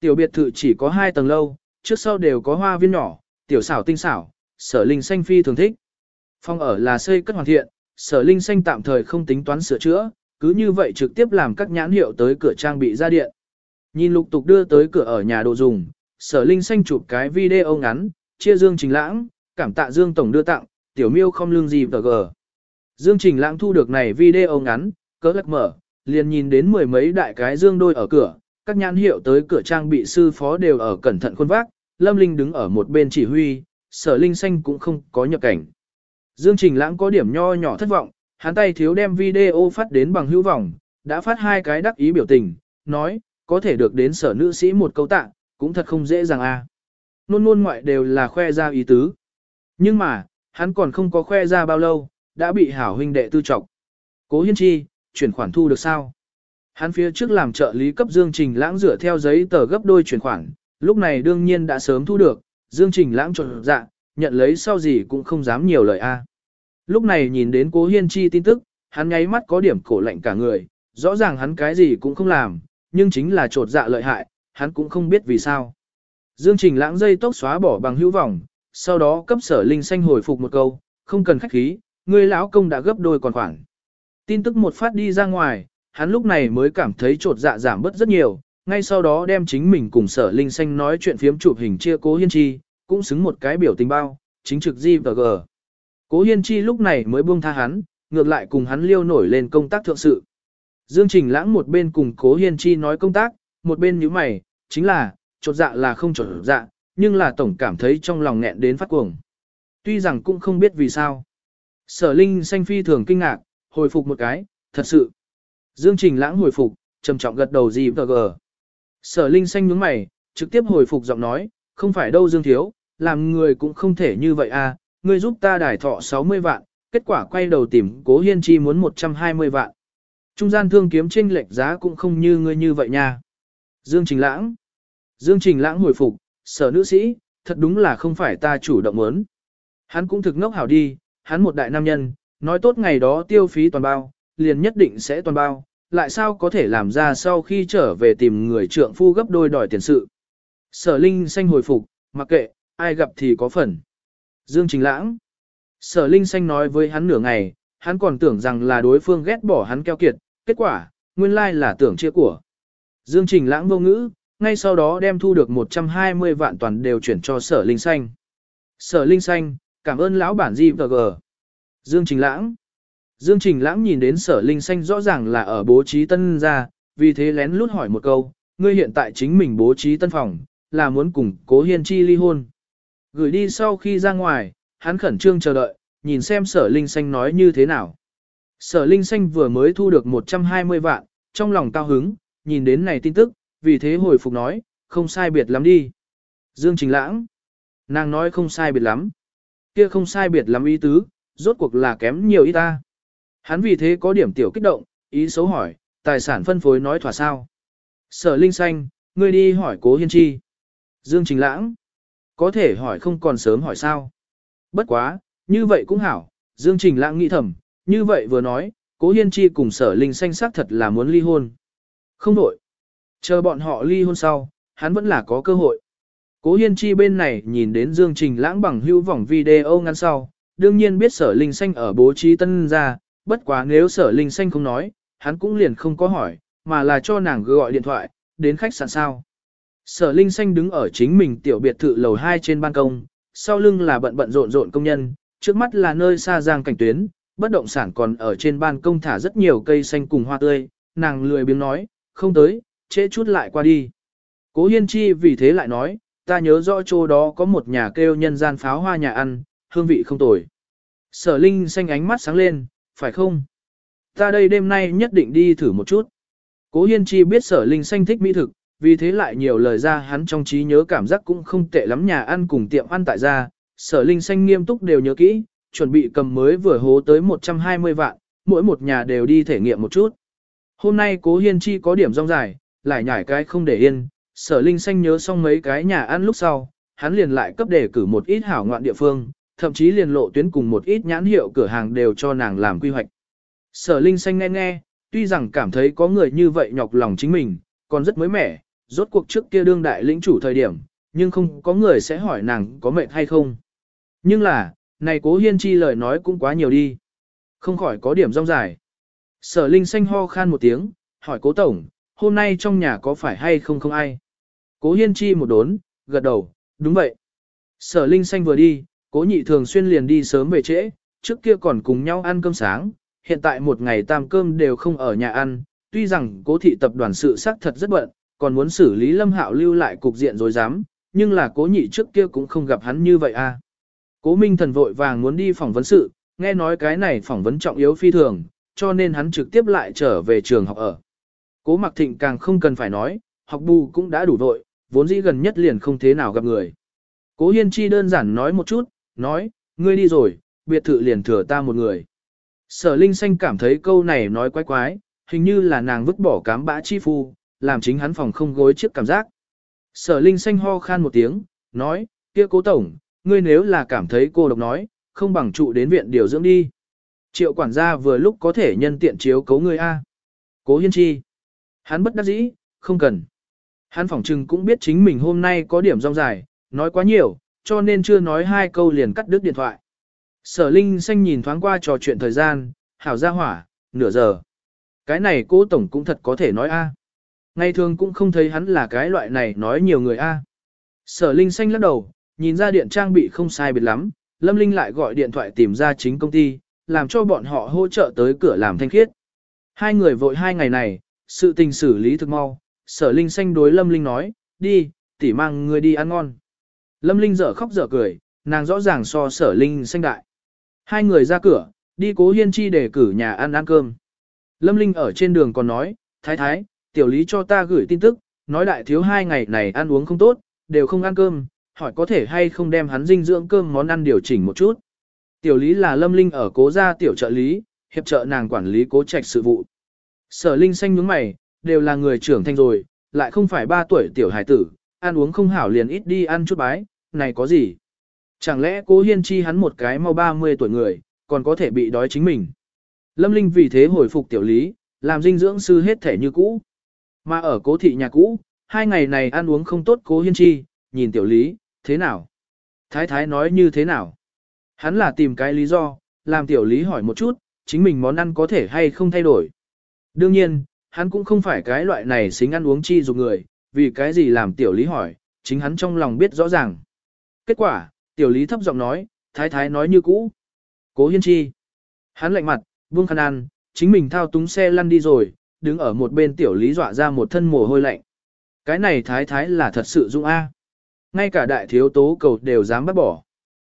Tiểu biệt thự chỉ có hai tầng lâu, trước sau đều có hoa viên nhỏ, tiểu xảo tinh xảo, sở linh xanh phi thường thích. Phòng ở là xây cất hoàn thiện, sở linh xanh tạm thời không tính toán sửa chữa, cứ như vậy trực tiếp làm các nhãn hiệu tới cửa trang bị ra điện. Nhìn lục tục đưa tới cửa ở nhà đồ dùng, sở linh xanh chụp cái video ngắn, chia Dương Trình Lãng, cảm tạ Dương Tổng đưa tặng, tiểu miêu không lương gì tờ gờ. Dương Trình Lãng thu được này video ngắn, cỡ lắc mở, liền nhìn đến mười mấy đại cái dương đôi ở cửa, các nhãn hiệu tới cửa trang bị sư phó đều ở cẩn thận khuôn vác, Lâm Linh đứng ở một bên chỉ huy, sở linh xanh cũng không có nhập cảnh. Dương Trình Lãng có điểm nho nhỏ thất vọng, hắn tay thiếu đem video phát đến bằng hữu vọng, đã phát hai cái đắc ý biểu tình, nói, có thể được đến sở nữ sĩ một câu tạ, cũng thật không dễ dàng a. À. Nôn nôn ngoại đều là khoe ra ý tứ. Nhưng mà, hắn còn không có khoe ra bao lâu, đã bị hảo huynh đệ tư trọng. Cố hiên chi, chuyển khoản thu được sao? Hắn phía trước làm trợ lý cấp Dương Trình Lãng dựa theo giấy tờ gấp đôi chuyển khoản, lúc này đương nhiên đã sớm thu được, Dương Trình Lãng trộn dạ, nhận lấy sau gì cũng không dám nhiều lời a. À. Lúc này nhìn đến Cố Hiên Chi tin tức, hắn nháy mắt có điểm cổ lạnh cả người, rõ ràng hắn cái gì cũng không làm, nhưng chính là trột dạ lợi hại, hắn cũng không biết vì sao. Dương Trình lãng dây tốc xóa bỏ bằng hữu vọng, sau đó cấp sở linh xanh hồi phục một câu, không cần khách khí, người lão công đã gấp đôi còn khoản. Tin tức một phát đi ra ngoài, hắn lúc này mới cảm thấy trột dạ giảm bớt rất nhiều, ngay sau đó đem chính mình cùng sở linh xanh nói chuyện phiếm chụp hình chia cố hiên chi, cũng xứng một cái biểu tình bao, chính trực G và G. Cố hiên chi lúc này mới buông tha hắn, ngược lại cùng hắn liêu nổi lên công tác thượng sự. Dương Trình Lãng một bên cùng Cố Hiên Chi nói công tác, một bên nhíu mày, chính là, trột dạ là không trột dạ, nhưng là tổng cảm thấy trong lòng nghẹn đến phát cuồng. Tuy rằng cũng không biết vì sao. Sở Linh xanh phi thường kinh ngạc, hồi phục một cái, thật sự. Dương Trình Lãng hồi phục, trầm trọng gật đầu gì vờ gờ. Sở Linh xanh nhướng mày, trực tiếp hồi phục giọng nói, không phải đâu Dương Thiếu, làm người cũng không thể như vậy à, ngươi giúp ta đài thọ 60 vạn, kết quả quay đầu tìm Cố Hiên Chi muốn 120 vạn. Trung gian thương kiếm tranh lệch giá cũng không như ngươi như vậy nha. Dương Trình Lãng. Dương Trình Lãng hồi phục, sở nữ sĩ, thật đúng là không phải ta chủ động muốn. Hắn cũng thực ngốc hảo đi, hắn một đại nam nhân, nói tốt ngày đó tiêu phí toàn bao, liền nhất định sẽ toàn bao, lại sao có thể làm ra sau khi trở về tìm người trượng phu gấp đôi đòi tiền sự. Sở Linh xanh hồi phục, mặc kệ, ai gặp thì có phần. Dương Trình Lãng. Sở Linh xanh nói với hắn nửa ngày, hắn còn tưởng rằng là đối phương ghét bỏ hắn keo kiệt, kết quả, nguyên lai là tưởng chia của. Dương Trình lãng vô ngữ, ngay sau đó đem thu được 120 vạn toàn đều chuyển cho sở linh xanh. Sở linh xanh, cảm ơn lão bản GVG. gờ. Dương Trình lãng. Dương Trình lãng nhìn đến sở linh xanh rõ ràng là ở bố trí tân ra, vì thế lén lút hỏi một câu, ngươi hiện tại chính mình bố trí tân phòng, là muốn cùng cố hiên chi ly hôn. Gửi đi sau khi ra ngoài, hắn khẩn trương chờ đợi, nhìn xem sở linh xanh nói như thế nào. Sở Linh Xanh vừa mới thu được 120 vạn, trong lòng cao hứng, nhìn đến này tin tức, vì thế hồi phục nói, không sai biệt lắm đi. Dương Trình Lãng. Nàng nói không sai biệt lắm. Kia không sai biệt lắm ý tứ, rốt cuộc là kém nhiều ý ta. Hắn vì thế có điểm tiểu kích động, ý xấu hỏi, tài sản phân phối nói thỏa sao. Sở Linh Xanh, ngươi đi hỏi cố hiên chi. Dương Trình Lãng. Có thể hỏi không còn sớm hỏi sao. Bất quá, như vậy cũng hảo, Dương Trình Lãng nghĩ thầm, như vậy vừa nói, cố hiên chi cùng sở linh xanh xác thật là muốn ly hôn. Không đổi. Chờ bọn họ ly hôn sau, hắn vẫn là có cơ hội. Cố hiên chi bên này nhìn đến Dương Trình lãng bằng hữu vòng video ngắn sau, đương nhiên biết sở linh xanh ở bố trí tân ra, bất quá nếu sở linh xanh không nói, hắn cũng liền không có hỏi, mà là cho nàng gọi điện thoại, đến khách sạn sao. Sở linh xanh đứng ở chính mình tiểu biệt thự lầu 2 trên ban công, sau lưng là bận bận rộn rộn công nhân, trước mắt là nơi xa giang cảnh tuyến, bất động sản còn ở trên ban công thả rất nhiều cây xanh cùng hoa tươi, nàng lười biếng nói, không tới, trễ chút lại qua đi. Cố Hiên Chi vì thế lại nói, ta nhớ rõ chỗ đó có một nhà kêu nhân gian pháo hoa nhà ăn, hương vị không tồi. Sở Linh xanh ánh mắt sáng lên, phải không? Ta đây đêm nay nhất định đi thử một chút. Cố Hiên Chi biết sở Linh xanh thích mỹ thực, vì thế lại nhiều lời ra hắn trong trí nhớ cảm giác cũng không tệ lắm nhà ăn cùng tiệm ăn tại gia. Sở Linh xanh nghiêm túc đều nhớ kỹ, chuẩn bị cầm mới vừa hố tới 120 vạn, mỗi một nhà đều đi thể nghiệm một chút. Hôm nay cố hiên chi có điểm rong dài, lại nhảy cái không để yên, sở linh xanh nhớ xong mấy cái nhà ăn lúc sau, hắn liền lại cấp đề cử một ít hảo ngoạn địa phương, thậm chí liền lộ tuyến cùng một ít nhãn hiệu cửa hàng đều cho nàng làm quy hoạch. Sở linh xanh nghe nghe, tuy rằng cảm thấy có người như vậy nhọc lòng chính mình, còn rất mới mẻ, rốt cuộc trước kia đương đại lĩnh chủ thời điểm, nhưng không có người sẽ hỏi nàng có mệt hay không. Nhưng là, này cố hiên chi lời nói cũng quá nhiều đi. Không khỏi có điểm rong dài. Sở Linh xanh ho khan một tiếng, hỏi cố tổng, hôm nay trong nhà có phải hay không không ai. Cố hiên chi một đốn, gật đầu, đúng vậy. Sở Linh xanh vừa đi, cố nhị thường xuyên liền đi sớm về trễ, trước kia còn cùng nhau ăn cơm sáng, hiện tại một ngày tam cơm đều không ở nhà ăn, tuy rằng cố thị tập đoàn sự xác thật rất bận, còn muốn xử lý lâm hạo lưu lại cục diện rồi dám, nhưng là cố nhị trước kia cũng không gặp hắn như vậy a. À. Cố Minh Thần vội vàng muốn đi phỏng vấn sự, nghe nói cái này phỏng vấn trọng yếu phi thường, cho nên hắn trực tiếp lại trở về trường học ở. Cố Mặc Thịnh càng không cần phải nói, học bù cũng đã đủ vội, vốn dĩ gần nhất liền không thế nào gặp người. Cố Hiên Chi đơn giản nói một chút, nói, ngươi đi rồi, biệt thự liền thừa ta một người. Sở Linh Xanh cảm thấy câu này nói quái quái, hình như là nàng vứt bỏ cám bã chi phu, làm chính hắn phòng không gối trước cảm giác. Sở Linh Xanh ho khan một tiếng, nói, kia cố tổng, ngươi nếu là cảm thấy cô độc nói, không bằng trụ đến viện điều dưỡng đi. Triệu quản gia vừa lúc có thể nhân tiện chiếu cấu ngươi A. Cố hiên chi. Hắn bất đắc dĩ, không cần. Hắn phỏng trừng cũng biết chính mình hôm nay có điểm rong dài, nói quá nhiều, cho nên chưa nói hai câu liền cắt đứt điện thoại. Sở Linh xanh nhìn thoáng qua trò chuyện thời gian, hảo ra hỏa, nửa giờ. Cái này cố tổng cũng thật có thể nói a. Ngày thường cũng không thấy hắn là cái loại này nói nhiều người a. Sở Linh xanh lắc đầu, nhìn ra điện trang bị không sai biệt lắm, Lâm Linh lại gọi điện thoại tìm ra chính công ty, làm cho bọn họ hỗ trợ tới cửa làm thanh khiết. Hai người vội hai ngày này, sự tình xử lý thực mau, sở Linh xanh đối Lâm Linh nói, đi, tỉ mang người đi ăn ngon. Lâm Linh dở khóc dở cười, nàng rõ ràng so sở Linh xanh đại. Hai người ra cửa, đi cố hiên chi để cử nhà ăn ăn cơm. Lâm Linh ở trên đường còn nói, thái thái, tiểu lý cho ta gửi tin tức, nói đại thiếu hai ngày này ăn uống không tốt, đều không ăn cơm, hỏi có thể hay không đem hắn dinh dưỡng cơm món ăn điều chỉnh một chút. Tiểu lý là Lâm Linh ở cố gia tiểu trợ lý, hiệp trợ nàng quản lý cố trạch sự vụ. Sở Linh xanh nhướng mày, đều là người trưởng thành rồi, lại không phải ba tuổi tiểu hải tử, ăn uống không hảo liền ít đi ăn chút bái, này có gì? Chẳng lẽ cố hiên chi hắn một cái mau 30 tuổi người, còn có thể bị đói chính mình? Lâm Linh vì thế hồi phục tiểu lý, làm dinh dưỡng sư hết thể như cũ. Mà ở cố thị nhà cũ, hai ngày này ăn uống không tốt cố hiên chi, nhìn tiểu lý, thế nào? Thái thái nói như thế nào? Hắn là tìm cái lý do, làm tiểu lý hỏi một chút, chính mình món ăn có thể hay không thay đổi. Đương nhiên, hắn cũng không phải cái loại này xính ăn uống chi dục người, vì cái gì làm tiểu lý hỏi, chính hắn trong lòng biết rõ ràng. Kết quả, tiểu lý thấp giọng nói, thái thái nói như cũ. Cố hiên chi. Hắn lạnh mặt, buông khăn ăn, chính mình thao túng xe lăn đi rồi, đứng ở một bên tiểu lý dọa ra một thân mồ hôi lạnh. Cái này thái thái là thật sự dung A. Ngay cả đại thiếu tố cầu đều dám bắt bỏ.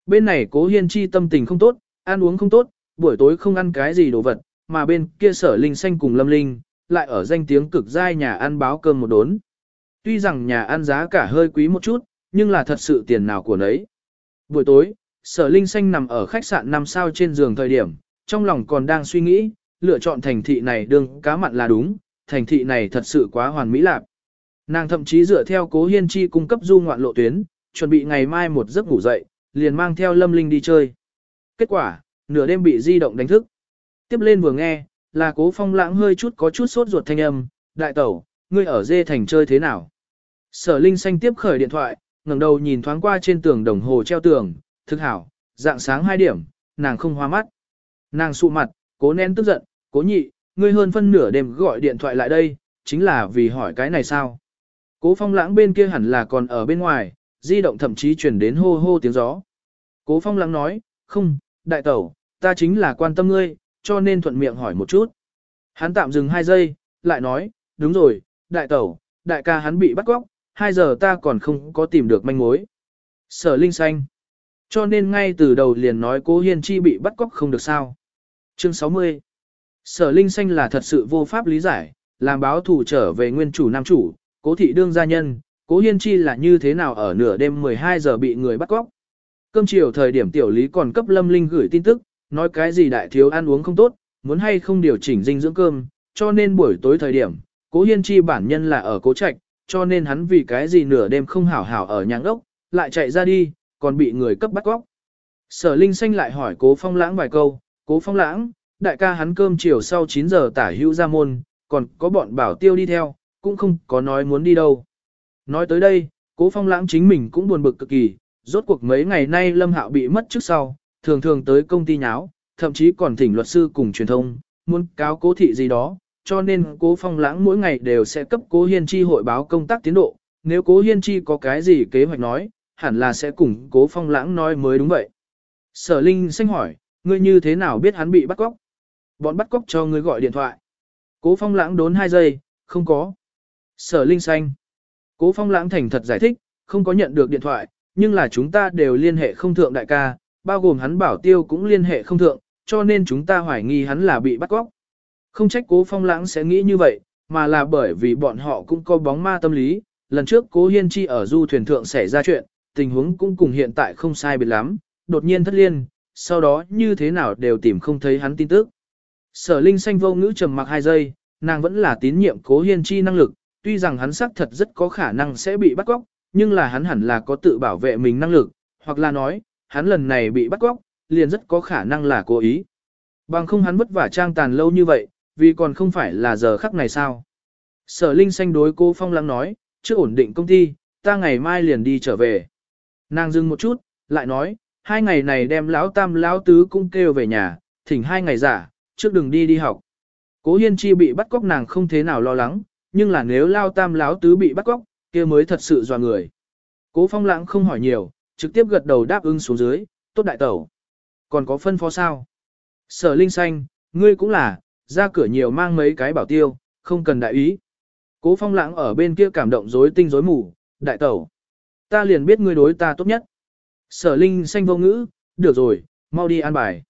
Bên này cố hiên chi tâm tình không tốt, ăn uống không tốt, buổi tối không ăn cái gì đồ vật, mà bên kia sở linh xanh cùng lâm linh, lại ở danh tiếng cực dai nhà ăn báo cơm một đốn. Tuy rằng nhà ăn giá cả hơi quý một chút, nhưng là thật sự tiền nào của nấy. Buổi tối, sở linh xanh nằm ở khách sạn 5 sao trên giường thời điểm, trong lòng còn đang suy nghĩ, lựa chọn thành thị này đương cá mặn là đúng, thành thị này thật sự quá hoàn mỹ lạc. Nàng thậm chí dựa theo cố hiên chi cung cấp du ngoạn lộ tuyến, chuẩn bị ngày mai một giấc ngủ dậy, liền mang theo lâm linh đi chơi. Kết quả, nửa đêm bị di động đánh thức. Tiếp lên vừa nghe, là cố phong lãng hơi chút có chút sốt ruột thanh âm, đại tẩu, ngươi ở dê thành chơi thế nào? Sở Linh xanh tiếp khởi điện thoại, ngẩng đầu nhìn thoáng qua trên tường đồng hồ treo tường, thực hảo, dạng sáng 2 điểm, nàng không hoa mắt. Nàng sụ mặt, cố nén tức giận, cố nhị, ngươi hơn phân nửa đêm gọi điện thoại lại đây, chính là vì hỏi cái này sao? Cố phong lãng bên kia hẳn là còn ở bên ngoài, di động thậm chí chuyển đến hô hô tiếng gió. Cố phong lãng nói, không, đại tẩu, ta chính là quan tâm ngươi, cho nên thuận miệng hỏi một chút. Hắn tạm dừng 2 giây, lại nói, đúng rồi, đại tẩu, đại ca hắn bị bắt cóc, 2 giờ ta còn không có tìm được manh mối. Sở Linh Xanh. Cho nên ngay từ đầu liền nói cố Hiên Chi bị bắt cóc không được sao. Chương 60. Sở Linh Xanh là thật sự vô pháp lý giải, làm báo thủ trở về nguyên chủ nam chủ, cố thị đương gia nhân, cố Hiên Chi là như thế nào ở nửa đêm 12 giờ bị người bắt cóc. Cơm chiều thời điểm tiểu lý còn cấp Lâm Linh gửi tin tức, nói cái gì đại thiếu ăn uống không tốt, muốn hay không điều chỉnh dinh dưỡng cơm, cho nên buổi tối thời điểm, cố Hiên Chi bản nhân là ở cố trạch, cho nên hắn vì cái gì nửa đêm không hảo hảo ở nhà ngốc, lại chạy ra đi, còn bị người cấp bắt góc. Sở Linh Xanh lại hỏi cố phong lãng vài câu, cố phong lãng, đại ca hắn cơm chiều sau 9 giờ tả hữu ra môn, còn có bọn bảo tiêu đi theo, cũng không có nói muốn đi đâu. Nói tới đây, cố phong lãng chính mình cũng buồn bực cực kỳ, rốt cuộc mấy ngày nay Lâm Hạo bị mất trước sau, thường thường tới công ty nháo, thậm chí còn thỉnh luật sư cùng truyền thông, muốn cáo cố thị gì đó, cho nên cố phong lãng mỗi ngày đều sẽ cấp cố hiên chi hội báo công tác tiến độ, nếu cố hiên chi có cái gì kế hoạch nói, hẳn là sẽ cùng cố phong lãng nói mới đúng vậy. Sở Linh xanh hỏi, ngươi như thế nào biết hắn bị bắt cóc? Bọn bắt cóc cho ngươi gọi điện thoại. Cố phong lãng đốn 2 giây, không có. Sở Linh xanh. Cố phong lãng thành thật giải thích, không có nhận được điện thoại, nhưng là chúng ta đều liên hệ không thượng đại ca, bao gồm hắn bảo tiêu cũng liên hệ không thượng, cho nên chúng ta hoài nghi hắn là bị bắt cóc. Không trách cố phong lãng sẽ nghĩ như vậy, mà là bởi vì bọn họ cũng có bóng ma tâm lý. Lần trước cố hiên chi ở du thuyền thượng xảy ra chuyện, tình huống cũng cùng hiện tại không sai biệt lắm, đột nhiên thất liên, sau đó như thế nào đều tìm không thấy hắn tin tức. Sở Linh xanh vô ngữ trầm mặc 2 giây, nàng vẫn là tín nhiệm cố hiên chi năng lực, tuy rằng hắn xác thật rất có khả năng sẽ bị bắt cóc, nhưng là hắn hẳn là có tự bảo vệ mình năng lực, hoặc là nói, hắn lần này bị bắt cóc, liền rất có khả năng là cố ý. Bằng không hắn vất vả trang tàn lâu như vậy, vì còn không phải là giờ khắc này sao. Sở Linh xanh đối cô Phong Lăng nói, chưa ổn định công ty, ta ngày mai liền đi trở về. Nàng dừng một chút, lại nói, hai ngày này đem lão tam lão tứ cũng kêu về nhà, thỉnh hai ngày giả, trước đừng đi đi học. Cố Hiên Chi bị bắt cóc nàng không thế nào lo lắng, nhưng là nếu lao tam lão tứ bị bắt cóc, kia mới thật sự dọa người. Cố Phong Lãng không hỏi nhiều, trực tiếp gật đầu đáp ứng xuống dưới, tốt đại tẩu. Còn có phân phó sao? Sở Linh Xanh, ngươi cũng là, ra cửa nhiều mang mấy cái bảo tiêu, không cần đại ý. Cố Phong Lãng ở bên kia cảm động rối tinh rối mù, đại tẩu. Ta liền biết ngươi đối ta tốt nhất. Sở Linh Xanh vô ngữ, được rồi, mau đi an bài.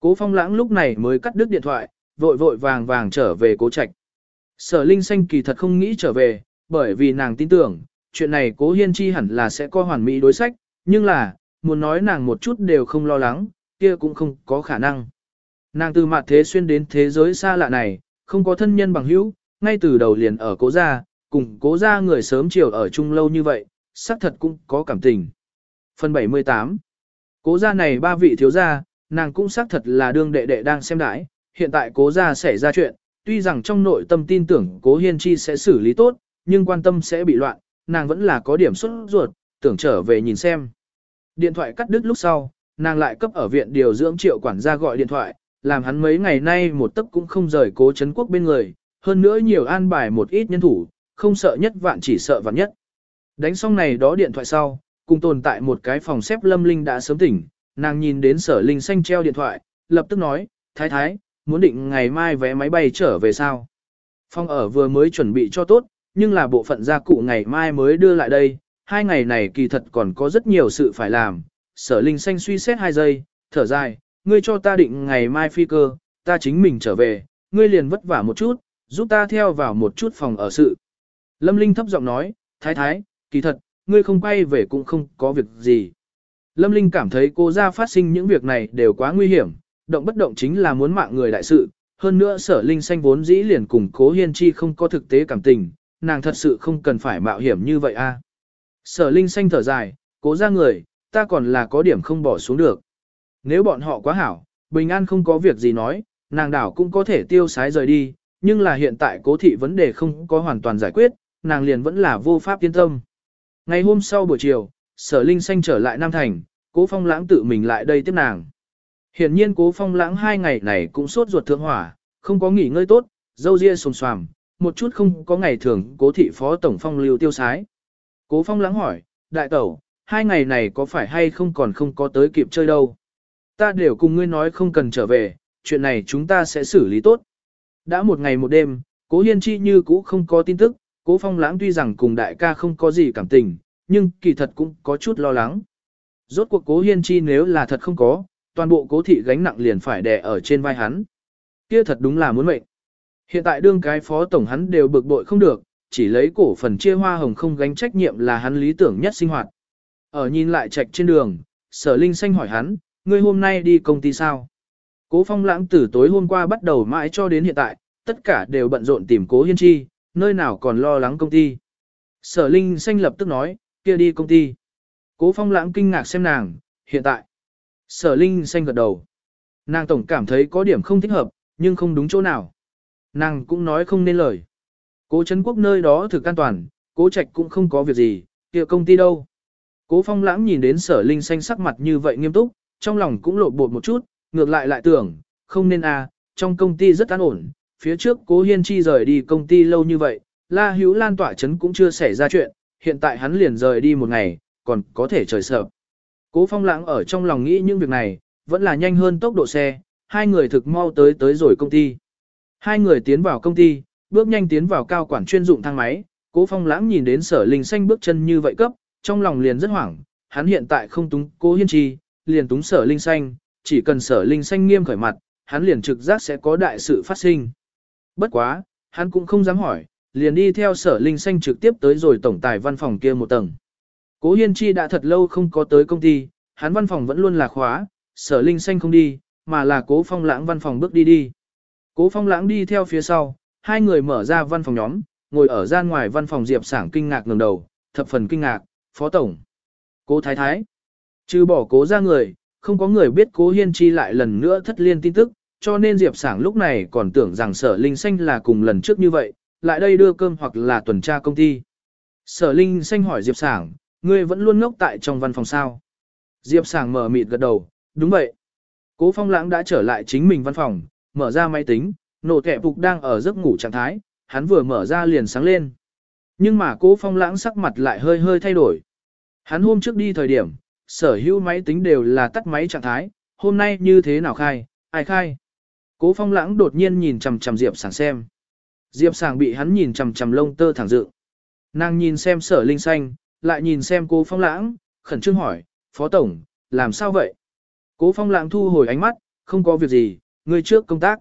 Cố Phong Lãng lúc này mới cắt đứt điện thoại, vội vội vàng vàng trở về cố trạch. Sở Linh Xanh kỳ thật không nghĩ trở về, bởi vì nàng tin tưởng, chuyện này cố hiên chi hẳn là sẽ có hoàn mỹ đối sách, nhưng là, muốn nói nàng một chút đều không lo lắng, kia cũng không có khả năng. Nàng từ mặt thế xuyên đến thế giới xa lạ này, không có thân nhân bằng hữu, ngay từ đầu liền ở cố gia, cùng cố gia người sớm chiều ở chung lâu như vậy, xác thật cũng có cảm tình. Phần 78 Cố gia này ba vị thiếu gia, nàng cũng xác thật là đương đệ đệ đang xem đãi, hiện tại cố gia xảy ra chuyện, tuy rằng trong nội tâm tin tưởng cố hiên chi sẽ xử lý tốt, nhưng quan tâm sẽ bị loạn, nàng vẫn là có điểm xuất ruột, tưởng trở về nhìn xem. Điện thoại cắt đứt lúc sau, nàng lại cấp ở viện điều dưỡng triệu quản gia gọi điện thoại, làm hắn mấy ngày nay một tấc cũng không rời cố chấn quốc bên người, hơn nữa nhiều an bài một ít nhân thủ, không sợ nhất vạn chỉ sợ vạn nhất. Đánh xong này đó điện thoại sau, cùng tồn tại một cái phòng xếp lâm linh đã sớm tỉnh, nàng nhìn đến sở linh xanh treo điện thoại, lập tức nói, thái thái, muốn định ngày mai vé máy bay trở về sao. Phong ở vừa mới chuẩn bị cho tốt, nhưng là bộ phận gia cụ ngày mai mới đưa lại đây, hai ngày này kỳ thật còn có rất nhiều sự phải làm. Sở Linh Xanh suy xét hai giây, thở dài, ngươi cho ta định ngày mai phi cơ, ta chính mình trở về, ngươi liền vất vả một chút, giúp ta theo vào một chút phòng ở sự. Lâm Linh thấp giọng nói, thái thái, kỳ thật, ngươi không quay về cũng không có việc gì. Lâm Linh cảm thấy cô ra phát sinh những việc này đều quá nguy hiểm, động bất động chính là muốn mạng người đại sự, hơn nữa sở Linh xanh vốn dĩ liền cùng cố hiên chi không có thực tế cảm tình, nàng thật sự không cần phải mạo hiểm như vậy a. Sở Linh xanh thở dài, cố ra người, ta còn là có điểm không bỏ xuống được. Nếu bọn họ quá hảo, bình an không có việc gì nói, nàng đảo cũng có thể tiêu sái rời đi, nhưng là hiện tại cố thị vấn đề không có hoàn toàn giải quyết, nàng liền vẫn là vô pháp yên tâm. Ngày hôm sau buổi chiều, sở Linh xanh trở lại Nam Thành, cố phong lãng tự mình lại đây tiếp nàng. Hiển nhiên cố phong lãng hai ngày này cũng sốt ruột thượng hỏa, không có nghỉ ngơi tốt, dâu ria sồm xoàm, một chút không có ngày thường cố thị phó tổng phong lưu tiêu sái. Cố phong lãng hỏi, đại tẩu, hai ngày này có phải hay không còn không có tới kịp chơi đâu. Ta đều cùng ngươi nói không cần trở về, chuyện này chúng ta sẽ xử lý tốt. Đã một ngày một đêm, cố hiên chi như cũ không có tin tức, cố phong lãng tuy rằng cùng đại ca không có gì cảm tình, nhưng kỳ thật cũng có chút lo lắng. Rốt cuộc cố hiên chi nếu là thật không có, toàn bộ cố thị gánh nặng liền phải đè ở trên vai hắn. Kia thật đúng là muốn mệnh. Hiện tại đương cái phó tổng hắn đều bực bội không được, chỉ lấy cổ phần chia hoa hồng không gánh trách nhiệm là hắn lý tưởng nhất sinh hoạt. Ở nhìn lại trạch trên đường, sở linh xanh hỏi hắn, ngươi hôm nay đi công ty sao? Cố phong lãng từ tối hôm qua bắt đầu mãi cho đến hiện tại, tất cả đều bận rộn tìm cố hiên chi, nơi nào còn lo lắng công ty. Sở linh xanh lập tức nói, kia đi công ty. Cố phong lãng kinh ngạc xem nàng, hiện tại. Sở linh xanh gật đầu. Nàng tổng cảm thấy có điểm không thích hợp, nhưng không đúng chỗ nào. Nàng cũng nói không nên lời. Cố Trấn Quốc nơi đó thực an toàn, Cố trạch cũng không có việc gì, kia công ty đâu. Cố phong lãng nhìn đến sở linh xanh sắc mặt như vậy nghiêm túc, trong lòng cũng lộ bột một chút, ngược lại lại tưởng, không nên à, trong công ty rất an ổn, phía trước cố hiên chi rời đi công ty lâu như vậy, la hữu lan tỏa chấn cũng chưa xảy ra chuyện, hiện tại hắn liền rời đi một ngày, còn có thể trời sợ. Cố phong lãng ở trong lòng nghĩ những việc này, vẫn là nhanh hơn tốc độ xe, hai người thực mau tới tới rồi công ty. Hai người tiến vào công ty, bước nhanh tiến vào cao quản chuyên dụng thang máy, cố phong lãng nhìn đến sở linh xanh bước chân như vậy cấp, trong lòng liền rất hoảng, hắn hiện tại không túng cố hiên chi, liền túng sở linh xanh, chỉ cần sở linh xanh nghiêm khởi mặt, hắn liền trực giác sẽ có đại sự phát sinh. Bất quá, hắn cũng không dám hỏi, liền đi theo sở linh xanh trực tiếp tới rồi tổng tài văn phòng kia một tầng. Cố hiên chi đã thật lâu không có tới công ty, hắn văn phòng vẫn luôn là khóa, sở linh xanh không đi, mà là cố phong lãng văn phòng bước đi đi. Cố phong lãng đi theo phía sau, hai người mở ra văn phòng nhóm, ngồi ở gian ngoài văn phòng Diệp Sảng kinh ngạc ngẩng đầu, thập phần kinh ngạc, phó tổng. Cố thái thái. Trừ bỏ cố ra người, không có người biết cố hiên chi lại lần nữa thất liên tin tức, cho nên Diệp Sảng lúc này còn tưởng rằng sở linh xanh là cùng lần trước như vậy, lại đây đưa cơm hoặc là tuần tra công ty. Sở linh xanh hỏi Diệp Sảng, ngươi vẫn luôn ngốc tại trong văn phòng sao? Diệp Sảng mở mịt gật đầu, đúng vậy. Cố phong lãng đã trở lại chính mình văn phòng, mở ra máy tính, nổ kẹp phục đang ở giấc ngủ trạng thái, hắn vừa mở ra liền sáng lên. Nhưng mà cố phong lãng sắc mặt lại hơi hơi thay đổi. Hắn hôm trước đi thời điểm, sở hữu máy tính đều là tắt máy trạng thái, hôm nay như thế nào khai, ai khai. Cố phong lãng đột nhiên nhìn chằm chằm Diệp sảng xem. Diệp sảng bị hắn nhìn chằm chằm lông tơ thẳng dự. Nàng nhìn xem sở linh xanh, lại nhìn xem cố phong lãng, khẩn trương hỏi, phó tổng, làm sao vậy? Cố phong lãng thu hồi ánh mắt, không có việc gì, người trước công tác.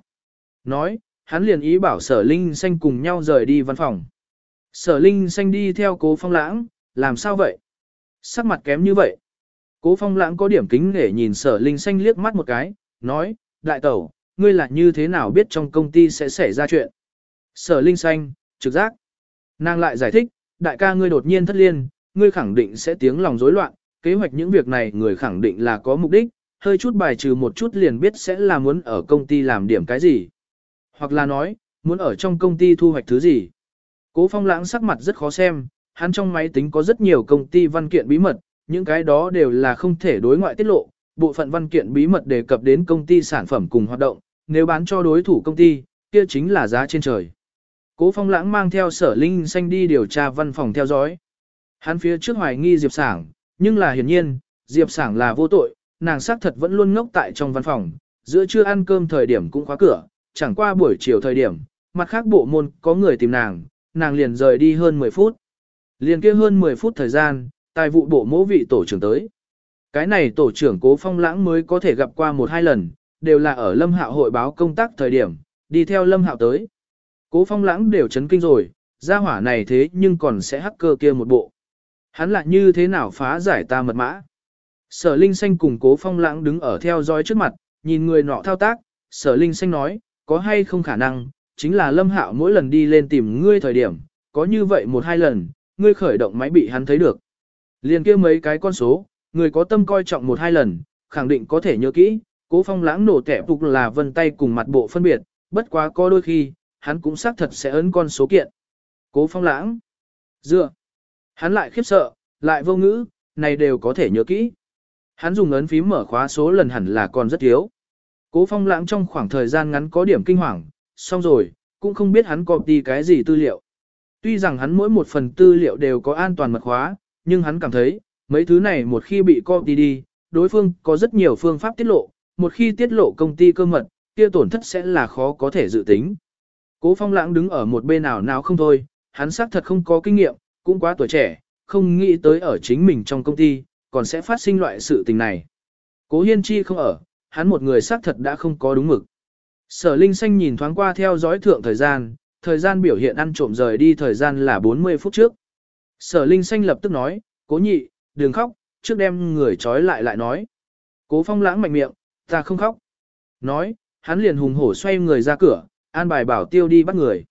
Nói, hắn liền ý bảo sở linh xanh cùng nhau rời đi văn phòng. Sở linh xanh đi theo cố phong lãng, làm sao vậy? Sắc mặt kém như vậy. Cố phong lãng có điểm kính để nhìn sở linh xanh liếc mắt một cái, nói, đại tẩu, ngươi là như thế nào biết trong công ty sẽ xảy ra chuyện? Sở linh xanh, trực giác. Nàng lại giải thích, đại ca ngươi đột nhiên thất liên, ngươi khẳng định sẽ tiếng lòng rối loạn, kế hoạch những việc này người khẳng định là có mục đích, hơi chút bài trừ một chút liền biết sẽ là muốn ở công ty làm điểm cái gì. Hoặc là nói, muốn ở trong công ty thu hoạch thứ gì. Cố phong lãng sắc mặt rất khó xem, hắn trong máy tính có rất nhiều công ty văn kiện bí mật, những cái đó đều là không thể đối ngoại tiết lộ, bộ phận văn kiện bí mật đề cập đến công ty sản phẩm cùng hoạt động, nếu bán cho đối thủ công ty, kia chính là giá trên trời. Cố phong lãng mang theo sở linh xanh đi điều tra văn phòng theo dõi. Hắn phía trước hoài nghi Diệp Sảng, nhưng là hiển nhiên, Diệp Sảng là vô tội, nàng xác thật vẫn luôn ngốc tại trong văn phòng, giữa trưa ăn cơm thời điểm cũng khóa cửa, chẳng qua buổi chiều thời điểm, mặt khác bộ môn có người tìm nàng, nàng liền rời đi hơn 10 phút. Liền kia hơn 10 phút thời gian, tài vụ bộ mỗ vị tổ trưởng tới. Cái này tổ trưởng cố phong lãng mới có thể gặp qua một hai lần, đều là ở lâm hạo hội báo công tác thời điểm, đi theo lâm hạo tới. Cố phong lãng đều chấn kinh rồi, gia hỏa này thế nhưng còn sẽ hacker kia một bộ. Hắn lại như thế nào phá giải ta mật mã. Sở Linh Xanh cùng cố phong lãng đứng ở theo dõi trước mặt, nhìn người nọ thao tác, sở Linh Xanh nói, có hay không khả năng, chính là lâm hạo mỗi lần đi lên tìm ngươi thời điểm, có như vậy một hai lần, ngươi khởi động máy bị hắn thấy được. Liền kia mấy cái con số, người có tâm coi trọng một hai lần, khẳng định có thể nhớ kỹ, cố phong lãng nổ tẻ phục là vân tay cùng mặt bộ phân biệt, bất quá có đôi khi, hắn cũng xác thật sẽ ấn con số kiện. Cố phong lãng, dựa, hắn lại khiếp sợ, lại vô ngữ, này đều có thể nhớ kỹ. Hắn dùng ấn phím mở khóa số lần hẳn là còn rất thiếu. Cố phong lãng trong khoảng thời gian ngắn có điểm kinh hoàng, xong rồi, cũng không biết hắn copy cái gì tư liệu. Tuy rằng hắn mỗi một phần tư liệu đều có an toàn mật khóa, nhưng hắn cảm thấy, mấy thứ này một khi bị copy đi, đối phương có rất nhiều phương pháp tiết lộ, một khi tiết lộ công ty cơ mật, kia tổn thất sẽ là khó có thể dự tính. Cố phong lãng đứng ở một bên nào nào không thôi, hắn xác thật không có kinh nghiệm, cũng quá tuổi trẻ, không nghĩ tới ở chính mình trong công ty, còn sẽ phát sinh loại sự tình này. Cố hiên chi không ở, hắn một người xác thật đã không có đúng mực. Sở Linh Xanh nhìn thoáng qua theo dõi thượng thời gian, thời gian biểu hiện ăn trộm rời đi thời gian là 40 phút trước. Sở Linh Xanh lập tức nói, cố nhị, đừng khóc, trước đem người trói lại lại nói. Cố phong lãng mạnh miệng, ta không khóc. Nói, hắn liền hùng hổ xoay người ra cửa, an bài bảo tiêu đi bắt người.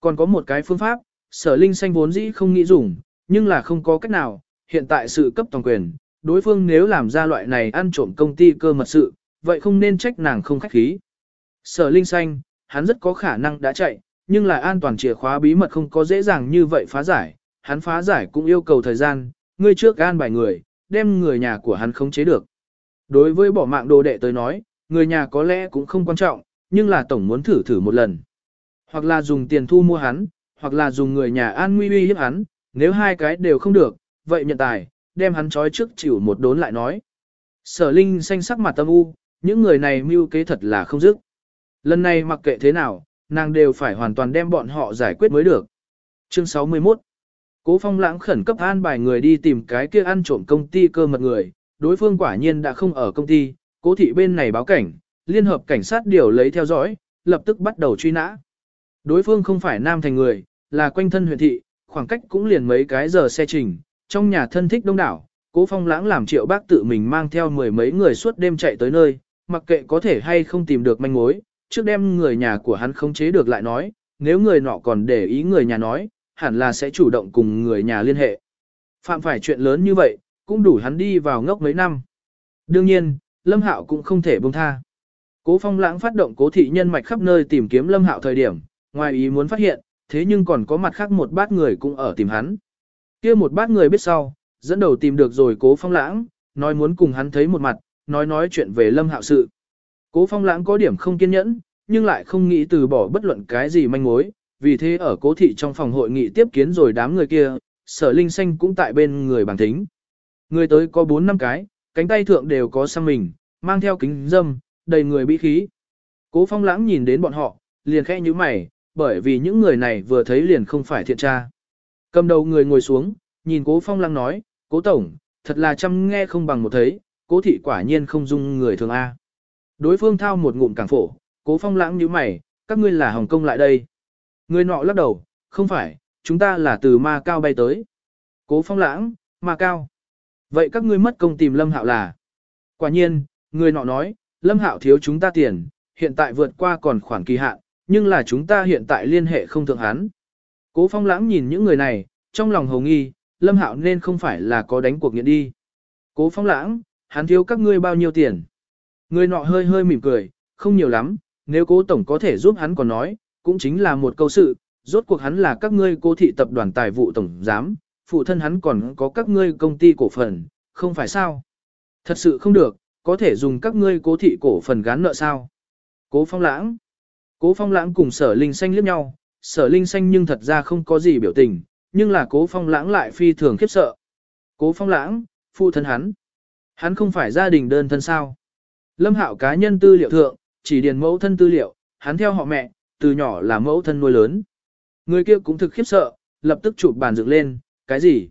Còn có một cái phương pháp, sở Linh Xanh vốn dĩ không nghĩ dùng, nhưng là không có cách nào, hiện tại sự cấp toàn quyền, đối phương nếu làm ra loại này ăn trộm công ty cơ mật sự, vậy không nên trách nàng không khách khí. Sở Linh Xanh, hắn rất có khả năng đã chạy, nhưng là an toàn chìa khóa bí mật không có dễ dàng như vậy phá giải, hắn phá giải cũng yêu cầu thời gian, ngươi trước gan bài người, đem người nhà của hắn khống chế được. Đối với bỏ mạng đồ đệ tới nói, người nhà có lẽ cũng không quan trọng, nhưng là tổng muốn thử thử một lần. Hoặc là dùng tiền thu mua hắn, hoặc là dùng người nhà an nguy uy hiếp hắn, nếu hai cái đều không được, vậy nhận tài, đem hắn trói trước chịu một đốn lại nói. Sở Linh xanh sắc mặt tâm u, những người này mưu kế thật là không dứt. Lần này mặc kệ thế nào, nàng đều phải hoàn toàn đem bọn họ giải quyết mới được. Chương 61 Cố phong lãng khẩn cấp an bài người đi tìm cái kia ăn trộm công ty cơ mật người, đối phương quả nhiên đã không ở công ty, cố thị bên này báo cảnh, liên hợp cảnh sát điều lấy theo dõi, lập tức bắt đầu truy nã. Đối phương không phải nam thành người, là quanh thân huyện thị, khoảng cách cũng liền mấy cái giờ xe trình, trong nhà thân thích đông đảo, cố phong lãng làm triệu bác tự mình mang theo mười mấy người suốt đêm chạy tới nơi, mặc kệ có thể hay không tìm được manh mối, trước đem người nhà của hắn không chế được lại nói, nếu người nọ còn để ý người nhà nói, hẳn là sẽ chủ động cùng người nhà liên hệ. Phạm phải chuyện lớn như vậy, cũng đủ hắn đi vào ngốc mấy năm. Đương nhiên, Lâm Hạo cũng không thể buông tha. Cố Phong Lãng phát động cố thị nhân mạch khắp nơi tìm kiếm Lâm Hạo thời điểm, ngoài ý muốn phát hiện, thế nhưng còn có mặt khác một bát người cũng ở tìm hắn. Kia một bát người biết sau, dẫn đầu tìm được rồi Cố Phong Lãng, nói muốn cùng hắn thấy một mặt, nói nói chuyện về Lâm Hạo sự. Cố Phong Lãng có điểm không kiên nhẫn, nhưng lại không nghĩ từ bỏ bất luận cái gì manh mối, vì thế ở cố thị trong phòng hội nghị tiếp kiến rồi đám người kia, sở linh xanh cũng tại bên người bàn thính. Người tới có 4 năm cái, cánh tay thượng đều có xăm mình, mang theo kính dâm, đầy người bị khí. Cố phong lãng nhìn đến bọn họ, liền khẽ như mày, bởi vì những người này vừa thấy liền không phải thiện tra. Cầm đầu người ngồi xuống, nhìn cố phong lãng nói, cố tổng, thật là chăm nghe không bằng một thấy, cố thị quả nhiên không dung người thường A. Đối phương thao một ngụm càng phổ, cố phong lãng như mày, các ngươi là Hồng Kông lại đây. Người nọ lắc đầu, không phải, chúng ta là từ ma cao bay tới. Cố phong lãng, ma cao. Vậy các ngươi mất công tìm Lâm Hạo là? Quả nhiên, người nọ nói, Lâm Hạo thiếu chúng ta tiền, hiện tại vượt qua còn khoản kỳ hạn, nhưng là chúng ta hiện tại liên hệ không thượng hắn. Cố phong lãng nhìn những người này, trong lòng hồng nghi, Lâm Hạo nên không phải là có đánh cuộc nghiện đi. Cố phong lãng, hắn thiếu các ngươi bao nhiêu tiền? Người nọ hơi hơi mỉm cười, không nhiều lắm, nếu cố tổng có thể giúp hắn còn nói, cũng chính là một câu sự, rốt cuộc hắn là các ngươi cố thị tập đoàn tài vụ tổng giám, phụ thân hắn còn có các ngươi công ty cổ phần, không phải sao? Thật sự không được, có thể dùng các ngươi cố thị cổ phần gán nợ sao? Cố phong lãng. Cố phong lãng cùng sở linh xanh liếc nhau, sở linh xanh nhưng thật ra không có gì biểu tình, nhưng là cố phong lãng lại phi thường khiếp sợ. Cố phong lãng, phụ thân hắn. Hắn không phải gia đình đơn thân sao? Lâm hạo cá nhân tư liệu thượng, chỉ điền mẫu thân tư liệu, hắn theo họ mẹ, từ nhỏ là mẫu thân nuôi lớn. Người kia cũng thực khiếp sợ, lập tức chụp bàn dựng lên, cái gì?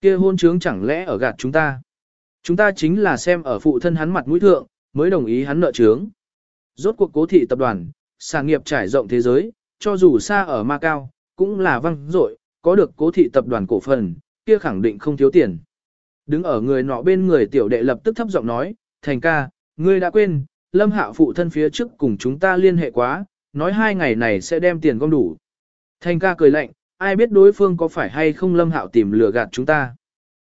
Kia hôn trướng chẳng lẽ ở gạt chúng ta? Chúng ta chính là xem ở phụ thân hắn mặt mũi thượng, mới đồng ý hắn nợ trướng. Rốt cuộc cố thị tập đoàn, sản nghiệp trải rộng thế giới, cho dù xa ở Macau, cũng là văng dội có được cố thị tập đoàn cổ phần, kia khẳng định không thiếu tiền. Đứng ở người nọ bên người tiểu đệ lập tức thấp giọng nói, thành ca, ngươi đã quên, lâm hạo phụ thân phía trước cùng chúng ta liên hệ quá, nói hai ngày này sẽ đem tiền gom đủ. Thành ca cười lạnh, ai biết đối phương có phải hay không lâm hạo tìm lừa gạt chúng ta.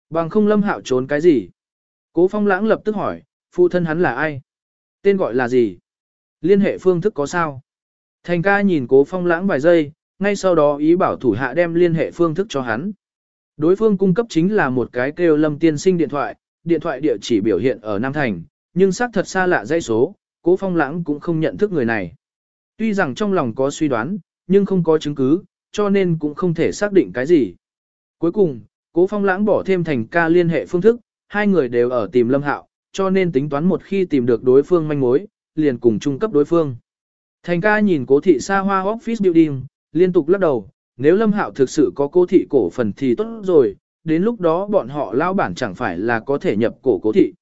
Bằng không lâm hạo trốn cái gì. Cố phong lãng lập tức hỏi, phụ thân hắn là ai? Tên gọi là gì? Liên hệ phương thức có sao? Thành ca nhìn cố phong lãng vài giây, ngay sau đó ý bảo thủ hạ đem liên hệ phương thức cho hắn. Đối phương cung cấp chính là một cái kêu lâm tiên sinh điện thoại, điện thoại địa chỉ biểu hiện ở Nam Thành, nhưng xác thật xa lạ dây số, cố phong lãng cũng không nhận thức người này. Tuy rằng trong lòng có suy đoán, nhưng không có chứng cứ, cho nên cũng không thể xác định cái gì. Cuối cùng, cố phong lãng bỏ thêm thành ca liên hệ phương thức, hai người đều ở tìm lâm hạo, cho nên tính toán một khi tìm được đối phương manh mối, liền cùng trung cấp đối phương. Thành ca nhìn cố thị xa hoa office building, liên tục lắc đầu, nếu lâm hạo thực sự có cố thị cổ phần thì tốt rồi, đến lúc đó bọn họ lao bản chẳng phải là có thể nhập cổ cố thị.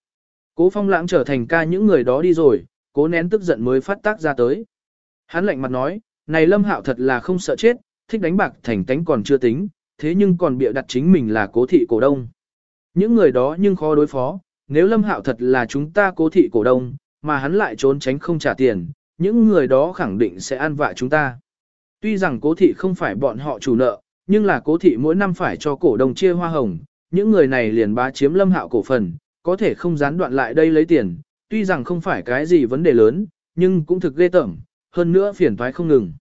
Cố phong lãng trở thành ca những người đó đi rồi, cố nén tức giận mới phát tác ra tới. Hắn lạnh mặt nói, này lâm hạo thật là không sợ chết, thích đánh bạc thành tánh còn chưa tính, thế nhưng còn bịa đặt chính mình là cố thị cổ đông. Những người đó nhưng khó đối phó, nếu lâm hạo thật là chúng ta cố thị cổ đông, mà hắn lại trốn tránh không trả tiền, những người đó khẳng định sẽ an vạ chúng ta. Tuy rằng cố thị không phải bọn họ chủ nợ, nhưng là cố thị mỗi năm phải cho cổ đông chia hoa hồng, những người này liền bá chiếm lâm hạo cổ phần, có thể không gián đoạn lại đây lấy tiền, tuy rằng không phải cái gì vấn đề lớn, nhưng cũng thực ghê tởm, hơn nữa phiền toái không ngừng.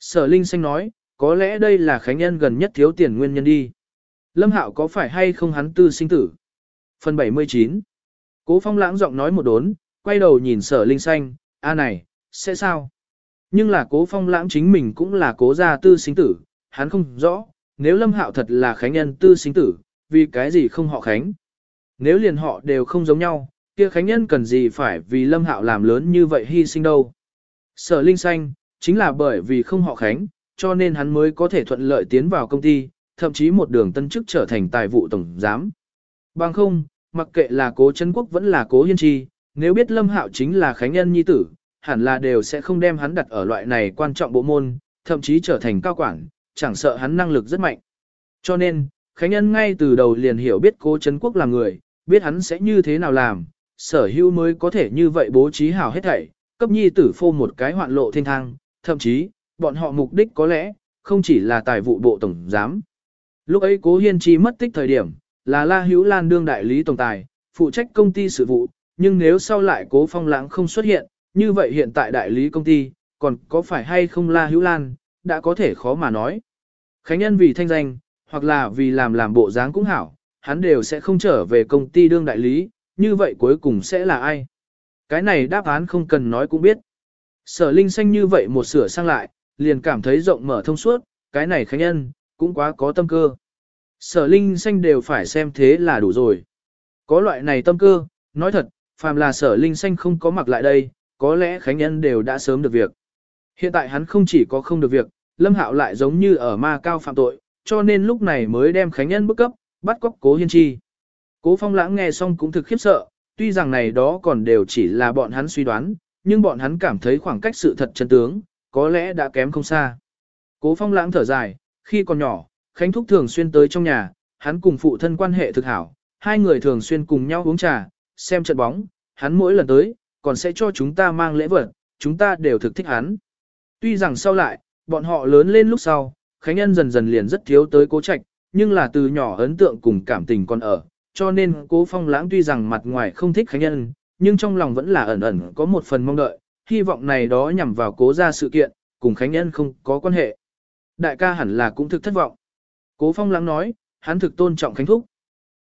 Sở Linh Xanh nói, có lẽ đây là Khánh Nhân gần nhất thiếu tiền nguyên nhân đi. Lâm Hạo có phải hay không hắn tư sinh tử? Phần 79 Cố phong lãng giọng nói một đốn, quay đầu nhìn sở linh xanh, a này, sẽ sao? Nhưng là cố phong lãng chính mình cũng là cố gia tư sinh tử, hắn không rõ, nếu lâm hạo thật là khánh nhân tư sinh tử, vì cái gì không họ khánh? Nếu liền họ đều không giống nhau, kia khánh nhân cần gì phải vì lâm hạo làm lớn như vậy hy sinh đâu? Sở linh xanh, chính là bởi vì không họ khánh, cho nên hắn mới có thể thuận lợi tiến vào công ty, thậm chí một đường tân chức trở thành tài vụ tổng giám. Bằng không, mặc kệ là cố Trấn Quốc vẫn là cố Hiên Chi, nếu biết Lâm Hạo chính là Khánh Nhân Nhi tử, hẳn là đều sẽ không đem hắn đặt ở loại này quan trọng bộ môn, thậm chí trở thành cao quản, chẳng sợ hắn năng lực rất mạnh. Cho nên, Khánh Nhân ngay từ đầu liền hiểu biết cố Trấn Quốc là người, biết hắn sẽ như thế nào làm, sở hữu mới có thể như vậy bố trí hảo hết thảy, cấp nhi tử phô một cái hoạn lộ thiên thang, thậm chí, bọn họ mục đích có lẽ, không chỉ là tài vụ bộ tổng giám. Lúc ấy cố hiên chi mất tích thời điểm, là La Hữu Lan đương đại lý tổng tài, phụ trách công ty sự vụ, nhưng nếu sau lại cố phong lãng không xuất hiện, như vậy hiện tại đại lý công ty, còn có phải hay không La Hữu Lan, đã có thể khó mà nói. Khánh nhân vì thanh danh, hoặc là vì làm làm bộ dáng cũng hảo, hắn đều sẽ không trở về công ty đương đại lý, như vậy cuối cùng sẽ là ai? Cái này đáp án không cần nói cũng biết. Sở Linh Xanh như vậy một sửa sang lại, liền cảm thấy rộng mở thông suốt, cái này Khánh nhân, cũng quá có tâm cơ. Sở Linh Xanh đều phải xem thế là đủ rồi. Có loại này tâm cơ, nói thật, phàm là sở Linh Xanh không có mặc lại đây, có lẽ Khánh nhân đều đã sớm được việc. Hiện tại hắn không chỉ có không được việc, Lâm Hạo lại giống như ở ma cao phạm tội, cho nên lúc này mới đem Khánh nhân bức cấp, bắt cóc cố hiên chi. Cố phong lãng nghe xong cũng thực khiếp sợ, tuy rằng này đó còn đều chỉ là bọn hắn suy đoán, nhưng bọn hắn cảm thấy khoảng cách sự thật chân tướng, có lẽ đã kém không xa. Cố phong lãng thở dài, khi còn nhỏ, Khánh Thúc thường xuyên tới trong nhà, hắn cùng phụ thân quan hệ thực hảo, hai người thường xuyên cùng nhau uống trà, xem trận bóng, hắn mỗi lần tới, còn sẽ cho chúng ta mang lễ vật, chúng ta đều thực thích hắn. Tuy rằng sau lại, bọn họ lớn lên lúc sau, Khánh Nhân dần dần liền rất thiếu tới cố trạch, nhưng là từ nhỏ ấn tượng cùng cảm tình còn ở, cho nên cố phong lãng tuy rằng mặt ngoài không thích Khánh Nhân, nhưng trong lòng vẫn là ẩn ẩn có một phần mong đợi, hy vọng này đó nhằm vào cố ra sự kiện, cùng Khánh Nhân không có quan hệ. Đại ca hẳn là cũng thực thất vọng. Cố phong lãng nói, hắn thực tôn trọng Khánh Thúc.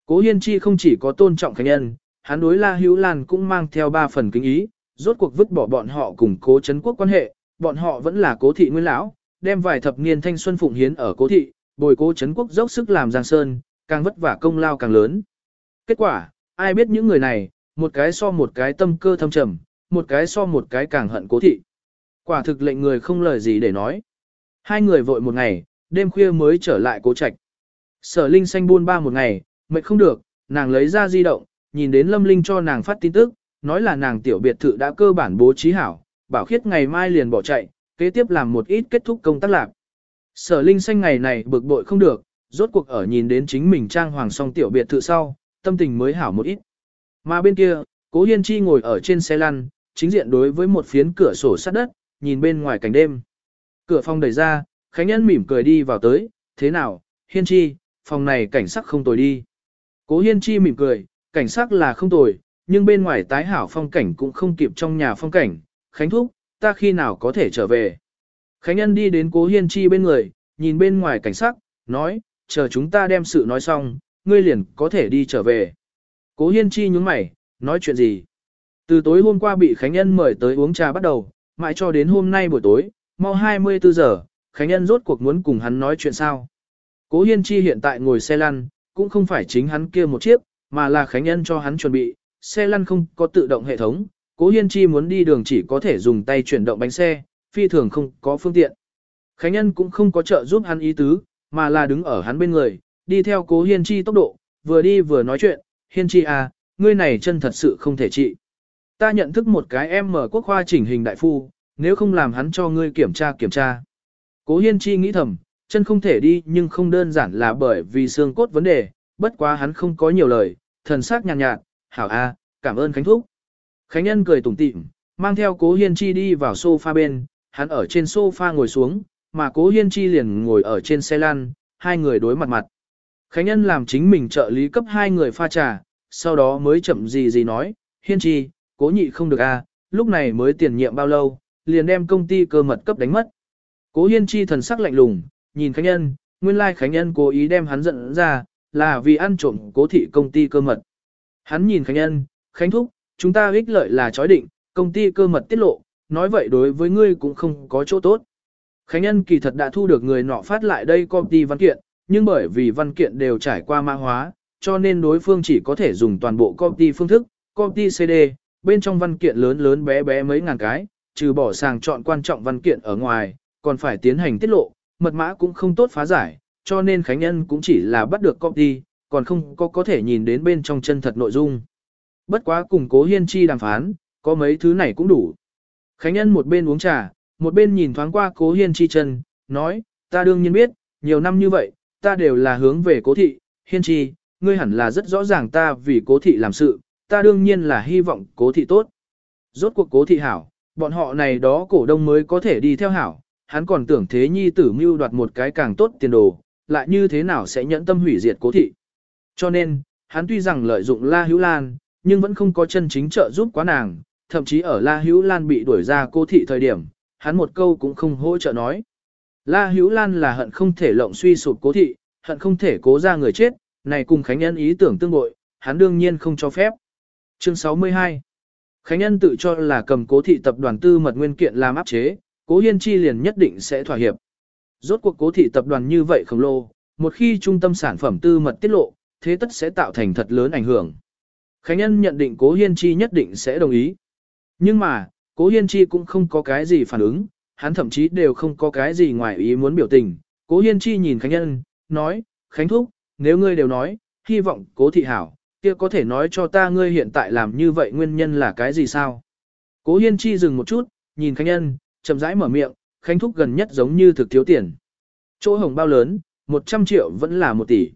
Cố Hiên Chi không chỉ có tôn trọng Khánh Nhân, hắn đối La Hữu Lan cũng mang theo ba phần kính ý, rốt cuộc vứt bỏ bọn họ cùng cố chấn quốc quan hệ, bọn họ vẫn là cố thị nguyên lão, đem vài thập niên thanh xuân phụng hiến ở cố thị, bồi cố chấn quốc dốc sức làm giang sơn, càng vất vả công lao càng lớn. Kết quả, ai biết những người này, một cái so một cái tâm cơ thâm trầm, một cái so một cái càng hận cố thị. Quả thực lệnh người không lời gì để nói. Hai người vội một ngày, đêm khuya mới trở lại cố trạch. Sở Linh xanh buôn ba một ngày, mệt không được, nàng lấy ra di động, nhìn đến Lâm Linh cho nàng phát tin tức, nói là nàng tiểu biệt thự đã cơ bản bố trí hảo, bảo khiết ngày mai liền bỏ chạy, kế tiếp làm một ít kết thúc công tác lạc. Sở Linh xanh ngày này bực bội không được, rốt cuộc ở nhìn đến chính mình trang hoàng song tiểu biệt thự sau, tâm tình mới hảo một ít. Mà bên kia, Cố Hiên Chi ngồi ở trên xe lăn, chính diện đối với một phiến cửa sổ sát đất, nhìn bên ngoài cảnh đêm. Cửa phòng đẩy ra, Khánh Nhân mỉm cười đi vào tới, thế nào, Hiên Chi, phòng này cảnh sắc không tồi đi. Cố Hiên Chi mỉm cười, cảnh sắc là không tồi, nhưng bên ngoài tái hảo phong cảnh cũng không kịp trong nhà phong cảnh. Khánh Thúc, ta khi nào có thể trở về? Khánh Nhân đi đến Cố Hiên Chi bên người, nhìn bên ngoài cảnh sắc, nói, chờ chúng ta đem sự nói xong, ngươi liền có thể đi trở về. Cố Hiên Chi nhướng mày, nói chuyện gì? Từ tối hôm qua bị Khánh Nhân mời tới uống trà bắt đầu, mãi cho đến hôm nay buổi tối, mau 24 giờ, Khánh Nhân rốt cuộc muốn cùng hắn nói chuyện sao. Cố Hiên Chi hiện tại ngồi xe lăn, cũng không phải chính hắn kia một chiếc, mà là Khánh Nhân cho hắn chuẩn bị, xe lăn không có tự động hệ thống, Cố Hiên Chi muốn đi đường chỉ có thể dùng tay chuyển động bánh xe, phi thường không có phương tiện. Khánh Nhân cũng không có trợ giúp hắn ý tứ, mà là đứng ở hắn bên người, đi theo Cố Hiên Chi tốc độ, vừa đi vừa nói chuyện, Hiên Chi à, ngươi này chân thật sự không thể trị. Ta nhận thức một cái em mở quốc khoa chỉnh hình đại phu, nếu không làm hắn cho ngươi kiểm tra kiểm tra. Cố Hiên Chi nghĩ thầm, chân không thể đi nhưng không đơn giản là bởi vì xương cốt vấn đề, bất quá hắn không có nhiều lời, thần sắc nhàn nhạt, nhạt, hảo a, cảm ơn Khánh Thúc. Khánh Nhân cười tủm tỉm, mang theo Cố Hiên Chi đi vào sofa bên, hắn ở trên sofa ngồi xuống, mà Cố Hiên Chi liền ngồi ở trên xe lăn, hai người đối mặt mặt. Khánh Nhân làm chính mình trợ lý cấp hai người pha trà, sau đó mới chậm gì gì nói, Hiên Chi, Cố nhị không được a, lúc này mới tiền nhiệm bao lâu, liền đem công ty cơ mật cấp đánh mất. Cố Hiên Chi thần sắc lạnh lùng, nhìn Khánh Nhân, nguyên lai Khánh Nhân cố ý đem hắn giận ra, là vì ăn trộm cố thị công ty cơ mật. Hắn nhìn Khánh Nhân, Khánh Thúc, chúng ta ích lợi là chói định, công ty cơ mật tiết lộ, nói vậy đối với ngươi cũng không có chỗ tốt. Khánh Nhân kỳ thật đã thu được người nọ phát lại đây công ty văn kiện, nhưng bởi vì văn kiện đều trải qua mã hóa, cho nên đối phương chỉ có thể dùng toàn bộ copy phương thức, copy CD, bên trong văn kiện lớn lớn bé bé mấy ngàn cái, trừ bỏ sàng chọn quan trọng văn kiện ở ngoài, còn phải tiến hành tiết lộ, mật mã cũng không tốt phá giải, cho nên Khánh Nhân cũng chỉ là bắt được copy, còn không có có thể nhìn đến bên trong chân thật nội dung. Bất quá cùng cố hiên chi đàm phán, có mấy thứ này cũng đủ. Khánh Nhân một bên uống trà, một bên nhìn thoáng qua cố hiên chi chân, nói, ta đương nhiên biết, nhiều năm như vậy, ta đều là hướng về cố thị, hiên chi, ngươi hẳn là rất rõ ràng ta vì cố thị làm sự, ta đương nhiên là hy vọng cố thị tốt. Rốt cuộc cố thị hảo, bọn họ này đó cổ đông mới có thể đi theo hảo, hắn còn tưởng thế nhi tử mưu đoạt một cái càng tốt tiền đồ, lại như thế nào sẽ nhẫn tâm hủy diệt cố thị. Cho nên, hắn tuy rằng lợi dụng La Hữu Lan, nhưng vẫn không có chân chính trợ giúp quá nàng, thậm chí ở La Hữu Lan bị đuổi ra cố thị thời điểm, hắn một câu cũng không hỗ trợ nói. La Hữu Lan là hận không thể lộng suy sụp cố thị, hận không thể cố ra người chết, này cùng Khánh Nhân ý tưởng tương bội, hắn đương nhiên không cho phép. Chương 62 Khánh Nhân tự cho là cầm cố thị tập đoàn tư mật nguyên kiện làm áp chế, cố hiên chi liền nhất định sẽ thỏa hiệp. Rốt cuộc cố thị tập đoàn như vậy khổng lồ, một khi trung tâm sản phẩm tư mật tiết lộ, thế tất sẽ tạo thành thật lớn ảnh hưởng. Khánh Nhân nhận định cố hiên chi nhất định sẽ đồng ý. Nhưng mà, cố hiên chi cũng không có cái gì phản ứng, hắn thậm chí đều không có cái gì ngoài ý muốn biểu tình. Cố hiên chi nhìn Khánh Nhân, nói, Khánh Thúc, nếu ngươi đều nói, hy vọng cố thị hảo, kia có thể nói cho ta ngươi hiện tại làm như vậy nguyên nhân là cái gì sao? Cố hiên chi dừng một chút, nhìn Khánh Nhân, chậm rãi mở miệng, Khánh Thúc gần nhất giống như thực thiếu tiền. Chỗ hồng bao lớn, 100 triệu vẫn là 1 tỷ.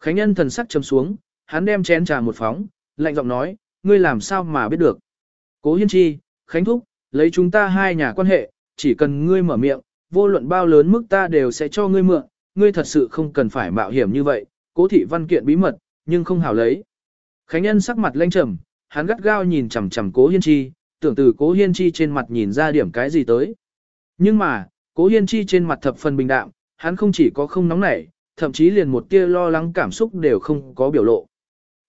Khánh Nhân thần sắc trầm xuống, hắn đem chén trà một phóng, lạnh giọng nói, ngươi làm sao mà biết được. Cố hiên chi, Khánh Thúc, lấy chúng ta hai nhà quan hệ, chỉ cần ngươi mở miệng, vô luận bao lớn mức ta đều sẽ cho ngươi mượn, ngươi thật sự không cần phải mạo hiểm như vậy, cố thị văn kiện bí mật, nhưng không hảo lấy. Khánh Nhân sắc mặt lanh trầm, hắn gắt gao nhìn chằm chằm cố hiên chi, tưởng từ cố hiên chi trên mặt nhìn ra điểm cái gì tới. Nhưng mà, cố hiên chi trên mặt thập phần bình đạm, hắn không chỉ có không nóng nảy, thậm chí liền một tia lo lắng cảm xúc đều không có biểu lộ.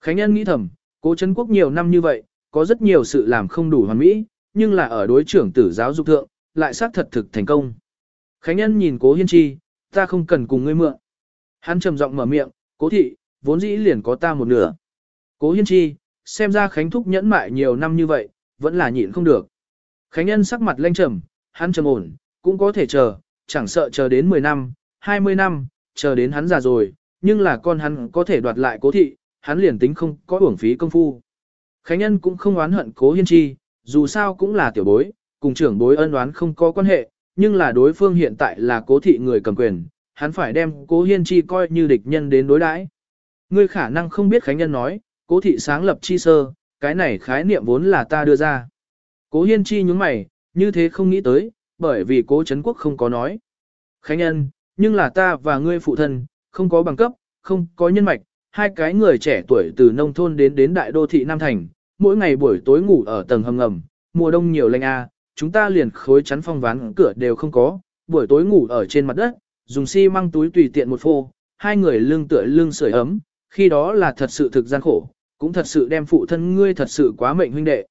Khánh Nhân nghĩ thầm, cố Trấn Quốc nhiều năm như vậy, có rất nhiều sự làm không đủ hoàn mỹ, nhưng là ở đối trưởng tử giáo dục thượng, lại xác thật thực thành công. Khánh Nhân nhìn cố hiên chi, ta không cần cùng ngươi mượn. Hắn trầm giọng mở miệng, cố thị, vốn dĩ liền có ta một nửa. Cố hiên chi, xem ra Khánh Thúc nhẫn mại nhiều năm như vậy, vẫn là nhịn không được. Khánh Nhân sắc mặt lanh trầm, hắn trầm ổn, cũng có thể chờ, chẳng sợ chờ đến 10 năm, 20 năm, chờ đến hắn già rồi, nhưng là con hắn có thể đoạt lại cố thị, hắn liền tính không có uổng phí công phu. Khánh Nhân cũng không oán hận cố hiên chi, dù sao cũng là tiểu bối, cùng trưởng bối ân oán không có quan hệ, nhưng là đối phương hiện tại là cố thị người cầm quyền, hắn phải đem cố hiên chi coi như địch nhân đến đối đãi. Ngươi khả năng không biết Khánh Nhân nói, cố thị sáng lập chi sơ, cái này khái niệm vốn là ta đưa ra. Cố hiên chi nhúng mày, như thế không nghĩ tới, bởi vì cố Trấn Quốc không có nói. Khánh Nhân, nhưng là ta và ngươi phụ thân, không có bằng cấp, không có nhân mạch, hai cái người trẻ tuổi từ nông thôn đến đến đại đô thị Nam Thành, mỗi ngày buổi tối ngủ ở tầng hầm ngầm, mùa đông nhiều lạnh a, chúng ta liền khối chắn phong ván cửa đều không có, buổi tối ngủ ở trên mặt đất, dùng xi măng túi tùy tiện một phô, hai người lưng tựa lưng sưởi ấm, khi đó là thật sự thực gian khổ, cũng thật sự đem phụ thân ngươi thật sự quá mệnh huynh đệ.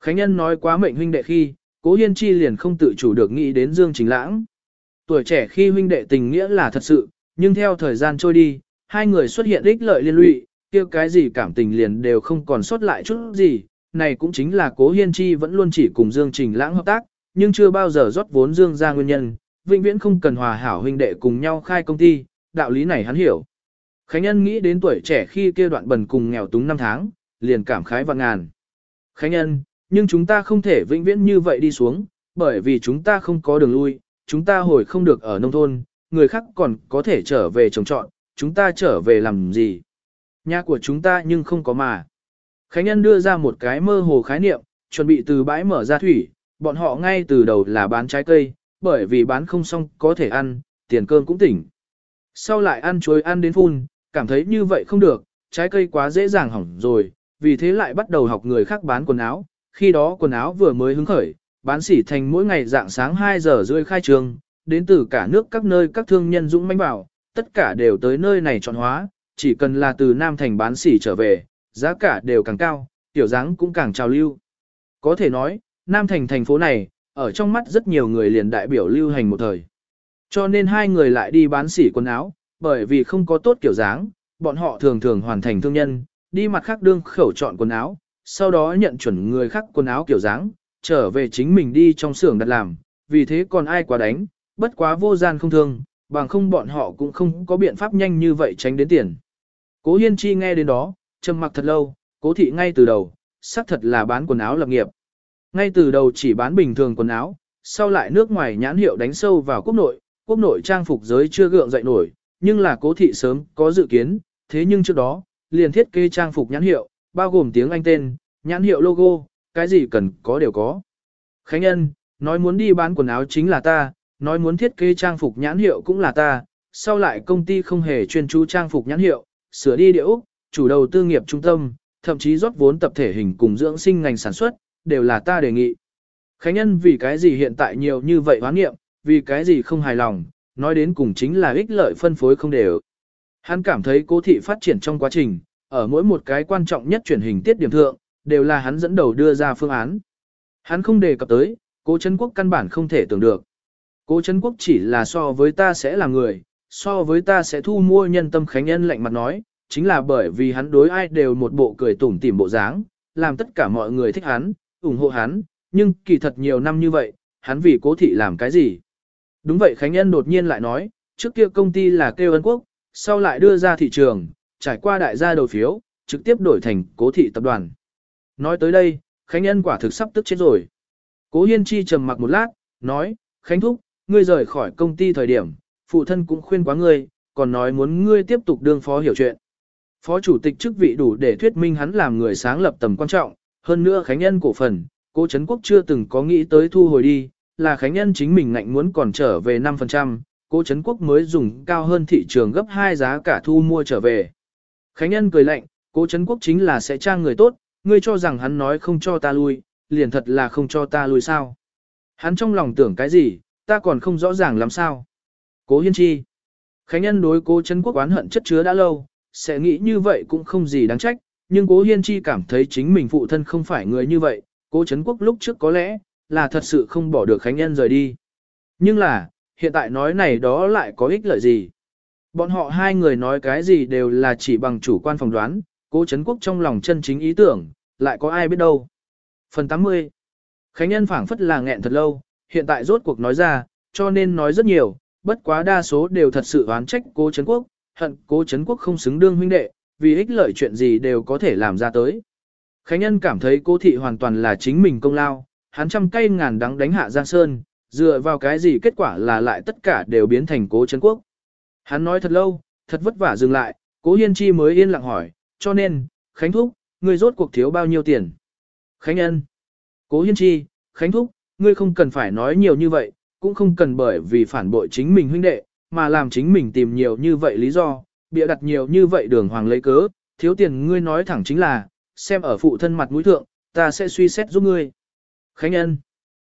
Khánh Nhân nói quá mệnh huynh đệ khi, Cố Hiên Chi liền không tự chủ được nghĩ đến Dương Trình Lãng. Tuổi trẻ khi huynh đệ tình nghĩa là thật sự, nhưng theo thời gian trôi đi, hai người xuất hiện ích lợi liên lụy, kia cái gì cảm tình liền đều không còn sót lại chút gì, này cũng chính là Cố Hiên Chi vẫn luôn chỉ cùng Dương Trình Lãng hợp tác, nhưng chưa bao giờ rót vốn Dương ra nguyên nhân, vĩnh viễn không cần hòa hảo huynh đệ cùng nhau khai công ty, đạo lý này hắn hiểu. Khánh Nhân nghĩ đến tuổi trẻ khi kia đoạn bần cùng nghèo túng năm tháng, liền cảm khái và ngàn. Khánh Nhân, nhưng chúng ta không thể vĩnh viễn như vậy đi xuống, bởi vì chúng ta không có đường lui, chúng ta hồi không được ở nông thôn, người khác còn có thể trở về trồng trọn, chúng ta trở về làm gì? Nhà của chúng ta nhưng không có mà. Khánh Nhân đưa ra một cái mơ hồ khái niệm, chuẩn bị từ bãi mở ra thủy, bọn họ ngay từ đầu là bán trái cây, bởi vì bán không xong có thể ăn, tiền cơm cũng tỉnh. Sau lại ăn chuối ăn đến phun, cảm thấy như vậy không được, trái cây quá dễ dàng hỏng rồi, vì thế lại bắt đầu học người khác bán quần áo, khi đó quần áo vừa mới hứng khởi, bán sỉ thành mỗi ngày dạng sáng 2 giờ rưỡi khai trường, đến từ cả nước các nơi các thương nhân dũng mãnh bảo, tất cả đều tới nơi này chọn hóa, chỉ cần là từ Nam Thành bán sỉ trở về, giá cả đều càng cao, tiểu dáng cũng càng trào lưu. Có thể nói, Nam Thành thành phố này, ở trong mắt rất nhiều người liền đại biểu lưu hành một thời. Cho nên hai người lại đi bán sỉ quần áo, bởi vì không có tốt kiểu dáng, bọn họ thường thường hoàn thành thương nhân, đi mặt khác đương khẩu chọn quần áo, sau đó nhận chuẩn người khác quần áo kiểu dáng, trở về chính mình đi trong xưởng đặt làm, vì thế còn ai quá đánh, bất quá vô gian không thương, bằng không bọn họ cũng không có biện pháp nhanh như vậy tránh đến tiền. Cố Hiên Chi nghe đến đó, trầm mặc thật lâu, cố thị ngay từ đầu, xác thật là bán quần áo lập nghiệp. Ngay từ đầu chỉ bán bình thường quần áo, sau lại nước ngoài nhãn hiệu đánh sâu vào quốc nội, quốc nội trang phục giới chưa gượng dậy nổi, nhưng là cố thị sớm có dự kiến, thế nhưng trước đó, liền thiết kế trang phục nhãn hiệu, bao gồm tiếng Anh tên, nhãn hiệu logo, cái gì cần có đều có. Khánh Nhân, nói muốn đi bán quần áo chính là ta, nói muốn thiết kế trang phục nhãn hiệu cũng là ta, sau lại công ty không hề chuyên chú trang phục nhãn hiệu, sửa đi địa Úc, chủ đầu tư nghiệp trung tâm, thậm chí rót vốn tập thể hình cùng dưỡng sinh ngành sản xuất, đều là ta đề nghị. Khánh Nhân vì cái gì hiện tại nhiều như vậy hoán nghiệm, vì cái gì không hài lòng, nói đến cùng chính là ích lợi phân phối không đều. Hắn cảm thấy cố thị phát triển trong quá trình, ở mỗi một cái quan trọng nhất truyền hình tiết điểm thượng, đều là hắn dẫn đầu đưa ra phương án. Hắn không đề cập tới, cố Trấn Quốc căn bản không thể tưởng được. Cố Trấn Quốc chỉ là so với ta sẽ là người, so với ta sẽ thu mua nhân tâm khánh nhân lạnh mặt nói, chính là bởi vì hắn đối ai đều một bộ cười tủm tỉm bộ dáng, làm tất cả mọi người thích hắn, ủng hộ hắn, nhưng kỳ thật nhiều năm như vậy, hắn vì cố thị làm cái gì? Đúng vậy Khánh Nhân đột nhiên lại nói, trước kia công ty là kêu ân quốc, sau lại đưa ra thị trường, trải qua đại gia đầu phiếu, trực tiếp đổi thành cố thị tập đoàn. Nói tới đây, Khánh Nhân quả thực sắp tức chết rồi. Cố Hiên Chi trầm mặc một lát, nói, Khánh Thúc, ngươi rời khỏi công ty thời điểm, phụ thân cũng khuyên quá ngươi, còn nói muốn ngươi tiếp tục đương phó hiểu chuyện. Phó chủ tịch chức vị đủ để thuyết minh hắn làm người sáng lập tầm quan trọng, hơn nữa Khánh Nhân cổ phần, cố Trấn Quốc chưa từng có nghĩ tới thu hồi đi, là Khánh Nhân chính mình ngạnh muốn còn trở về 5%, cố Trấn Quốc mới dùng cao hơn thị trường gấp 2 giá cả thu mua trở về. Khánh Nhân cười lạnh, cố Trấn Quốc chính là sẽ trang người tốt, ngươi cho rằng hắn nói không cho ta lui, liền thật là không cho ta lui sao. Hắn trong lòng tưởng cái gì, ta còn không rõ ràng làm sao. Cố Hiên Chi Khánh Nhân đối cố Trấn Quốc oán hận chất chứa đã lâu, sẽ nghĩ như vậy cũng không gì đáng trách, nhưng cố Hiên Chi cảm thấy chính mình phụ thân không phải người như vậy, cố Trấn Quốc lúc trước có lẽ, là thật sự không bỏ được Khánh Nhân rời đi. Nhưng là, hiện tại nói này đó lại có ích lợi gì? Bọn họ hai người nói cái gì đều là chỉ bằng chủ quan phỏng đoán, cố Trấn Quốc trong lòng chân chính ý tưởng, lại có ai biết đâu. Phần 80 Khánh Nhân phảng phất là nghẹn thật lâu, hiện tại rốt cuộc nói ra, cho nên nói rất nhiều, bất quá đa số đều thật sự oán trách cố Trấn Quốc, hận cố Trấn Quốc không xứng đương huynh đệ, vì ích lợi chuyện gì đều có thể làm ra tới. Khánh Nhân cảm thấy cố thị hoàn toàn là chính mình công lao, hắn trăm cây ngàn đắng đánh hạ Giang Sơn, dựa vào cái gì kết quả là lại tất cả đều biến thành cố Trấn Quốc. Hắn nói thật lâu, thật vất vả dừng lại, cố Hiên Chi mới yên lặng hỏi, cho nên, Khánh Thúc, ngươi rốt cuộc thiếu bao nhiêu tiền? Khánh Nhân, cố Hiên Chi, Khánh Thúc, ngươi không cần phải nói nhiều như vậy, cũng không cần bởi vì phản bội chính mình huynh đệ, mà làm chính mình tìm nhiều như vậy lý do, bịa đặt nhiều như vậy đường hoàng lấy cớ, thiếu tiền ngươi nói thẳng chính là, xem ở phụ thân mặt mũi thượng, ta sẽ suy xét giúp ngươi. Khánh Nhân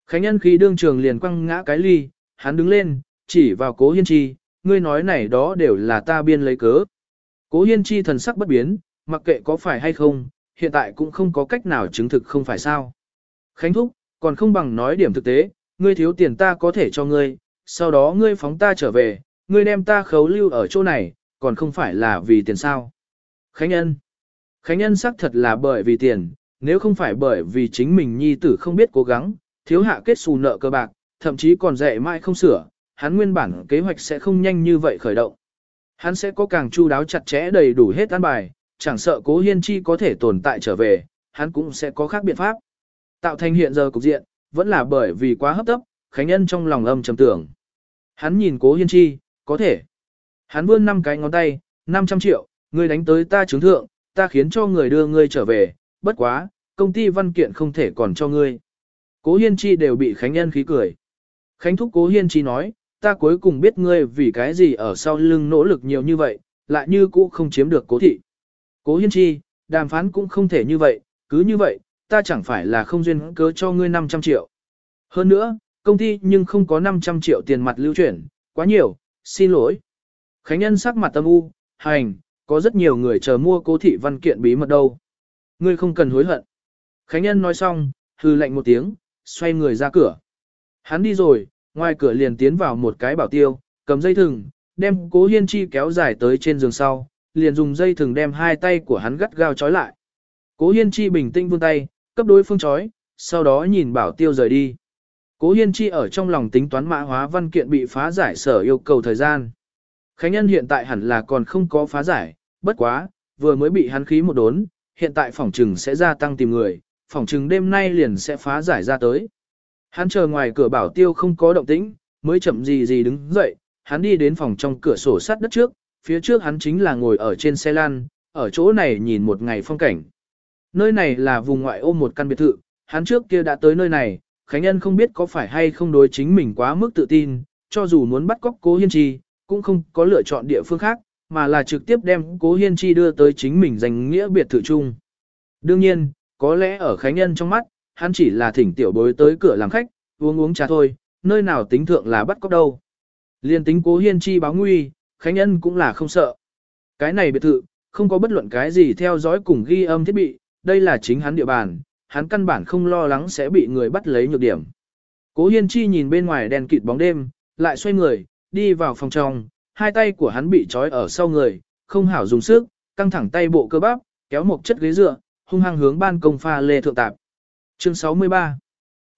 Khánh Nhân khi đương trường liền quăng ngã cái ly, hắn đứng lên, chỉ vào cố hiên chi, ngươi nói này đó đều là ta biên lấy cớ. Cố hiên chi thần sắc bất biến, mặc kệ có phải hay không, hiện tại cũng không có cách nào chứng thực không phải sao. Khánh Thúc, còn không bằng nói điểm thực tế, ngươi thiếu tiền ta có thể cho ngươi, sau đó ngươi phóng ta trở về, ngươi đem ta khấu lưu ở chỗ này, còn không phải là vì tiền sao. Khánh Nhân Khánh Nhân xác thật là bởi vì tiền, nếu không phải bởi vì chính mình nhi tử không biết cố gắng, thiếu hạ kết xù nợ cơ bạc, thậm chí còn dạy mãi không sửa, hắn nguyên bản kế hoạch sẽ không nhanh như vậy khởi động. Hắn sẽ có càng chu đáo chặt chẽ đầy đủ hết an bài, chẳng sợ cố hiên chi có thể tồn tại trở về, hắn cũng sẽ có khác biện pháp. Tạo thành hiện giờ cục diện, vẫn là bởi vì quá hấp tấp, Khánh Nhân trong lòng âm trầm tưởng. Hắn nhìn cố hiên chi, có thể. Hắn vươn năm cái ngón tay, 500 triệu, ngươi đánh tới ta chứng thượng, ta khiến cho người đưa ngươi trở về, bất quá, công ty văn kiện không thể còn cho ngươi. Cố Hiên Chi đều bị Khánh Nhân khí cười. Khánh thúc Cố Hiên Chi nói, ta cuối cùng biết ngươi vì cái gì ở sau lưng nỗ lực nhiều như vậy, lại như cũ không chiếm được cố thị. Cố Hiên Chi, đàm phán cũng không thể như vậy, cứ như vậy, ta chẳng phải là không duyên cớ cho ngươi 500 triệu. Hơn nữa, công ty nhưng không có 500 triệu tiền mặt lưu chuyển, quá nhiều, xin lỗi. Khánh Nhân sắc mặt tâm u, hành, có rất nhiều người chờ mua cố thị văn kiện bí mật đâu. Ngươi không cần hối hận. Khánh Nhân nói xong, hư lạnh một tiếng, xoay người ra cửa. Hắn đi rồi, ngoài cửa liền tiến vào một cái bảo tiêu, cầm dây thừng, đem cố hiên chi kéo dài tới trên giường sau, liền dùng dây thừng đem hai tay của hắn gắt gao trói lại. Cố hiên chi bình tĩnh vươn tay, cấp đối phương trói, sau đó nhìn bảo tiêu rời đi. Cố hiên chi ở trong lòng tính toán mã hóa văn kiện bị phá giải sở yêu cầu thời gian. Khánh Nhân hiện tại hẳn là còn không có phá giải, bất quá, vừa mới bị hắn khí một đốn, hiện tại phòng trừng sẽ gia tăng tìm người, phòng trừng đêm nay liền sẽ phá giải ra tới. Hắn chờ ngoài cửa bảo tiêu không có động tĩnh, mới chậm gì gì đứng dậy, hắn đi đến phòng trong cửa sổ sắt đất trước, phía trước hắn chính là ngồi ở trên xe lan, ở chỗ này nhìn một ngày phong cảnh. Nơi này là vùng ngoại ô một căn biệt thự, hắn trước kia đã tới nơi này, Khánh Nhân không biết có phải hay không đối chính mình quá mức tự tin, cho dù muốn bắt cóc cố hiên Chi cũng không có lựa chọn địa phương khác, mà là trực tiếp đem cố hiên chi đưa tới chính mình danh nghĩa biệt thự chung. Đương nhiên, có lẽ ở Khánh Nhân trong mắt, hắn chỉ là thỉnh tiểu bối tới cửa làm khách, uống uống trà thôi, nơi nào tính thượng là bắt cóc đâu. Liên tính cố hiên chi báo nguy, Khánh Nhân cũng là không sợ. Cái này biệt thự, không có bất luận cái gì theo dõi cùng ghi âm thiết bị, đây là chính hắn địa bàn, hắn căn bản không lo lắng sẽ bị người bắt lấy nhược điểm. Cố hiên chi nhìn bên ngoài đèn kịt bóng đêm, lại xoay người, đi vào phòng trong, hai tay của hắn bị trói ở sau người, không hảo dùng sức, căng thẳng tay bộ cơ bắp, kéo một chất ghế dựa, hung hăng hướng ban công pha lê thượng tạp. Chương 63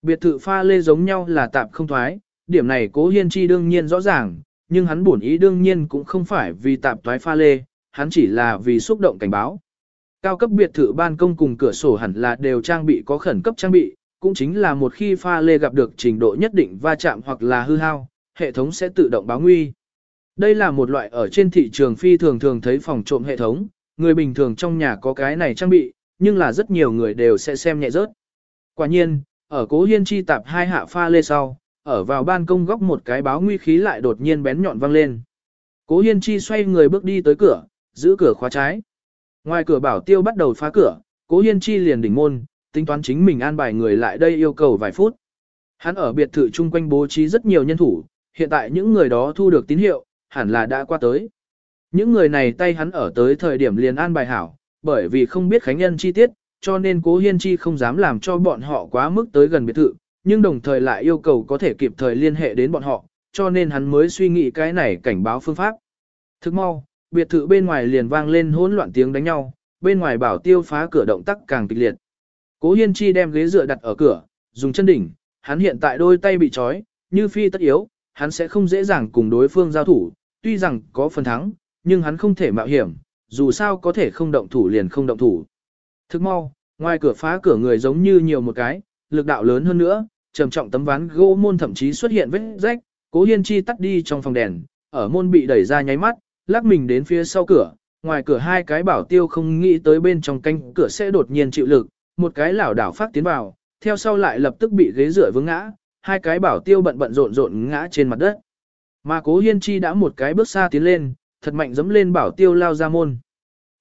Biệt thự pha lê giống nhau là tạp không thoái, điểm này cố hiên chi đương nhiên rõ ràng, nhưng hắn bổn ý đương nhiên cũng không phải vì tạp thoái pha lê, hắn chỉ là vì xúc động cảnh báo. Cao cấp biệt thự ban công cùng cửa sổ hẳn là đều trang bị có khẩn cấp trang bị, cũng chính là một khi pha lê gặp được trình độ nhất định va chạm hoặc là hư hao, hệ thống sẽ tự động báo nguy. Đây là một loại ở trên thị trường phi thường thường thấy phòng trộm hệ thống, người bình thường trong nhà có cái này trang bị, nhưng là rất nhiều người đều sẽ xem nhẹ rớt. Quả nhiên, ở cố hiên chi tạp hai hạ pha lê sau, ở vào ban công góc một cái báo nguy khí lại đột nhiên bén nhọn vang lên. Cố hiên chi xoay người bước đi tới cửa, giữ cửa khóa trái. Ngoài cửa bảo tiêu bắt đầu phá cửa, cố hiên chi liền đỉnh môn, tính toán chính mình an bài người lại đây yêu cầu vài phút. Hắn ở biệt thự chung quanh bố trí rất nhiều nhân thủ, hiện tại những người đó thu được tín hiệu, hẳn là đã qua tới. Những người này tay hắn ở tới thời điểm liền an bài hảo, bởi vì không biết khánh nhân chi tiết, cho nên cố hiên chi không dám làm cho bọn họ quá mức tới gần biệt thự, nhưng đồng thời lại yêu cầu có thể kịp thời liên hệ đến bọn họ, cho nên hắn mới suy nghĩ cái này cảnh báo phương pháp. Thức mau, biệt thự bên ngoài liền vang lên hỗn loạn tiếng đánh nhau, bên ngoài bảo tiêu phá cửa động tác càng kịch liệt. Cố Hiên Chi đem ghế dựa đặt ở cửa, dùng chân đỉnh, hắn hiện tại đôi tay bị trói, như phi tất yếu, hắn sẽ không dễ dàng cùng đối phương giao thủ, tuy rằng có phần thắng, nhưng hắn không thể mạo hiểm, dù sao có thể không động thủ liền không động thủ. Thức mau, ngoài cửa phá cửa người giống như nhiều một cái, lực đạo lớn hơn nữa, trầm trọng tấm ván gỗ môn thậm chí xuất hiện vết rách, cố hiên chi tắt đi trong phòng đèn, ở môn bị đẩy ra nháy mắt, lắc mình đến phía sau cửa, ngoài cửa hai cái bảo tiêu không nghĩ tới bên trong canh cửa sẽ đột nhiên chịu lực, một cái lảo đảo phát tiến vào, theo sau lại lập tức bị ghế rửa vướng ngã, hai cái bảo tiêu bận bận rộn rộn ngã trên mặt đất. Mà cố hiên chi đã một cái bước xa tiến lên, thật mạnh dẫm lên bảo tiêu lao ra môn.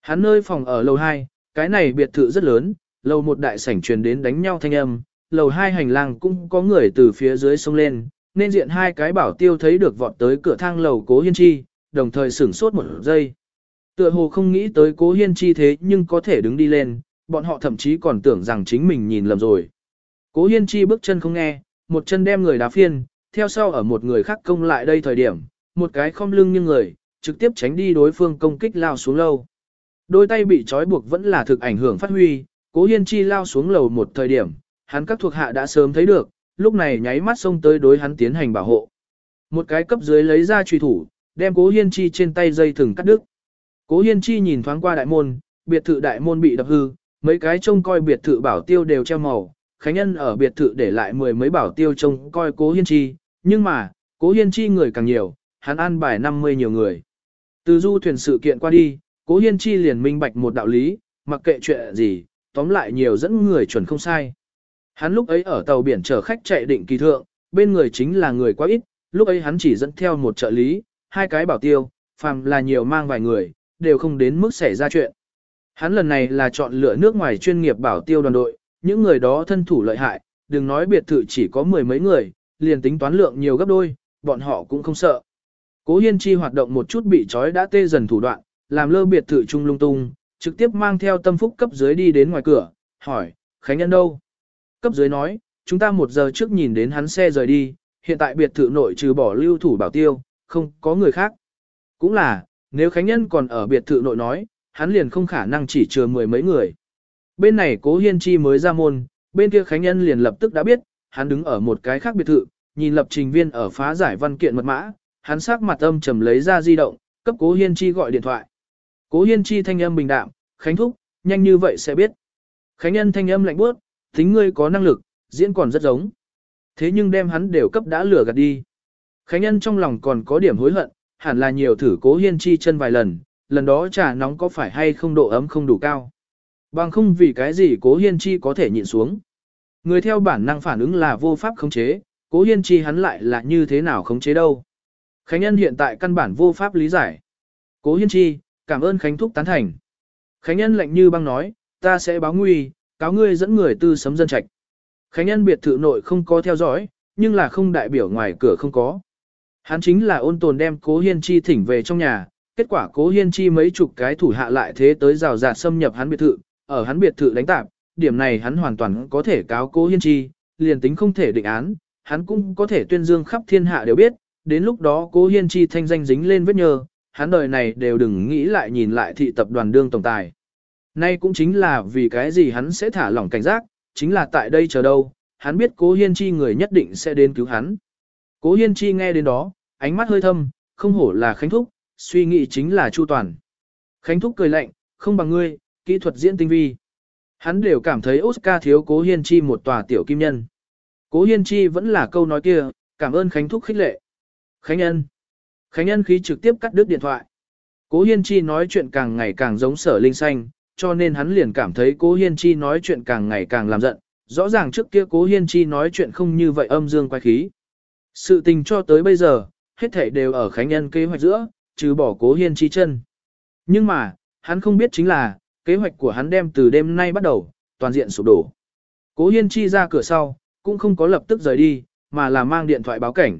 Hắn nơi phòng ở lầu 2, cái này biệt thự rất lớn, lầu một đại sảnh truyền đến đánh nhau thanh âm, lầu hai hành lang cũng có người từ phía dưới sông lên, nên diện hai cái bảo tiêu thấy được vọt tới cửa thang lầu cố hiên chi, đồng thời sửng sốt một giây. Tựa hồ không nghĩ tới cố hiên chi thế nhưng có thể đứng đi lên, bọn họ thậm chí còn tưởng rằng chính mình nhìn lầm rồi. Cố hiên chi bước chân không nghe, một chân đem người đá phiên, theo sau ở một người khác công lại đây thời điểm, một cái không lưng như người, trực tiếp tránh đi đối phương công kích lao xuống lâu. Đôi tay bị trói buộc vẫn là thực ảnh hưởng phát huy, cố hiên chi lao xuống lầu một thời điểm, hắn các thuộc hạ đã sớm thấy được, lúc này nháy mắt xông tới đối hắn tiến hành bảo hộ. Một cái cấp dưới lấy ra truy thủ, đem cố hiên chi trên tay dây thừng cắt đứt. Cố hiên chi nhìn thoáng qua đại môn, biệt thự đại môn bị đập hư, mấy cái trông coi biệt thự bảo tiêu đều treo màu, Khánh Nhân ở biệt thự để lại mười mấy bảo tiêu trông coi cố hiên chi, nhưng mà, cố hiên chi người càng nhiều, hắn an bài 50 nhiều người. Từ du thuyền sự kiện qua đi, cố hiên chi liền minh bạch một đạo lý, mặc kệ chuyện gì, tóm lại nhiều dẫn người chuẩn không sai. Hắn lúc ấy ở tàu biển chở khách chạy định kỳ thượng, bên người chính là người quá ít, lúc ấy hắn chỉ dẫn theo một trợ lý, hai cái bảo tiêu, phàm là nhiều mang vài người, đều không đến mức xảy ra chuyện. Hắn lần này là chọn lựa nước ngoài chuyên nghiệp bảo tiêu đoàn đội, những người đó thân thủ lợi hại, đừng nói biệt thự chỉ có mười mấy người, liền tính toán lượng nhiều gấp đôi, bọn họ cũng không sợ. Cố Hiên Chi hoạt động một chút bị trói đã tê dần thủ đoạn, làm lơ biệt thự trung lung tung, trực tiếp mang theo tâm phúc cấp dưới đi đến ngoài cửa, hỏi, Khánh Nhân đâu? Cấp dưới nói, chúng ta một giờ trước nhìn đến hắn xe rời đi, hiện tại biệt thự nội trừ bỏ lưu thủ bảo tiêu, không có người khác. Cũng là, nếu Khánh Nhân còn ở biệt thự nội nói, hắn liền không khả năng chỉ chừa mười mấy người. Bên này cố hiên chi mới ra môn, bên kia Khánh Nhân liền lập tức đã biết, hắn đứng ở một cái khác biệt thự, nhìn lập trình viên ở phá giải văn kiện mật mã, hắn sắc mặt âm trầm lấy ra di động, cấp cố hiên chi gọi điện thoại. Cố hiên chi thanh âm bình đạm, Khánh Thúc, nhanh như vậy sẽ biết. Khánh Nhân thanh âm lạnh bước, tính ngươi có năng lực, diễn còn rất giống. Thế nhưng đem hắn đều cấp đã lửa gạt đi. Khánh Nhân trong lòng còn có điểm hối hận, hẳn là nhiều thử cố hiên chi chân vài lần, lần đó trà nóng có phải hay không độ ấm không đủ cao. Bằng không vì cái gì cố hiên chi có thể nhịn xuống. Người theo bản năng phản ứng là vô pháp khống chế, cố hiên chi hắn lại là như thế nào khống chế đâu. Khánh Nhân hiện tại căn bản vô pháp lý giải. Cố hiên chi, cảm ơn Khánh Thúc tán thành. Khánh Nhân lạnh như băng nói, ta sẽ báo nguy, cáo ngươi dẫn người tư sấm dân trạch. Khánh Nhân biệt thự nội không có theo dõi, nhưng là không đại biểu ngoài cửa không có. Hắn chính là ôn tồn đem cố hiên chi thỉnh về trong nhà, kết quả cố hiên chi mấy chục cái thủ hạ lại thế tới rào rạt xâm nhập hắn biệt thự, ở hắn biệt thự đánh tạp, điểm này hắn hoàn toàn có thể cáo cố hiên chi, liền tính không thể định án, hắn cũng có thể tuyên dương khắp thiên hạ đều biết, đến lúc đó cố hiên chi thanh danh dính lên vết nhơ, hắn đời này đều đừng nghĩ lại nhìn lại thị tập đoàn đương tổng tài. Nay cũng chính là vì cái gì hắn sẽ thả lỏng cảnh giác, chính là tại đây chờ đâu, hắn biết cố hiên chi người nhất định sẽ đến cứu hắn. Cố hiên chi nghe đến đó, ánh mắt hơi thâm, không hổ là Khánh Thúc, suy nghĩ chính là Chu Toàn. Khánh Thúc cười lạnh, không bằng ngươi, kỹ thuật diễn tinh vi. Hắn đều cảm thấy Oscar thiếu cố hiên chi một tòa tiểu kim nhân. Cố hiên chi vẫn là câu nói kia, cảm ơn Khánh Thúc khích lệ. Khánh Nhân. Khánh Nhân khí trực tiếp cắt đứt điện thoại. Cố hiên chi nói chuyện càng ngày càng giống sở linh xanh, cho nên hắn liền cảm thấy cố hiên chi nói chuyện càng ngày càng làm giận. Rõ ràng trước kia cố hiên chi nói chuyện không như vậy âm dương quay khí. Sự tình cho tới bây giờ, hết thảy đều ở Khánh Nhân kế hoạch giữa, trừ bỏ cố hiên chi chân. Nhưng mà, hắn không biết chính là, kế hoạch của hắn đem từ đêm nay bắt đầu, toàn diện sụp đổ. Cố hiên chi ra cửa sau, cũng không có lập tức rời đi, mà là mang điện thoại báo cảnh.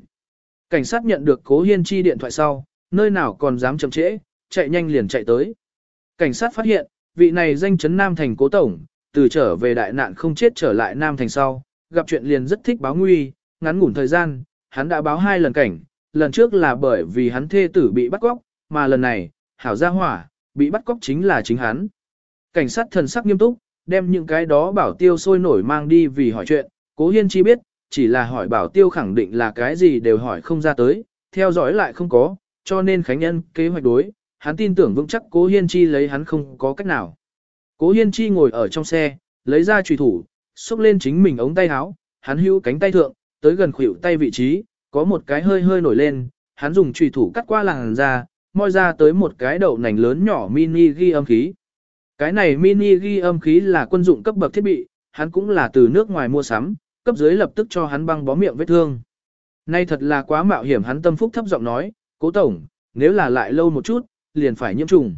Cảnh sát nhận được cố hiên chi điện thoại sau, nơi nào còn dám chậm trễ, chạy nhanh liền chạy tới. Cảnh sát phát hiện, vị này danh chấn Nam Thành cố tổng, từ trở về đại nạn không chết trở lại Nam Thành sau, gặp chuyện liền rất thích báo nguy, ngắn ngủn thời gian, hắn đã báo hai lần cảnh, lần trước là bởi vì hắn thê tử bị bắt cóc, mà lần này, hảo gia hỏa, bị bắt cóc chính là chính hắn. Cảnh sát thần sắc nghiêm túc, đem những cái đó bảo tiêu sôi nổi mang đi vì hỏi chuyện, cố hiên chi biết, chỉ là hỏi bảo tiêu khẳng định là cái gì đều hỏi không ra tới, theo dõi lại không có, cho nên Khánh Nhân kế hoạch đối, hắn tin tưởng vững chắc cố hiên chi lấy hắn không có cách nào. Cố hiên chi ngồi ở trong xe, lấy ra trùy thủ, xúc lên chính mình ống tay áo, hắn hưu cánh tay thượng, tới gần khuỷu tay vị trí, có một cái hơi hơi nổi lên, hắn dùng chùy thủ cắt qua làn da, moi ra tới một cái đậu nành lớn nhỏ mini ghi âm khí. Cái này mini ghi âm khí là quân dụng cấp bậc thiết bị, hắn cũng là từ nước ngoài mua sắm, cấp dưới lập tức cho hắn băng bó miệng vết thương. Nay thật là quá mạo hiểm hắn tâm phúc thấp giọng nói, cố tổng, nếu là lại lâu một chút, liền phải nhiễm trùng.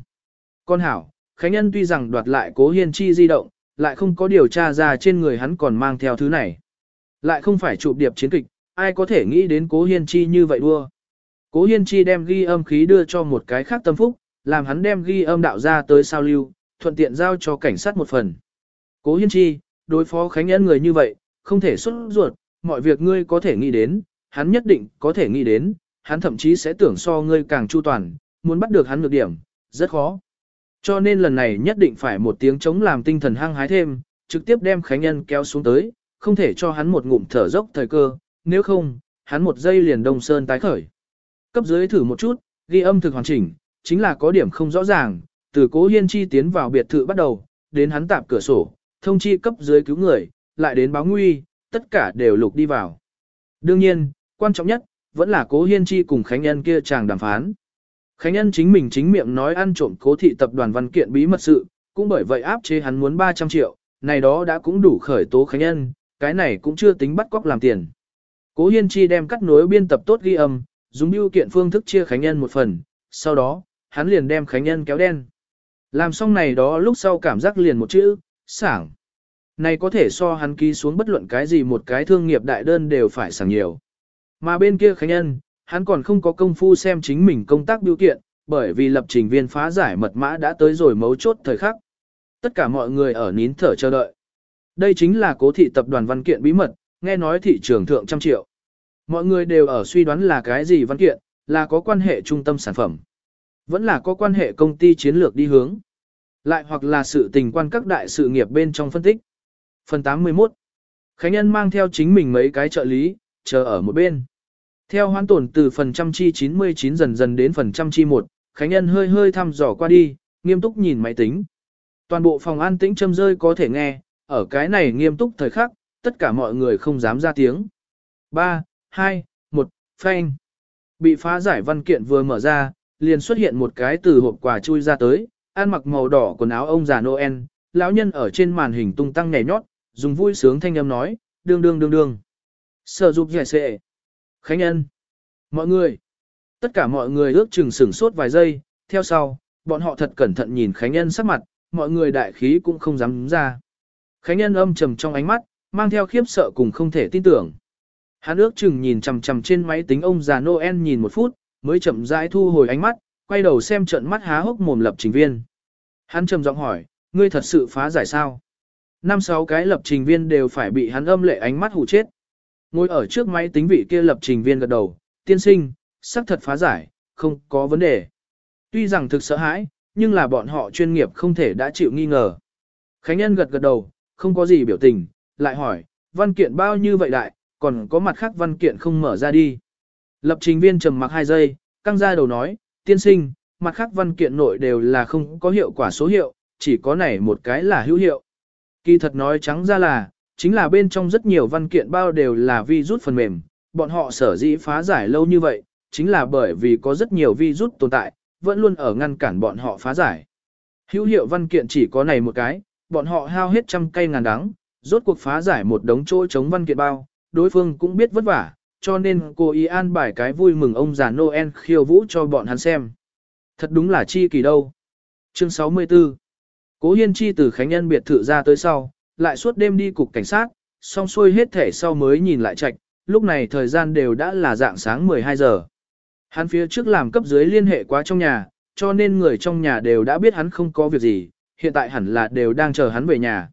Con hảo, Khánh Nhân tuy rằng đoạt lại cố hiên chi di động, lại không có điều tra ra trên người hắn còn mang theo thứ này. Lại không phải chụp điệp chiến kịch, ai có thể nghĩ đến cố hiên chi như vậy đua. Cố hiên chi đem ghi âm khí đưa cho một cái khác tâm phúc, làm hắn đem ghi âm đạo ra tới sao lưu, thuận tiện giao cho cảnh sát một phần. Cố hiên chi, đối phó Khánh Nhân người như vậy, không thể xuất ruột, mọi việc ngươi có thể nghĩ đến, hắn nhất định có thể nghĩ đến, hắn thậm chí sẽ tưởng so ngươi càng chu toàn, muốn bắt được hắn được điểm, rất khó. Cho nên lần này nhất định phải một tiếng chống làm tinh thần hăng hái thêm, trực tiếp đem Khánh Nhân kéo xuống tới, không thể cho hắn một ngụm thở dốc thời cơ, nếu không, hắn một giây liền đông sơn tái khởi. Cấp dưới thử một chút, ghi âm thực hoàn chỉnh, chính là có điểm không rõ ràng, từ cố hiên chi tiến vào biệt thự bắt đầu, đến hắn tạp cửa sổ, thông chi cấp dưới cứu người, lại đến báo nguy, tất cả đều lục đi vào. Đương nhiên, quan trọng nhất, vẫn là cố hiên chi cùng Khánh Nhân kia chàng đàm phán. Khánh Nhân chính mình chính miệng nói ăn trộm cố thị tập đoàn văn kiện bí mật sự, cũng bởi vậy áp chế hắn muốn 300 triệu, này đó đã cũng đủ khởi tố Khánh Nhân, cái này cũng chưa tính bắt cóc làm tiền. Cố Hiên Chi đem cắt nối biên tập tốt ghi âm, dùng biêu kiện phương thức chia Khánh Nhân một phần, sau đó, hắn liền đem Khánh Nhân kéo đen. Làm xong này đó lúc sau cảm giác liền một chữ, sảng. Này có thể so hắn ký xuống bất luận cái gì một cái thương nghiệp đại đơn đều phải sảng nhiều. Mà bên kia Khánh Nhân, hắn còn không có công phu xem chính mình công tác biểu kiện, bởi vì lập trình viên phá giải mật mã đã tới rồi mấu chốt thời khắc. Tất cả mọi người ở nín thở chờ đợi. Đây chính là cố thị tập đoàn văn kiện bí mật, nghe nói thị trường thượng trăm triệu. Mọi người đều ở suy đoán là cái gì văn kiện, là có quan hệ trung tâm sản phẩm. Vẫn là có quan hệ công ty chiến lược đi hướng. Lại hoặc là sự tình quan các đại sự nghiệp bên trong phân tích. Phần 81 Khánh Nhân mang theo chính mình mấy cái trợ lý, chờ ở một bên. Theo hoán tổn từ phần trăm chi 99 dần dần đến phần trăm chi 1, Khánh Nhân hơi hơi thăm dò qua đi, nghiêm túc nhìn máy tính. Toàn bộ phòng an tĩnh châm rơi có thể nghe, ở cái này nghiêm túc thời khắc, tất cả mọi người không dám ra tiếng. 3, 2, 1, phanh. Bị phá giải văn kiện vừa mở ra, liền xuất hiện một cái từ hộp quà chui ra tới, ăn mặc màu đỏ quần áo ông già Noel, lão nhân ở trên màn hình tung tăng nhảy nhót, dùng vui sướng thanh âm nói, đương đương đương đương. Sở dục giải sệ. Khánh Nhân. Mọi người. Tất cả mọi người ước chừng sửng sốt vài giây, theo sau, bọn họ thật cẩn thận nhìn Khánh Nhân sắc mặt, mọi người đại khí cũng không dám ra. Khánh Nhân âm trầm trong ánh mắt, mang theo khiếp sợ cùng không thể tin tưởng. Hắn ước chừng nhìn chằm chằm trên máy tính ông già Noel nhìn một phút, mới chậm rãi thu hồi ánh mắt, quay đầu xem trận mắt há hốc mồm lập trình viên. Hắn trầm giọng hỏi, ngươi thật sự phá giải sao? Năm sáu cái lập trình viên đều phải bị hắn âm lệ ánh mắt hù chết. Ngồi ở trước máy tính vị kia lập trình viên gật đầu, tiên sinh, xác thật phá giải, không có vấn đề. Tuy rằng thực sợ hãi, nhưng là bọn họ chuyên nghiệp không thể đã chịu nghi ngờ. Khánh Nhân gật gật đầu, không có gì biểu tình, lại hỏi, văn kiện bao nhiêu vậy đại, còn có mặt khác văn kiện không mở ra đi. Lập trình viên trầm mặc hai giây, căng ra đầu nói, tiên sinh, mặt khác văn kiện nội đều là không có hiệu quả số hiệu, chỉ có này một cái là hữu hiệu. Kỳ thật nói trắng ra là, chính là bên trong rất nhiều văn kiện bao đều là virus phần mềm, bọn họ sở dĩ phá giải lâu như vậy, chính là bởi vì có rất nhiều virus tồn tại, vẫn luôn ở ngăn cản bọn họ phá giải. Hữu hiệu văn kiện chỉ có này một cái, bọn họ hao hết trăm cây ngàn đắng, rốt cuộc phá giải một đống chỗ chống văn kiện bao, đối phương cũng biết vất vả, cho nên cô ý an bài cái vui mừng ông già Noel khiêu vũ cho bọn hắn xem. Thật đúng là chi kỳ đâu. Chương 64 Cố Hiên Chi từ Khánh Nhân biệt thự ra tới sau, lại suốt đêm đi cục cảnh sát, xong xuôi hết thể sau mới nhìn lại trạch, lúc này thời gian đều đã là dạng sáng 12 giờ. Hắn phía trước làm cấp dưới liên hệ quá trong nhà, cho nên người trong nhà đều đã biết hắn không có việc gì, hiện tại hẳn là đều đang chờ hắn về nhà.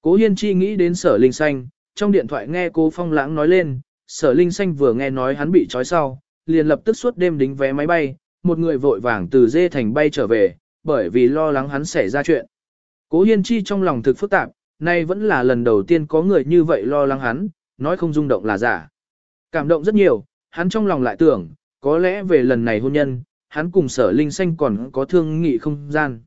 Cố Hiên Chi nghĩ đến sở linh xanh, trong điện thoại nghe cố phong lãng nói lên, sở linh xanh vừa nghe nói hắn bị trói sau, liền lập tức suốt đêm đính vé máy bay, một người vội vàng từ dê thành bay trở về, bởi vì lo lắng hắn xảy ra chuyện. Cố Hiên Chi trong lòng thực phức tạp, nay vẫn là lần đầu tiên có người như vậy lo lắng hắn, nói không rung động là giả. Cảm động rất nhiều, hắn trong lòng lại tưởng, có lẽ về lần này hôn nhân, hắn cùng sở linh xanh còn có thương nghị không gian.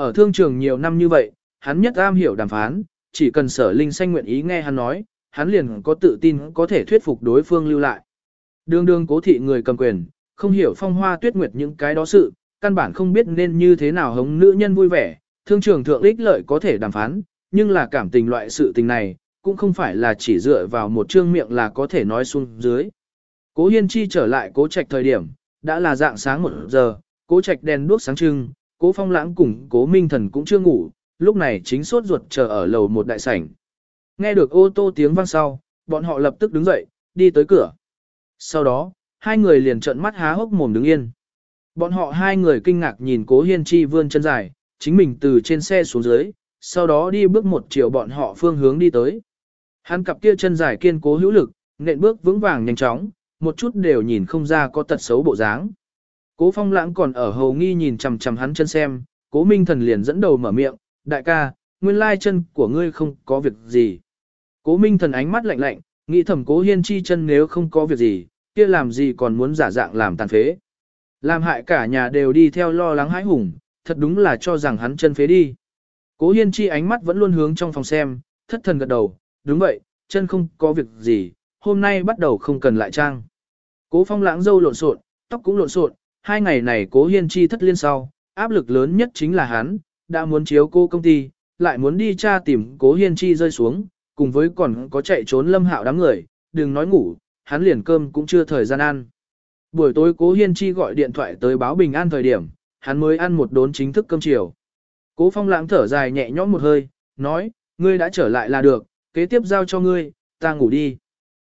Ở thương trường nhiều năm như vậy, hắn nhất am hiểu đàm phán, chỉ cần sở linh xanh nguyện ý nghe hắn nói, hắn liền có tự tin có thể thuyết phục đối phương lưu lại. Đương đương cố thị người cầm quyền, không hiểu phong hoa tuyết nguyệt những cái đó sự, căn bản không biết nên như thế nào hống nữ nhân vui vẻ, thương trường thượng ích lợi có thể đàm phán, nhưng là cảm tình loại sự tình này, cũng không phải là chỉ dựa vào một trương miệng là có thể nói xuống dưới. Cố Hiên Chi trở lại cố trạch thời điểm, đã là dạng sáng một giờ, cố trạch đèn đuốc sáng trưng, cố phong lãng cùng cố minh thần cũng chưa ngủ, lúc này chính sốt ruột chờ ở lầu một đại sảnh. Nghe được ô tô tiếng vang sau, bọn họ lập tức đứng dậy, đi tới cửa. Sau đó, hai người liền trợn mắt há hốc mồm đứng yên. Bọn họ hai người kinh ngạc nhìn cố hiên chi vươn chân dài, chính mình từ trên xe xuống dưới, sau đó đi bước một chiều bọn họ phương hướng đi tới. Hắn cặp kia chân dài kiên cố hữu lực, nện bước vững vàng nhanh chóng, một chút đều nhìn không ra có tật xấu bộ dáng. Cố phong lãng còn ở hầu nghi nhìn chằm chằm hắn chân xem, cố minh thần liền dẫn đầu mở miệng, đại ca, nguyên lai chân của ngươi không có việc gì. Cố minh thần ánh mắt lạnh lạnh, nghĩ thầm cố hiên chi chân nếu không có việc gì, kia làm gì còn muốn giả dạng làm tàn phế. Làm hại cả nhà đều đi theo lo lắng hãi hùng, thật đúng là cho rằng hắn chân phế đi. Cố hiên chi ánh mắt vẫn luôn hướng trong phòng xem, thất thần gật đầu, đúng vậy, chân không có việc gì, hôm nay bắt đầu không cần lại trang. Cố phong lãng dâu lộn xộn, tóc cũng lộn xộn, hai ngày này cố hiên chi thất liên sau, áp lực lớn nhất chính là hắn, đã muốn chiếu cô công ty, lại muốn đi tra tìm cố hiên chi rơi xuống, cùng với còn có chạy trốn lâm hạo đám người, đừng nói ngủ, hắn liền cơm cũng chưa thời gian ăn. Buổi tối cố hiên chi gọi điện thoại tới báo bình an thời điểm, hắn mới ăn một đốn chính thức cơm chiều. Cố phong lãng thở dài nhẹ nhõm một hơi, nói, ngươi đã trở lại là được, kế tiếp giao cho ngươi, ta ngủ đi.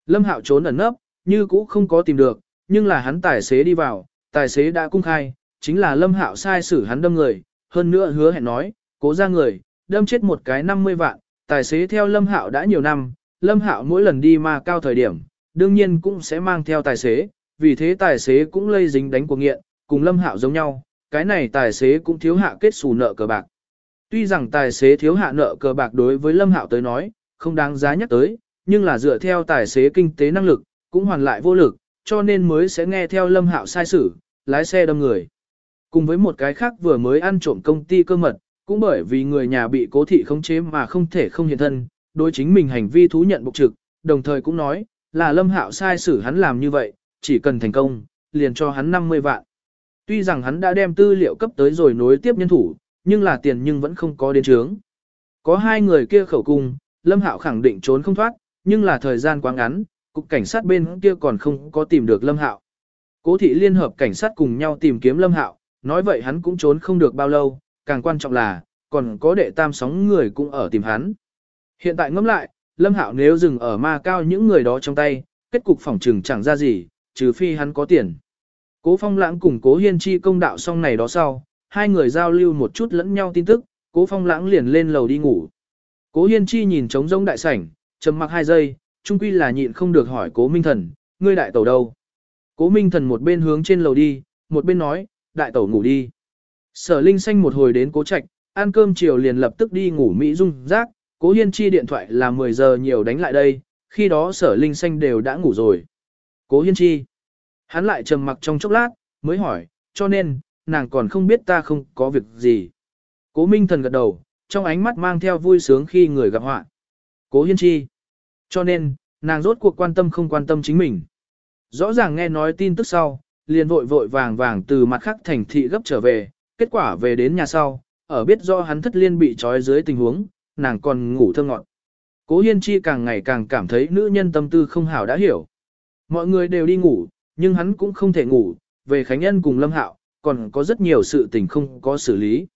Lâm hạo trốn ẩn nấp, như cũ không có tìm được, nhưng là hắn tài xế đi vào, tài xế đã cung khai, chính là lâm hạo sai xử hắn đâm người, hơn nữa hứa hẹn nói, cố ra người, đâm chết một cái 50 vạn, tài xế theo lâm hạo đã nhiều năm, lâm hạo mỗi lần đi ma cao thời điểm, đương nhiên cũng sẽ mang theo tài xế, vì thế tài xế cũng lây dính đánh cuộc nghiện, cùng lâm hạo giống nhau, cái này tài xế cũng thiếu hạ kết xù nợ cờ bạc. Tuy rằng tài xế thiếu hạ nợ cờ bạc đối với lâm hạo tới nói, không đáng giá nhắc tới, nhưng là dựa theo tài xế kinh tế năng lực, cũng hoàn lại vô lực, cho nên mới sẽ nghe theo lâm hạo sai sử, lái xe đâm người. Cùng với một cái khác vừa mới ăn trộm công ty cơ mật, cũng bởi vì người nhà bị cố thị khống chế mà không thể không hiện thân, đối chính mình hành vi thú nhận bục trực, đồng thời cũng nói, là lâm hạo sai xử hắn làm như vậy, chỉ cần thành công, liền cho hắn 50 vạn. Tuy rằng hắn đã đem tư liệu cấp tới rồi nối tiếp nhân thủ, nhưng là tiền nhưng vẫn không có đến chướng. Có hai người kia khẩu cung, lâm hạo khẳng định trốn không thoát, nhưng là thời gian quá ngắn, cục cảnh sát bên kia còn không có tìm được lâm hạo. Cố thị liên hợp cảnh sát cùng nhau tìm kiếm lâm hạo, nói vậy hắn cũng trốn không được bao lâu, càng quan trọng là, còn có đệ tam sóng người cũng ở tìm hắn. Hiện tại ngẫm lại, Lâm Hạo nếu dừng ở ma cao những người đó trong tay, kết cục phỏng trừng chẳng ra gì, trừ phi hắn có tiền. Cố Phong Lãng cùng Cố Hiên Chi công đạo xong này đó sau, hai người giao lưu một chút lẫn nhau tin tức, Cố Phong Lãng liền lên lầu đi ngủ. Cố Hiên Chi nhìn trống rỗng đại sảnh, trầm mặc hai giây, trung quy là nhịn không được hỏi Cố Minh Thần, ngươi đại tẩu đâu? Cố Minh Thần một bên hướng trên lầu đi, một bên nói, đại tẩu ngủ đi. Sở Linh Xanh một hồi đến Cố Trạch, ăn cơm chiều liền lập tức đi ngủ Mỹ Dung giác, Cố Hiên Chi điện thoại là 10 giờ nhiều đánh lại đây, khi đó Sở Linh Xanh đều đã ngủ rồi. Cố Hiên Chi. Hắn lại trầm mặc trong chốc lát, mới hỏi, cho nên, nàng còn không biết ta không có việc gì. Cố Minh Thần gật đầu, trong ánh mắt mang theo vui sướng khi người gặp họa. Cố Hiên Chi. Cho nên, nàng rốt cuộc quan tâm không quan tâm chính mình. Rõ ràng nghe nói tin tức sau, liền vội vội vàng vàng từ mặt khác thành thị gấp trở về, kết quả về đến nhà sau, ở biết do hắn thất liên bị trói dưới tình huống, nàng còn ngủ thơ ngọn. Cố Hiên Chi càng ngày càng cảm thấy nữ nhân tâm tư không hảo đã hiểu. Mọi người đều đi ngủ, nhưng hắn cũng không thể ngủ, về Khánh Nhân cùng Lâm Hạo, còn có rất nhiều sự tình không có xử lý.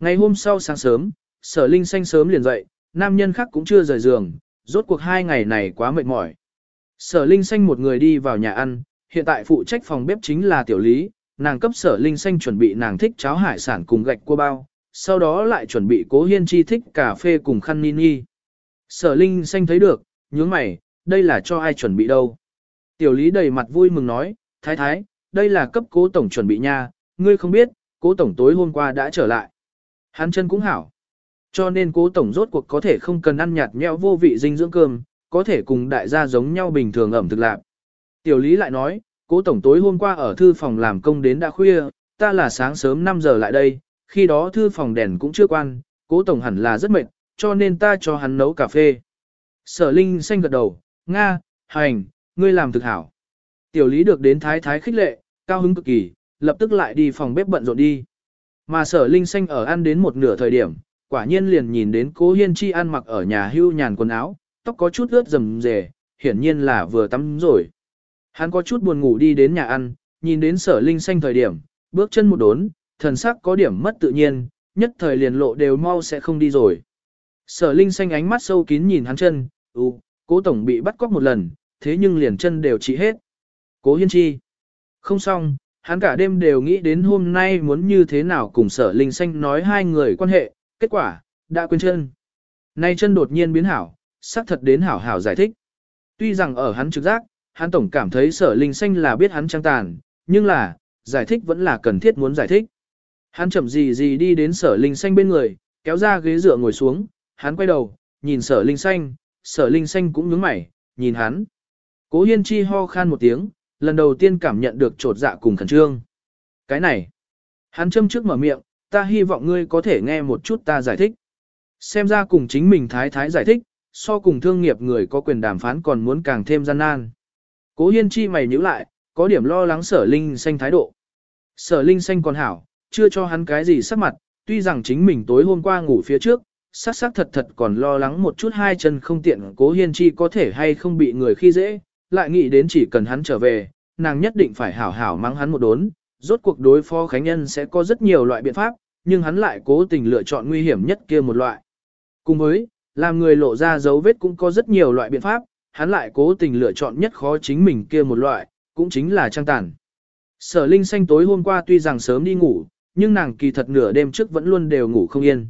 Ngày hôm sau sáng sớm, sở linh xanh sớm liền dậy, nam nhân khác cũng chưa rời giường, rốt cuộc hai ngày này quá mệt mỏi. Sở linh xanh một người đi vào nhà ăn, hiện tại phụ trách phòng bếp chính là tiểu lý, nàng cấp sở linh xanh chuẩn bị nàng thích cháo hải sản cùng gạch cua bao, sau đó lại chuẩn bị cố hiên chi thích cà phê cùng khăn nini. Sở linh xanh thấy được, nhướng mày, đây là cho ai chuẩn bị đâu. Tiểu lý đầy mặt vui mừng nói, thái thái, đây là cấp cố tổng chuẩn bị nha, ngươi không biết, cố tổng tối hôm qua đã trở lại. Hắn chân cũng hảo. Cho nên cố tổng rốt cuộc có thể không cần ăn nhạt nhẽo vô vị dinh dưỡng cơm, có thể cùng đại gia giống nhau bình thường ẩm thực lạc. Tiểu lý lại nói, cố tổng tối hôm qua ở thư phòng làm công đến đã khuya, ta là sáng sớm 5 giờ lại đây, khi đó thư phòng đèn cũng chưa quan, cố tổng hẳn là rất mệt, cho nên ta cho hắn nấu cà phê. Sở Linh xanh gật đầu, Nga, hành, ngươi làm thực hảo. Tiểu lý được đến thái thái khích lệ, cao hứng cực kỳ, lập tức lại đi phòng bếp bận rộn đi. Mà sở Linh xanh ở ăn đến một nửa thời điểm, quả nhiên liền nhìn đến cố hiên chi ăn mặc ở nhà hưu nhàn quần áo, tóc có chút ướt rầm rề, hiển nhiên là vừa tắm rồi. Hắn có chút buồn ngủ đi đến nhà ăn, nhìn đến sở Linh xanh thời điểm, bước chân một đốn, thần sắc có điểm mất tự nhiên, nhất thời liền lộ đều mau sẽ không đi rồi. Sở Linh xanh ánh mắt sâu kín nhìn hắn chân, ừ, cố tổng bị bắt cóc một lần, thế nhưng liền chân đều trị hết. Cố hiên chi. Không xong, hắn cả đêm đều nghĩ đến hôm nay muốn như thế nào cùng sở Linh xanh nói hai người quan hệ, kết quả, đã quên chân. Nay chân đột nhiên biến hảo, xác thật đến hảo hảo giải thích. Tuy rằng ở hắn trực giác, hắn tổng cảm thấy sở Linh xanh là biết hắn trang tàn, nhưng là, giải thích vẫn là cần thiết muốn giải thích. Hắn chậm gì gì đi đến sở linh xanh bên người, kéo ra ghế dựa ngồi xuống, hắn quay đầu, nhìn sở linh xanh, sở linh xanh cũng nhướng mày, nhìn hắn. Cố hiên chi ho khan một tiếng, lần đầu tiên cảm nhận được trột dạ cùng khẩn trương. Cái này, hắn châm trước mở miệng, ta hy vọng ngươi có thể nghe một chút ta giải thích. Xem ra cùng chính mình thái thái giải thích, so cùng thương nghiệp người có quyền đàm phán còn muốn càng thêm gian nan. Cố hiên chi mày nhíu lại, có điểm lo lắng sở linh xanh thái độ. Sở linh xanh còn hảo, chưa cho hắn cái gì sắc mặt, tuy rằng chính mình tối hôm qua ngủ phía trước, sắc sắc thật thật còn lo lắng một chút hai chân không tiện cố hiên chi có thể hay không bị người khi dễ, lại nghĩ đến chỉ cần hắn trở về, nàng nhất định phải hảo hảo mắng hắn một đốn, rốt cuộc đối phó Khánh Nhân sẽ có rất nhiều loại biện pháp, nhưng hắn lại cố tình lựa chọn nguy hiểm nhất kia một loại. Cùng với, làm người lộ ra dấu vết cũng có rất nhiều loại biện pháp, hắn lại cố tình lựa chọn nhất khó chính mình kia một loại, cũng chính là trang tàn. Sở Linh Xanh tối hôm qua tuy rằng sớm đi ngủ, nhưng nàng kỳ thật nửa đêm trước vẫn luôn đều ngủ không yên.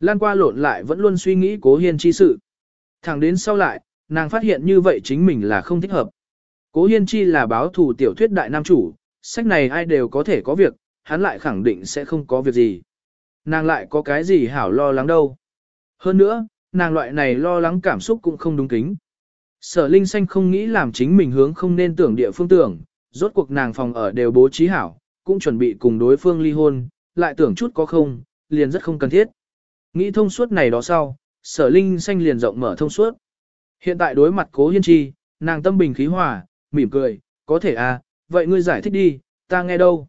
Lan qua lộn lại vẫn luôn suy nghĩ cố hiên chi sự. Thẳng đến sau lại, nàng phát hiện như vậy chính mình là không thích hợp. Cố hiên chi là báo thù tiểu thuyết đại nam chủ, sách này ai đều có thể có việc, hắn lại khẳng định sẽ không có việc gì. Nàng lại có cái gì hảo lo lắng đâu. Hơn nữa, nàng loại này lo lắng cảm xúc cũng không đúng kính. Sở Linh Xanh không nghĩ làm chính mình hướng không nên tưởng địa phương tưởng, rốt cuộc nàng phòng ở đều bố trí hảo, cũng chuẩn bị cùng đối phương ly hôn, lại tưởng chút có không, liền rất không cần thiết. Nghĩ thông suốt này đó sau, sở Linh Xanh liền rộng mở thông suốt. Hiện tại đối mặt cố hiên chi, nàng tâm bình khí hòa, mỉm cười, có thể à, vậy ngươi giải thích đi, ta nghe đâu.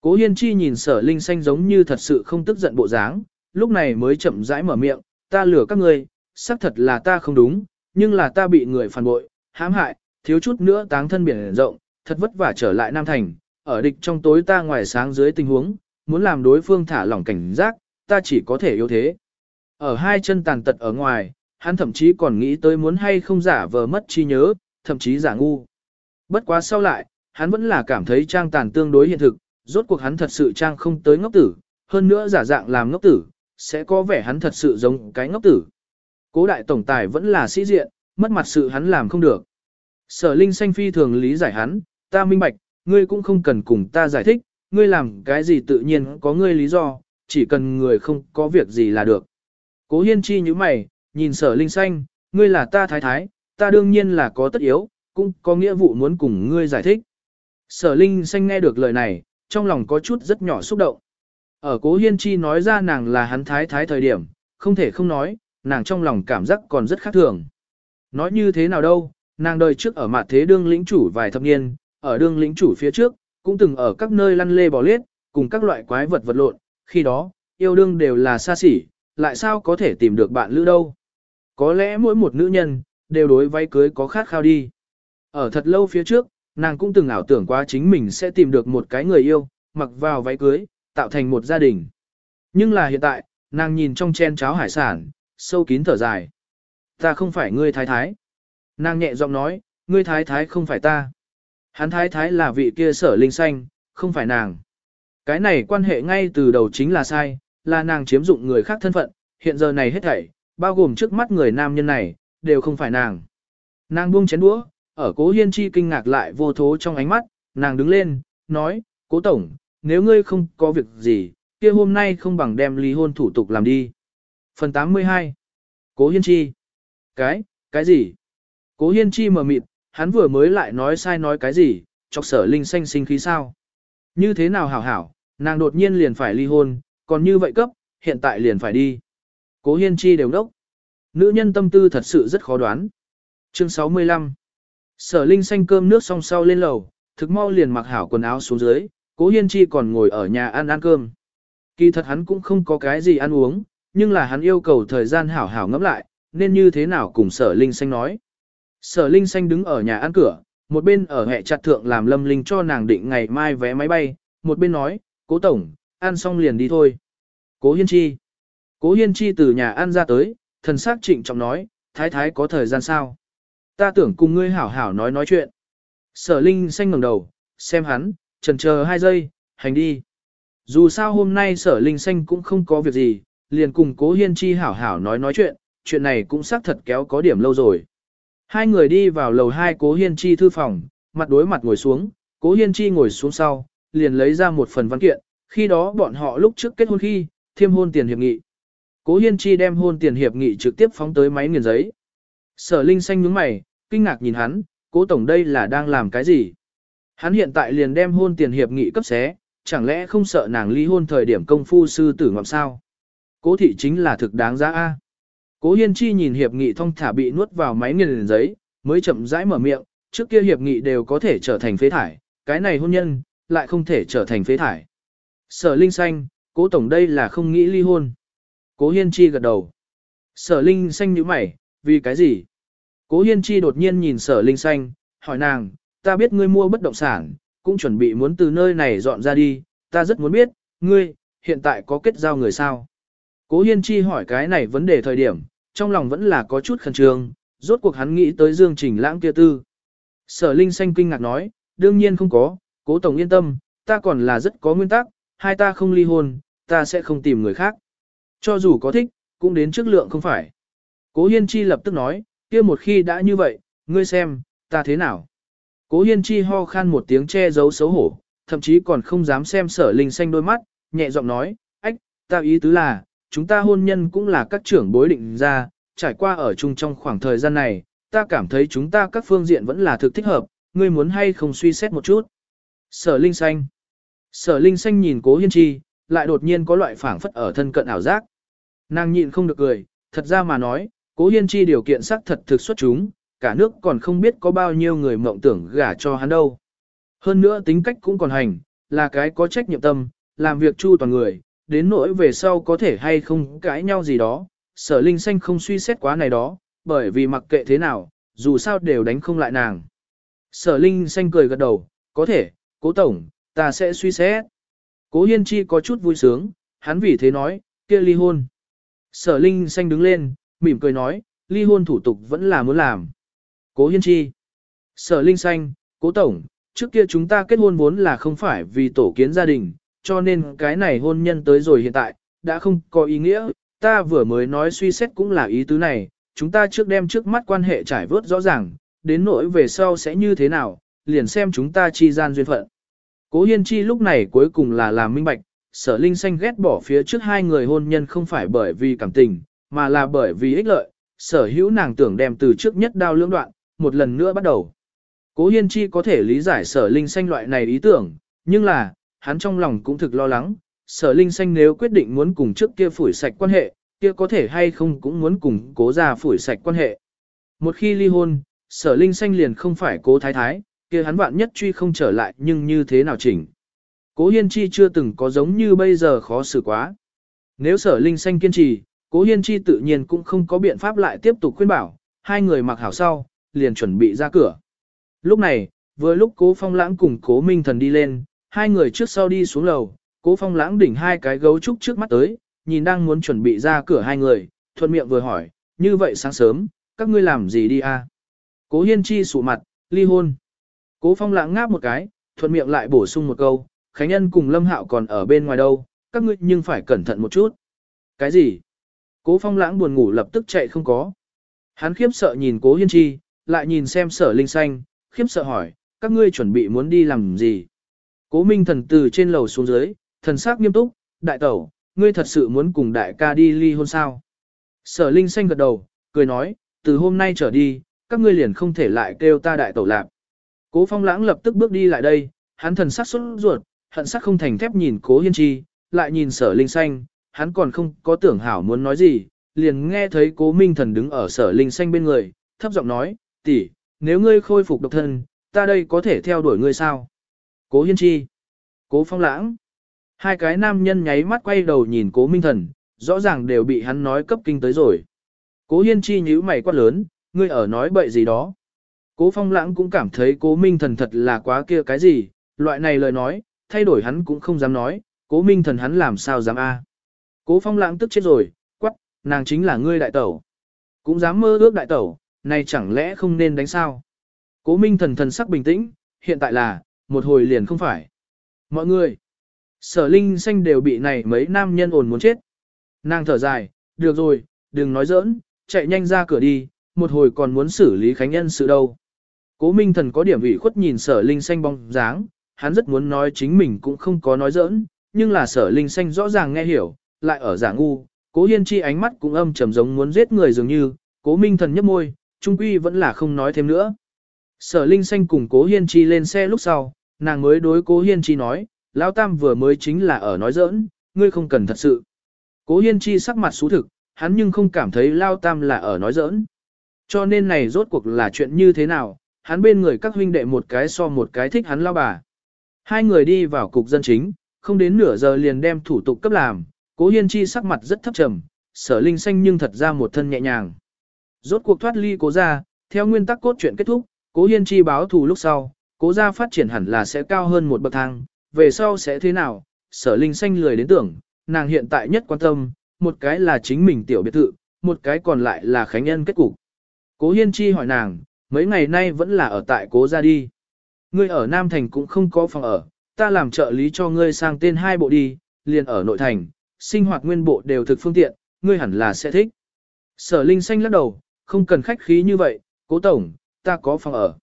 Cố hiên chi nhìn sở Linh Xanh giống như thật sự không tức giận bộ dáng, lúc này mới chậm rãi mở miệng, ta lừa các ngươi, xác thật là ta không đúng, nhưng là ta bị người phản bội, hãm hại, thiếu chút nữa táng thân biển rộng, thật vất vả trở lại Nam Thành, ở địch trong tối ta ngoài sáng dưới tình huống, muốn làm đối phương thả lỏng cảnh giác, ta chỉ có thể yếu thế. Ở hai chân tàn tật ở ngoài, hắn thậm chí còn nghĩ tới muốn hay không giả vờ mất trí nhớ, thậm chí giả ngu. Bất quá sau lại, hắn vẫn là cảm thấy trang tàn tương đối hiện thực, rốt cuộc hắn thật sự trang không tới ngốc tử, hơn nữa giả dạng làm ngốc tử, sẽ có vẻ hắn thật sự giống cái ngốc tử. Cố đại tổng tài vẫn là sĩ diện, mất mặt sự hắn làm không được. Sở Linh Xanh phi thường lý giải hắn, ta minh bạch, ngươi cũng không cần cùng ta giải thích, ngươi làm cái gì tự nhiên có ngươi lý do, chỉ cần người không có việc gì là được. Cố hiên chi như mày, nhìn sở Linh Xanh, ngươi là ta thái thái, ta đương nhiên là có tất yếu, cũng có nghĩa vụ muốn cùng ngươi giải thích. Sở Linh Xanh nghe được lời này, trong lòng có chút rất nhỏ xúc động. Ở cố hiên chi nói ra nàng là hắn thái thái thời điểm, không thể không nói, nàng trong lòng cảm giác còn rất khác thường. Nói như thế nào đâu, nàng đời trước ở mặt thế đương lĩnh chủ vài thập niên, ở đương lĩnh chủ phía trước, cũng từng ở các nơi lăn lê bò liết, cùng các loại quái vật vật lộn, khi đó, yêu đương đều là xa xỉ, lại sao có thể tìm được bạn lữ đâu. Có lẽ mỗi một nữ nhân, đều đối váy cưới có khát khao đi. Ở thật lâu phía trước, nàng cũng từng ảo tưởng quá chính mình sẽ tìm được một cái người yêu, mặc vào váy cưới, tạo thành một gia đình. Nhưng là hiện tại, nàng nhìn trong chen cháo hải sản, sâu kín thở dài. Ta không phải ngươi thái thái. Nàng nhẹ giọng nói, ngươi thái thái không phải ta. Hắn thái thái là vị kia sở linh xanh, không phải nàng. Cái này quan hệ ngay từ đầu chính là sai, là nàng chiếm dụng người khác thân phận, hiện giờ này hết thảy, bao gồm trước mắt người nam nhân này, đều không phải nàng. Nàng buông chén đũa, ở cố hiên chi kinh ngạc lại vô thố trong ánh mắt, nàng đứng lên, nói, cố tổng, nếu ngươi không có việc gì, kia hôm nay không bằng đem ly hôn thủ tục làm đi. Phần 82 Cố hiên chi Cái, cái gì? Cố hiên chi mờ mịt, hắn vừa mới lại nói sai nói cái gì, chọc sở linh xanh sinh khí sao? Như thế nào hảo hảo, nàng đột nhiên liền phải ly hôn, còn như vậy cấp, hiện tại liền phải đi. Cố hiên chi đều đốc. Nữ nhân tâm tư thật sự rất khó đoán. Chương 65 Sở Linh xanh cơm nước xong sau lên lầu, thực mau liền mặc hảo quần áo xuống dưới, Cố Hiên Chi còn ngồi ở nhà ăn ăn cơm. Kỳ thật hắn cũng không có cái gì ăn uống, nhưng là hắn yêu cầu thời gian hảo hảo ngẫm lại, nên như thế nào cùng Sở Linh xanh nói. Sở Linh xanh đứng ở nhà ăn cửa, một bên ở hệ chặt thượng làm Lâm Linh cho nàng định ngày mai vé máy bay, một bên nói, Cố Tổng, ăn xong liền đi thôi. Cố Hiên Chi. Cố Hiên Chi từ nhà ăn ra tới, thần sắc trịnh trọng nói, thái thái có thời gian sao? Ta tưởng cùng ngươi hảo hảo nói nói chuyện. Sở Linh xanh ngẩng đầu, xem hắn, trần chờ hai giây, hành đi. Dù sao hôm nay sở Linh xanh cũng không có việc gì, liền cùng cố hiên chi hảo hảo nói nói chuyện, chuyện này cũng xác thật kéo có điểm lâu rồi. Hai người đi vào lầu hai cố hiên chi thư phòng, mặt đối mặt ngồi xuống, cố hiên chi ngồi xuống sau, liền lấy ra một phần văn kiện, khi đó bọn họ lúc trước kết hôn khi, thiêm hôn tiền hiệp nghị. Cố hiên chi đem hôn tiền hiệp nghị trực tiếp phóng tới máy nghiền giấy. Sở Linh xanh nhướng mày, kinh ngạc nhìn hắn, cố tổng đây là đang làm cái gì? Hắn hiện tại liền đem hôn tiền hiệp nghị cấp xé, chẳng lẽ không sợ nàng ly hôn thời điểm công phu sư tử ngọc sao? Cố thị chính là thực đáng giá A. Cố Hiên Chi nhìn hiệp nghị thông thả bị nuốt vào máy nghiền giấy, mới chậm rãi mở miệng, trước kia hiệp nghị đều có thể trở thành phế thải, cái này hôn nhân, lại không thể trở thành phế thải. Sở Linh Xanh, cố tổng đây là không nghĩ ly hôn. Cố Hiên Chi gật đầu. Sở Linh Xanh nhíu mày, vì cái gì? Cố Hiên Chi đột nhiên nhìn sở linh xanh, hỏi nàng, ta biết ngươi mua bất động sản, cũng chuẩn bị muốn từ nơi này dọn ra đi, ta rất muốn biết, ngươi, hiện tại có kết giao người sao? Cố Hiên Chi hỏi cái này vấn đề thời điểm, trong lòng vẫn là có chút khẩn trương, rốt cuộc hắn nghĩ tới Dương Trình Lãng kia tư. Sở Linh Xanh kinh ngạc nói, đương nhiên không có, cố tổng yên tâm, ta còn là rất có nguyên tắc, hai ta không ly hôn, ta sẽ không tìm người khác. Cho dù có thích, cũng đến trước lượng không phải. Cố Hiên Chi lập tức nói, kia một khi đã như vậy, ngươi xem, ta thế nào. Cố Hiên Chi ho khan một tiếng che giấu xấu hổ, thậm chí còn không dám xem sở linh xanh đôi mắt, nhẹ giọng nói, ách, ta ý tứ là, chúng ta hôn nhân cũng là các trưởng bối định ra, trải qua ở chung trong khoảng thời gian này, ta cảm thấy chúng ta các phương diện vẫn là thực thích hợp, ngươi muốn hay không suy xét một chút. Sở Linh Xanh Sở Linh Xanh nhìn Cố Hiên Chi, lại đột nhiên có loại phảng phất ở thân cận ảo giác. Nàng nhịn không được cười, thật ra mà nói, Cố Hiên Chi điều kiện xác thật thực xuất chúng, cả nước còn không biết có bao nhiêu người mộng tưởng gả cho hắn đâu. Hơn nữa tính cách cũng còn hành, là cái có trách nhiệm tâm, làm việc chu toàn người, đến nỗi về sau có thể hay không cãi nhau gì đó, sở linh xanh không suy xét quá này đó, bởi vì mặc kệ thế nào, dù sao đều đánh không lại nàng. Sở linh xanh cười gật đầu, có thể, cố tổng, ta sẽ suy xét. Cố hiên chi có chút vui sướng, hắn vì thế nói, kia ly hôn. Sở linh xanh đứng lên, mỉm cười nói, ly hôn thủ tục vẫn là muốn làm. Cố hiên chi. Sở linh xanh, cố tổng, trước kia chúng ta kết hôn vốn là không phải vì tổ kiến gia đình, cho nên cái này hôn nhân tới rồi hiện tại, đã không có ý nghĩa, ta vừa mới nói suy xét cũng là ý tứ này, chúng ta trước đem trước mắt quan hệ trải vớt rõ ràng, đến nỗi về sau sẽ như thế nào, liền xem chúng ta chi gian duyên phận. Cố Hiên Chi lúc này cuối cùng là làm minh bạch, sở linh xanh ghét bỏ phía trước hai người hôn nhân không phải bởi vì cảm tình, mà là bởi vì ích lợi, sở hữu nàng tưởng đem từ trước nhất đao lưỡng đoạn, một lần nữa bắt đầu. Cố Hiên Chi có thể lý giải sở linh xanh loại này ý tưởng, nhưng là, hắn trong lòng cũng thực lo lắng, sở linh xanh nếu quyết định muốn cùng trước kia phủi sạch quan hệ, kia có thể hay không cũng muốn cùng cố ra phủi sạch quan hệ. Một khi ly hôn, sở linh xanh liền không phải cố thái thái, kia hắn vạn nhất truy không trở lại nhưng như thế nào chỉnh. Cố hiên chi chưa từng có giống như bây giờ khó xử quá. Nếu sở linh xanh kiên trì, cố hiên chi tự nhiên cũng không có biện pháp lại tiếp tục khuyên bảo, hai người mặc hảo sau, liền chuẩn bị ra cửa. Lúc này, vừa lúc cố phong lãng cùng cố minh thần đi lên, hai người trước sau đi xuống lầu, cố phong lãng đỉnh hai cái gấu trúc trước mắt tới, nhìn đang muốn chuẩn bị ra cửa hai người, thuận miệng vừa hỏi, như vậy sáng sớm, các ngươi làm gì đi a? Cố hiên chi sụ mặt, ly hôn. Cố phong lãng ngáp một cái, thuận miệng lại bổ sung một câu, Khánh Nhân cùng Lâm Hạo còn ở bên ngoài đâu, các ngươi nhưng phải cẩn thận một chút. Cái gì? Cố phong lãng buồn ngủ lập tức chạy không có. Hắn khiếp sợ nhìn cố hiên chi, lại nhìn xem sở linh xanh, khiếp sợ hỏi, các ngươi chuẩn bị muốn đi làm gì? Cố minh thần từ trên lầu xuống dưới, thần sắc nghiêm túc, đại tẩu, ngươi thật sự muốn cùng đại ca đi ly hôn sao? Sở linh xanh gật đầu, cười nói, từ hôm nay trở đi, các ngươi liền không thể lại kêu ta đại tẩu lạp. Cố phong lãng lập tức bước đi lại đây, hắn thần sắc xuất ruột, hận sắc không thành thép nhìn cố hiên chi, lại nhìn sở linh xanh, hắn còn không có tưởng hảo muốn nói gì, liền nghe thấy cố minh thần đứng ở sở linh xanh bên người, thấp giọng nói, tỷ, nếu ngươi khôi phục độc thân, ta đây có thể theo đuổi ngươi sao? Cố hiên chi, cố phong lãng, hai cái nam nhân nháy mắt quay đầu nhìn cố minh thần, rõ ràng đều bị hắn nói cấp kinh tới rồi. Cố hiên chi nhíu mày quát lớn, ngươi ở nói bậy gì đó. Cố phong lãng cũng cảm thấy cố minh thần thật là quá kia cái gì, loại này lời nói, thay đổi hắn cũng không dám nói, cố minh thần hắn làm sao dám a? Cố phong lãng tức chết rồi, quắc, nàng chính là ngươi đại tẩu. Cũng dám mơ ước đại tẩu, này chẳng lẽ không nên đánh sao? Cố minh thần thần sắc bình tĩnh, hiện tại là, một hồi liền không phải. Mọi người, sở linh xanh đều bị này mấy nam nhân ồn muốn chết. Nàng thở dài, được rồi, đừng nói giỡn, chạy nhanh ra cửa đi, một hồi còn muốn xử lý khánh nhân sự đâu. Cố minh thần có điểm ủy khuất nhìn sở linh xanh bóng dáng, hắn rất muốn nói chính mình cũng không có nói giỡn, nhưng là sở linh xanh rõ ràng nghe hiểu, lại ở giả ngu, cố hiên chi ánh mắt cũng âm trầm giống muốn giết người dường như, cố minh thần nhấp môi, trung quy vẫn là không nói thêm nữa. Sở linh xanh cùng cố hiên chi lên xe lúc sau, nàng mới đối cố hiên chi nói, lão tam vừa mới chính là ở nói giỡn, ngươi không cần thật sự. Cố hiên chi sắc mặt xú thực, hắn nhưng không cảm thấy Lão tam là ở nói giỡn. Cho nên này rốt cuộc là chuyện như thế nào, hắn bên người các huynh đệ một cái so một cái thích hắn lao bà. Hai người đi vào cục dân chính, không đến nửa giờ liền đem thủ tục cấp làm, cố hiên chi sắc mặt rất thấp trầm, sở linh xanh nhưng thật ra một thân nhẹ nhàng. Rốt cuộc thoát ly cố Gia, theo nguyên tắc cốt truyện kết thúc, cố hiên chi báo thù lúc sau, cố Gia phát triển hẳn là sẽ cao hơn một bậc thang, về sau sẽ thế nào, sở linh xanh lười đến tưởng, nàng hiện tại nhất quan tâm, một cái là chính mình tiểu biệt thự, một cái còn lại là khánh nhân kết cục. Cố hiên chi hỏi nàng, mấy ngày nay vẫn là ở tại cố Gia đi. ngươi ở Nam Thành cũng không có phòng ở, ta làm trợ lý cho ngươi sang tên hai bộ đi, liền ở nội thành, sinh hoạt nguyên bộ đều thực phương tiện, ngươi hẳn là sẽ thích. Sở Linh xanh lắc đầu, không cần khách khí như vậy, cố tổng, ta có phòng ở.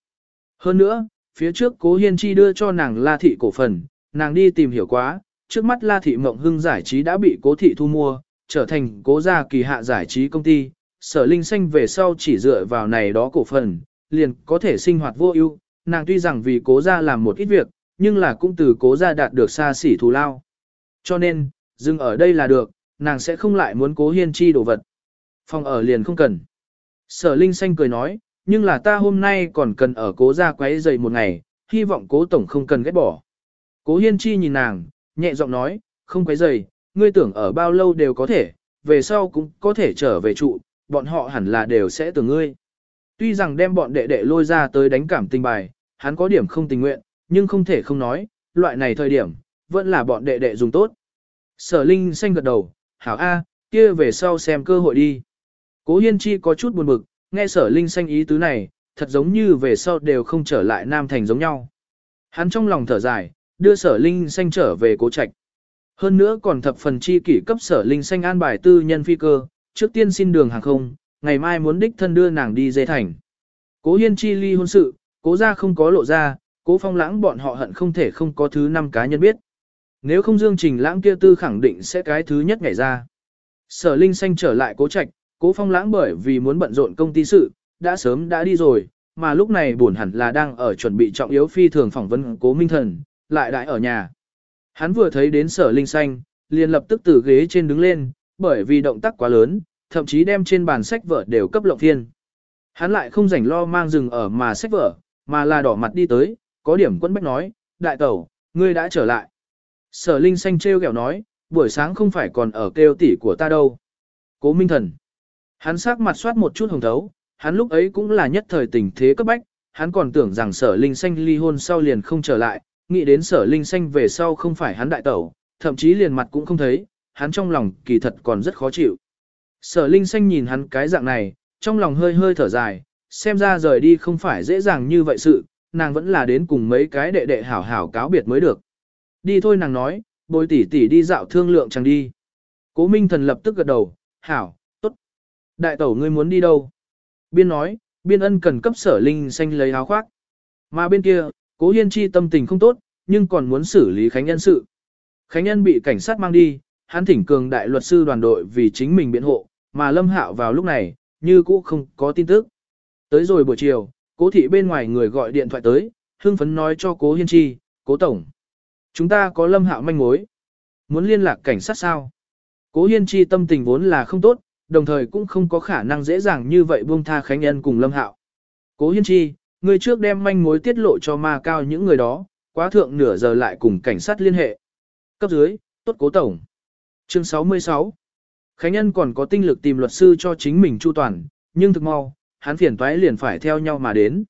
Hơn nữa, phía trước cố hiên chi đưa cho nàng la thị cổ phần, nàng đi tìm hiểu quá, trước mắt la thị mộng hưng giải trí đã bị cố thị thu mua, trở thành cố gia kỳ hạ giải trí công ty, sở linh xanh về sau chỉ dựa vào này đó cổ phần, liền có thể sinh hoạt vô ưu. nàng tuy rằng vì cố gia làm một ít việc, nhưng là cũng từ cố gia đạt được xa xỉ thù lao. Cho nên, dừng ở đây là được, nàng sẽ không lại muốn cố hiên chi đồ vật. Phòng ở liền không cần. Sở Linh Xanh cười nói, nhưng là ta hôm nay còn cần ở cố gia quấy dậy một ngày, hy vọng cố tổng không cần ghét bỏ. Cố hiên chi nhìn nàng, nhẹ giọng nói, không quấy dậy, ngươi tưởng ở bao lâu đều có thể, về sau cũng có thể trở về trụ, bọn họ hẳn là đều sẽ tưởng ngươi. Tuy rằng đem bọn đệ đệ lôi ra tới đánh cảm tình bài, hắn có điểm không tình nguyện, nhưng không thể không nói, loại này thời điểm, vẫn là bọn đệ đệ dùng tốt. Sở Linh xanh gật đầu, hảo A, kia về sau xem cơ hội đi. Cố Hiên Chi có chút buồn bực, nghe sở Linh xanh ý tứ này, thật giống như về sau đều không trở lại Nam Thành giống nhau. Hắn trong lòng thở dài, đưa sở Linh xanh trở về cố trạch. Hơn nữa còn thập phần chi kỷ cấp sở Linh xanh an bài tư nhân phi cơ, trước tiên xin đường hàng không, ngày mai muốn đích thân đưa nàng đi Dây thành. Cố Hiên Chi ly hôn sự, cố ra không có lộ ra, cố phong lãng bọn họ hận không thể không có thứ năm cá nhân biết. Nếu không Dương Trình lãng kia tư khẳng định sẽ cái thứ nhất ngày ra. Sở Linh Xanh trở lại cố trạch, cố phong lãng bởi vì muốn bận rộn công ty sự, đã sớm đã đi rồi, mà lúc này buồn hẳn là đang ở chuẩn bị trọng yếu phi thường phỏng vấn cố minh thần, lại đại ở nhà. Hắn vừa thấy đến sở Linh Xanh, liền lập tức từ ghế trên đứng lên, bởi vì động tác quá lớn, thậm chí đem trên bàn sách vở đều cấp lộng thiên. Hắn lại không rảnh lo mang rừng ở mà sách vở, mà là đỏ mặt đi tới, có điểm quân bách nói, đại tẩu, ngươi đã trở lại. Sở Linh Xanh treo ghẹo nói, buổi sáng không phải còn ở kêu tỷ của ta đâu. Cố Minh Thần. Hắn sắc mặt soát một chút hồng thấu, hắn lúc ấy cũng là nhất thời tình thế cấp bách, hắn còn tưởng rằng sở Linh Xanh ly hôn sau liền không trở lại, nghĩ đến sở Linh Xanh về sau không phải hắn đại tẩu, thậm chí liền mặt cũng không thấy, hắn trong lòng kỳ thật còn rất khó chịu. Sở Linh Xanh nhìn hắn cái dạng này, trong lòng hơi hơi thở dài, xem ra rời đi không phải dễ dàng như vậy sự, nàng vẫn là đến cùng mấy cái đệ đệ hảo hảo cáo biệt mới được. Đi thôi nàng nói, bồi tỷ tỷ đi dạo thương lượng chẳng đi. Cố Minh Thần lập tức gật đầu, hảo. Đại tẩu ngươi muốn đi đâu? Biên nói, biên ân cần cấp sở linh xanh lấy áo khoác. Mà bên kia, cố hiên chi tâm tình không tốt, nhưng còn muốn xử lý Khánh Nhân sự. Khánh Nhân bị cảnh sát mang đi, hắn thỉnh cường đại luật sư đoàn đội vì chính mình biện hộ, mà Lâm Hạo vào lúc này, như cũ không có tin tức. Tới rồi buổi chiều, cố thị bên ngoài người gọi điện thoại tới, hưng phấn nói cho cố hiên chi, cố tổng. Chúng ta có lâm hạo manh mối. Muốn liên lạc cảnh sát sao? Cố hiên chi tâm tình vốn là không tốt, đồng thời cũng không có khả năng dễ dàng như vậy buông tha Khánh Nhân cùng lâm hạo. Cố hiên chi, người trước đem manh mối tiết lộ cho ma cao những người đó, quá thượng nửa giờ lại cùng cảnh sát liên hệ. Cấp dưới, tốt cố tổng. Chương 66 Khánh Nhân còn có tinh lực tìm luật sư cho chính mình chu toàn, nhưng thực mau, hắn phiền toái liền phải theo nhau mà đến.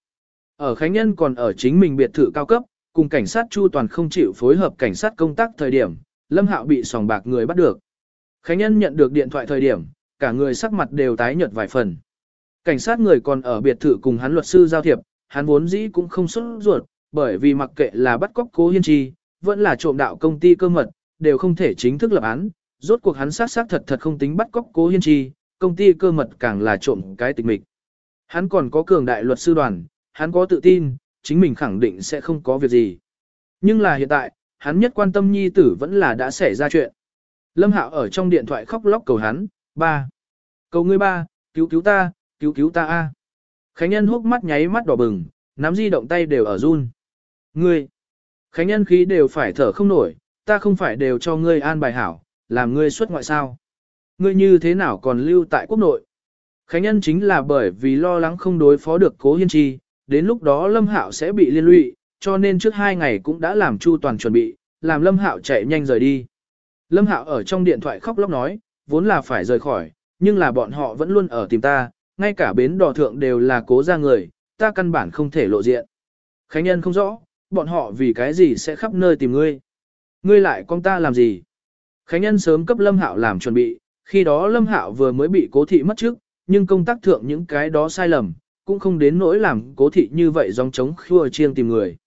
Ở Khánh Nhân còn ở chính mình biệt thự cao cấp, cùng cảnh sát Chu Toàn không chịu phối hợp cảnh sát công tác thời điểm, Lâm Hạo bị sòng bạc người bắt được. Khánh Nhân nhận được điện thoại thời điểm, cả người sắc mặt đều tái nhợt vài phần. Cảnh sát người còn ở biệt thự cùng hắn luật sư giao thiệp, hắn vốn dĩ cũng không xuất ruột, bởi vì mặc kệ là bắt cóc cố hiên chi, vẫn là trộm đạo công ty cơ mật, đều không thể chính thức lập án. Rốt cuộc hắn sát sát thật thật không tính bắt cóc cố hiên chi, công ty cơ mật càng là trộm cái tịch mịch. Hắn còn có cường đại luật sư đoàn, hắn có tự tin, chính mình khẳng định sẽ không có việc gì. Nhưng là hiện tại, hắn nhất quan tâm nhi tử vẫn là đã xảy ra chuyện. Lâm Hạo ở trong điện thoại khóc lóc cầu hắn, ba. Cầu ngươi ba, cứu cứu ta, cứu cứu ta a. Khánh Nhân hốc mắt nháy mắt đỏ bừng, nắm di động tay đều ở run. Ngươi. Khánh Nhân khí đều phải thở không nổi, ta không phải đều cho ngươi an bài hảo, làm ngươi xuất ngoại sao. Ngươi như thế nào còn lưu tại quốc nội? Khánh Nhân chính là bởi vì lo lắng không đối phó được cố hiên chi, đến lúc đó Lâm Hạo sẽ bị liên lụy, cho nên trước hai ngày cũng đã làm chu toàn chuẩn bị, làm Lâm Hạo chạy nhanh rời đi. Lâm Hạo ở trong điện thoại khóc lóc nói, vốn là phải rời khỏi, nhưng là bọn họ vẫn luôn ở tìm ta, ngay cả bến đò thượng đều là cố ra người, ta căn bản không thể lộ diện. Khánh Nhân không rõ, bọn họ vì cái gì sẽ khắp nơi tìm ngươi. Ngươi lại con ta làm gì? Khánh Nhân sớm cấp Lâm Hạo làm chuẩn bị, khi đó Lâm Hạo vừa mới bị cố thị mất trước, nhưng công tác thượng những cái đó sai lầm, cũng không đến nỗi làm cố thị như vậy dòng chống khua chiêng tìm người.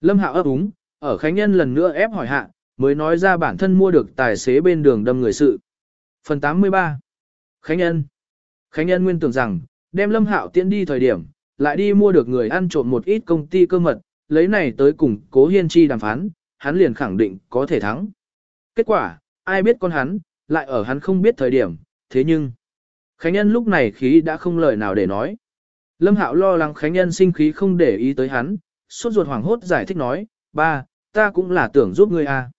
Lâm Hạo ấp úng, ở Khánh Nhân lần nữa ép hỏi hạ, mới nói ra bản thân mua được tài xế bên đường đâm người sự. Phần 83 Khánh Nhân Khánh Nhân nguyên tưởng rằng, đem Lâm Hạo tiễn đi thời điểm, lại đi mua được người ăn trộm một ít công ty cơ mật, lấy này tới cùng Cố Hiên Chi đàm phán, hắn liền khẳng định có thể thắng. Kết quả, ai biết con hắn, lại ở hắn không biết thời điểm, thế nhưng... Khánh Nhân lúc này khí đã không lời nào để nói. Lâm Hạo lo lắng Khánh Nhân sinh khí không để ý tới hắn, suốt ruột hoảng hốt giải thích nói, ba, ta cũng là tưởng giúp ngươi à.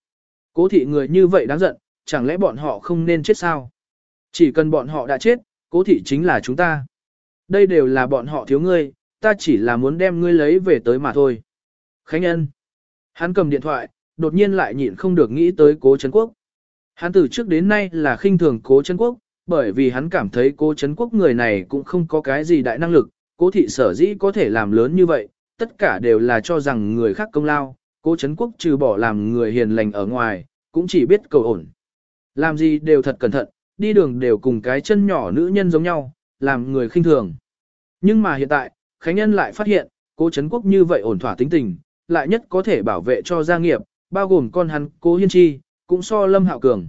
Cố thị người như vậy đáng giận, chẳng lẽ bọn họ không nên chết sao? Chỉ cần bọn họ đã chết, cố thị chính là chúng ta. Đây đều là bọn họ thiếu ngươi, ta chỉ là muốn đem ngươi lấy về tới mà thôi. Khánh ân, Hắn cầm điện thoại, đột nhiên lại nhịn không được nghĩ tới cố Trấn Quốc. Hắn từ trước đến nay là khinh thường cố Trấn Quốc, bởi vì hắn cảm thấy cố Trấn Quốc người này cũng không có cái gì đại năng lực, cố thị sở dĩ có thể làm lớn như vậy, tất cả đều là cho rằng người khác công lao, cố Trấn Quốc trừ bỏ làm người hiền lành ở ngoài, cũng chỉ biết cầu ổn. Làm gì đều thật cẩn thận, đi đường đều cùng cái chân nhỏ nữ nhân giống nhau, làm người khinh thường. Nhưng mà hiện tại, Khánh Nhân lại phát hiện, cố Trấn Quốc như vậy ổn thỏa tính tình, lại nhất có thể bảo vệ cho gia nghiệp, bao gồm con hắn, cố Hiên Chi, cũng so Lâm Hạo Cường.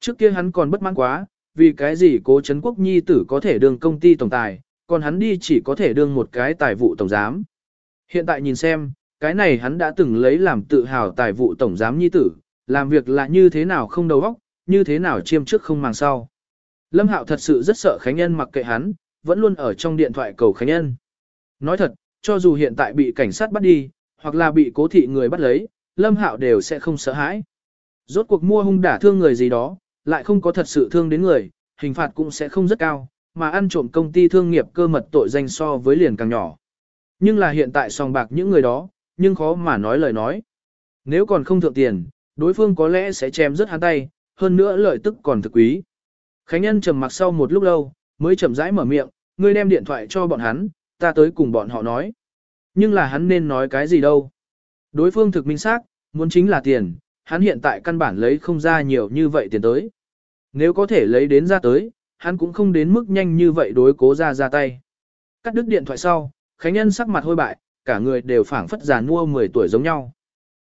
Trước kia hắn còn bất mãn quá, vì cái gì cố Trấn Quốc nhi tử có thể đương công ty tổng tài, còn hắn đi chỉ có thể đương một cái tài vụ tổng giám. Hiện tại nhìn xem, cái này hắn đã từng lấy làm tự hào tài vụ tổng giám nhi tử, làm việc là như thế nào không đầu óc, như thế nào chiêm trước không màng sau. Lâm Hạo thật sự rất sợ Khánh Nhân mặc kệ hắn, vẫn luôn ở trong điện thoại cầu Khánh Nhân. Nói thật, cho dù hiện tại bị cảnh sát bắt đi, hoặc là bị cố thị người bắt lấy, Lâm Hạo đều sẽ không sợ hãi. Rốt cuộc mua hung đả thương người gì đó, lại không có thật sự thương đến người, hình phạt cũng sẽ không rất cao, mà ăn trộm công ty thương nghiệp cơ mật tội danh so với liền càng nhỏ. Nhưng là hiện tại sòng bạc những người đó, nhưng khó mà nói lời nói. Nếu còn không thượng tiền, đối phương có lẽ sẽ chém rất hắn tay, hơn nữa lợi tức còn thực quý. Khánh Nhân trầm mặc sau một lúc lâu, mới chậm rãi mở miệng, ngươi đem điện thoại cho bọn hắn, ta tới cùng bọn họ nói. Nhưng là hắn nên nói cái gì đâu. Đối phương thực minh xác, muốn chính là tiền, hắn hiện tại căn bản lấy không ra nhiều như vậy tiền tới. Nếu có thể lấy đến ra tới, hắn cũng không đến mức nhanh như vậy đối cố ra ra tay. Cắt đứt điện thoại sau, Khánh Nhân sắc mặt hôi bại, cả người đều phảng phất già mua 10 tuổi giống nhau.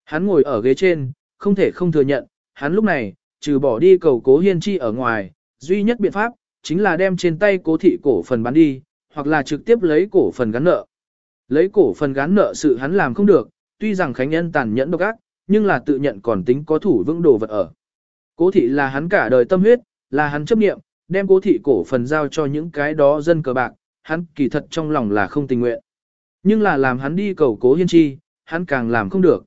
Hắn ngồi ở ghế trên, không thể không thừa nhận, hắn lúc này, trừ bỏ đi cầu cố hiên chi ở ngoài, duy nhất biện pháp, chính là đem trên tay cố thị cổ phần bán đi, hoặc là trực tiếp lấy cổ phần gắn nợ. Lấy cổ phần gắn nợ sự hắn làm không được, tuy rằng Khánh Nhân tàn nhẫn độc ác, nhưng là tự nhận còn tính có thủ vững đồ vật ở. Cố thị là hắn cả đời tâm huyết, là hắn chấp nghiệm, đem cố thị cổ phần giao cho những cái đó dân cờ bạc, hắn kỳ thật trong lòng là không tình nguyện. Nhưng là làm hắn đi cầu cố hiên chi, hắn càng làm không được.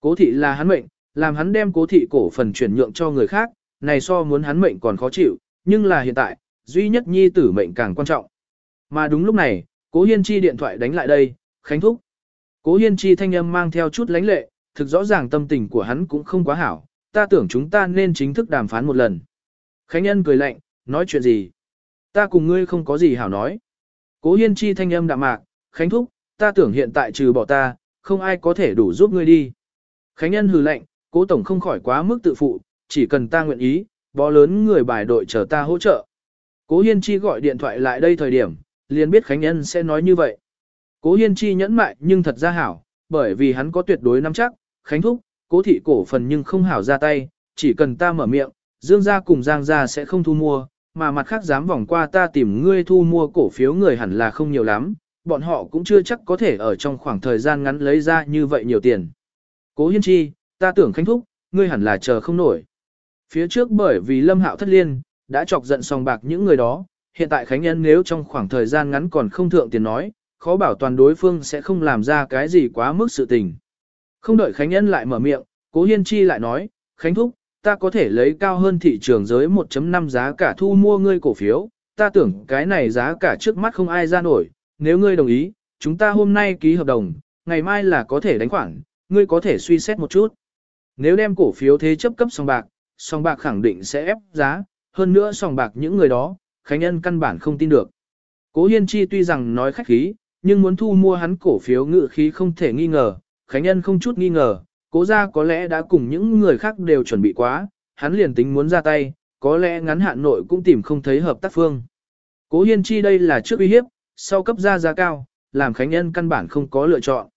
Cố thị là hắn mệnh, làm hắn đem cố thị cổ phần chuyển nhượng cho người khác, này so muốn hắn mệnh còn khó chịu, nhưng là hiện tại, duy nhất nhi tử mệnh càng quan trọng. Mà đúng lúc này, cố hiên chi điện thoại đánh lại đây, khánh thúc. Cố hiên chi thanh âm mang theo chút lánh lệ, thực rõ ràng tâm tình của hắn cũng không quá hảo, ta tưởng chúng ta nên chính thức đàm phán một lần. Khánh nhân cười lạnh, nói chuyện gì? Ta cùng ngươi không có gì hảo nói. Cố hiên chi thanh âm đạm mạc, Khánh thúc, ta tưởng hiện tại trừ bỏ ta, không ai có thể đủ giúp ngươi đi. Khánh nhân hừ lạnh, cố tổng không khỏi quá mức tự phụ, chỉ cần ta nguyện ý, bó lớn người bài đội chờ ta hỗ trợ. Cố hiên chi gọi điện thoại lại đây thời điểm, liền biết Khánh nhân sẽ nói như vậy. Cố hiên chi nhẫn mại nhưng thật ra hảo, bởi vì hắn có tuyệt đối nắm chắc, Khánh thúc, cố thị cổ phần nhưng không hảo ra tay, chỉ cần ta mở miệng, Dương gia cùng Giang gia sẽ không thu mua, mà mặt khác dám vòng qua ta tìm ngươi thu mua cổ phiếu người hẳn là không nhiều lắm, bọn họ cũng chưa chắc có thể ở trong khoảng thời gian ngắn lấy ra như vậy nhiều tiền. Cố Hiên Chi, ta tưởng Khánh Thúc, ngươi hẳn là chờ không nổi. Phía trước bởi vì Lâm Hạo thất liên, đã chọc giận song bạc những người đó, hiện tại Khánh Nhân nếu trong khoảng thời gian ngắn còn không thượng tiền nói, khó bảo toàn đối phương sẽ không làm ra cái gì quá mức sự tình. Không đợi Khánh Nhân lại mở miệng, Cố Hiên Chi lại nói, Khánh Thúc, ta có thể lấy cao hơn thị trường giới 1.5 giá cả thu mua ngươi cổ phiếu, ta tưởng cái này giá cả trước mắt không ai ra nổi, nếu ngươi đồng ý, chúng ta hôm nay ký hợp đồng, ngày mai là có thể đánh khoản, ngươi có thể suy xét một chút. Nếu đem cổ phiếu thế chấp cấp song bạc, song bạc khẳng định sẽ ép giá, hơn nữa song bạc những người đó, Khánh Nhân căn bản không tin được. Cố Hiên Chi tuy rằng nói khách khí, nhưng muốn thu mua hắn cổ phiếu ngự khí không thể nghi ngờ, Khánh Nhân không chút nghi ngờ, cố ra có lẽ đã cùng những người khác đều chuẩn bị quá, hắn liền tính muốn ra tay, có lẽ ngắn hạn nội cũng tìm không thấy hợp tác phương. Cố Hiên Chi đây là trước uy hiếp, sau cấp ra giá cao, làm Khánh Nhân căn bản không có lựa chọn.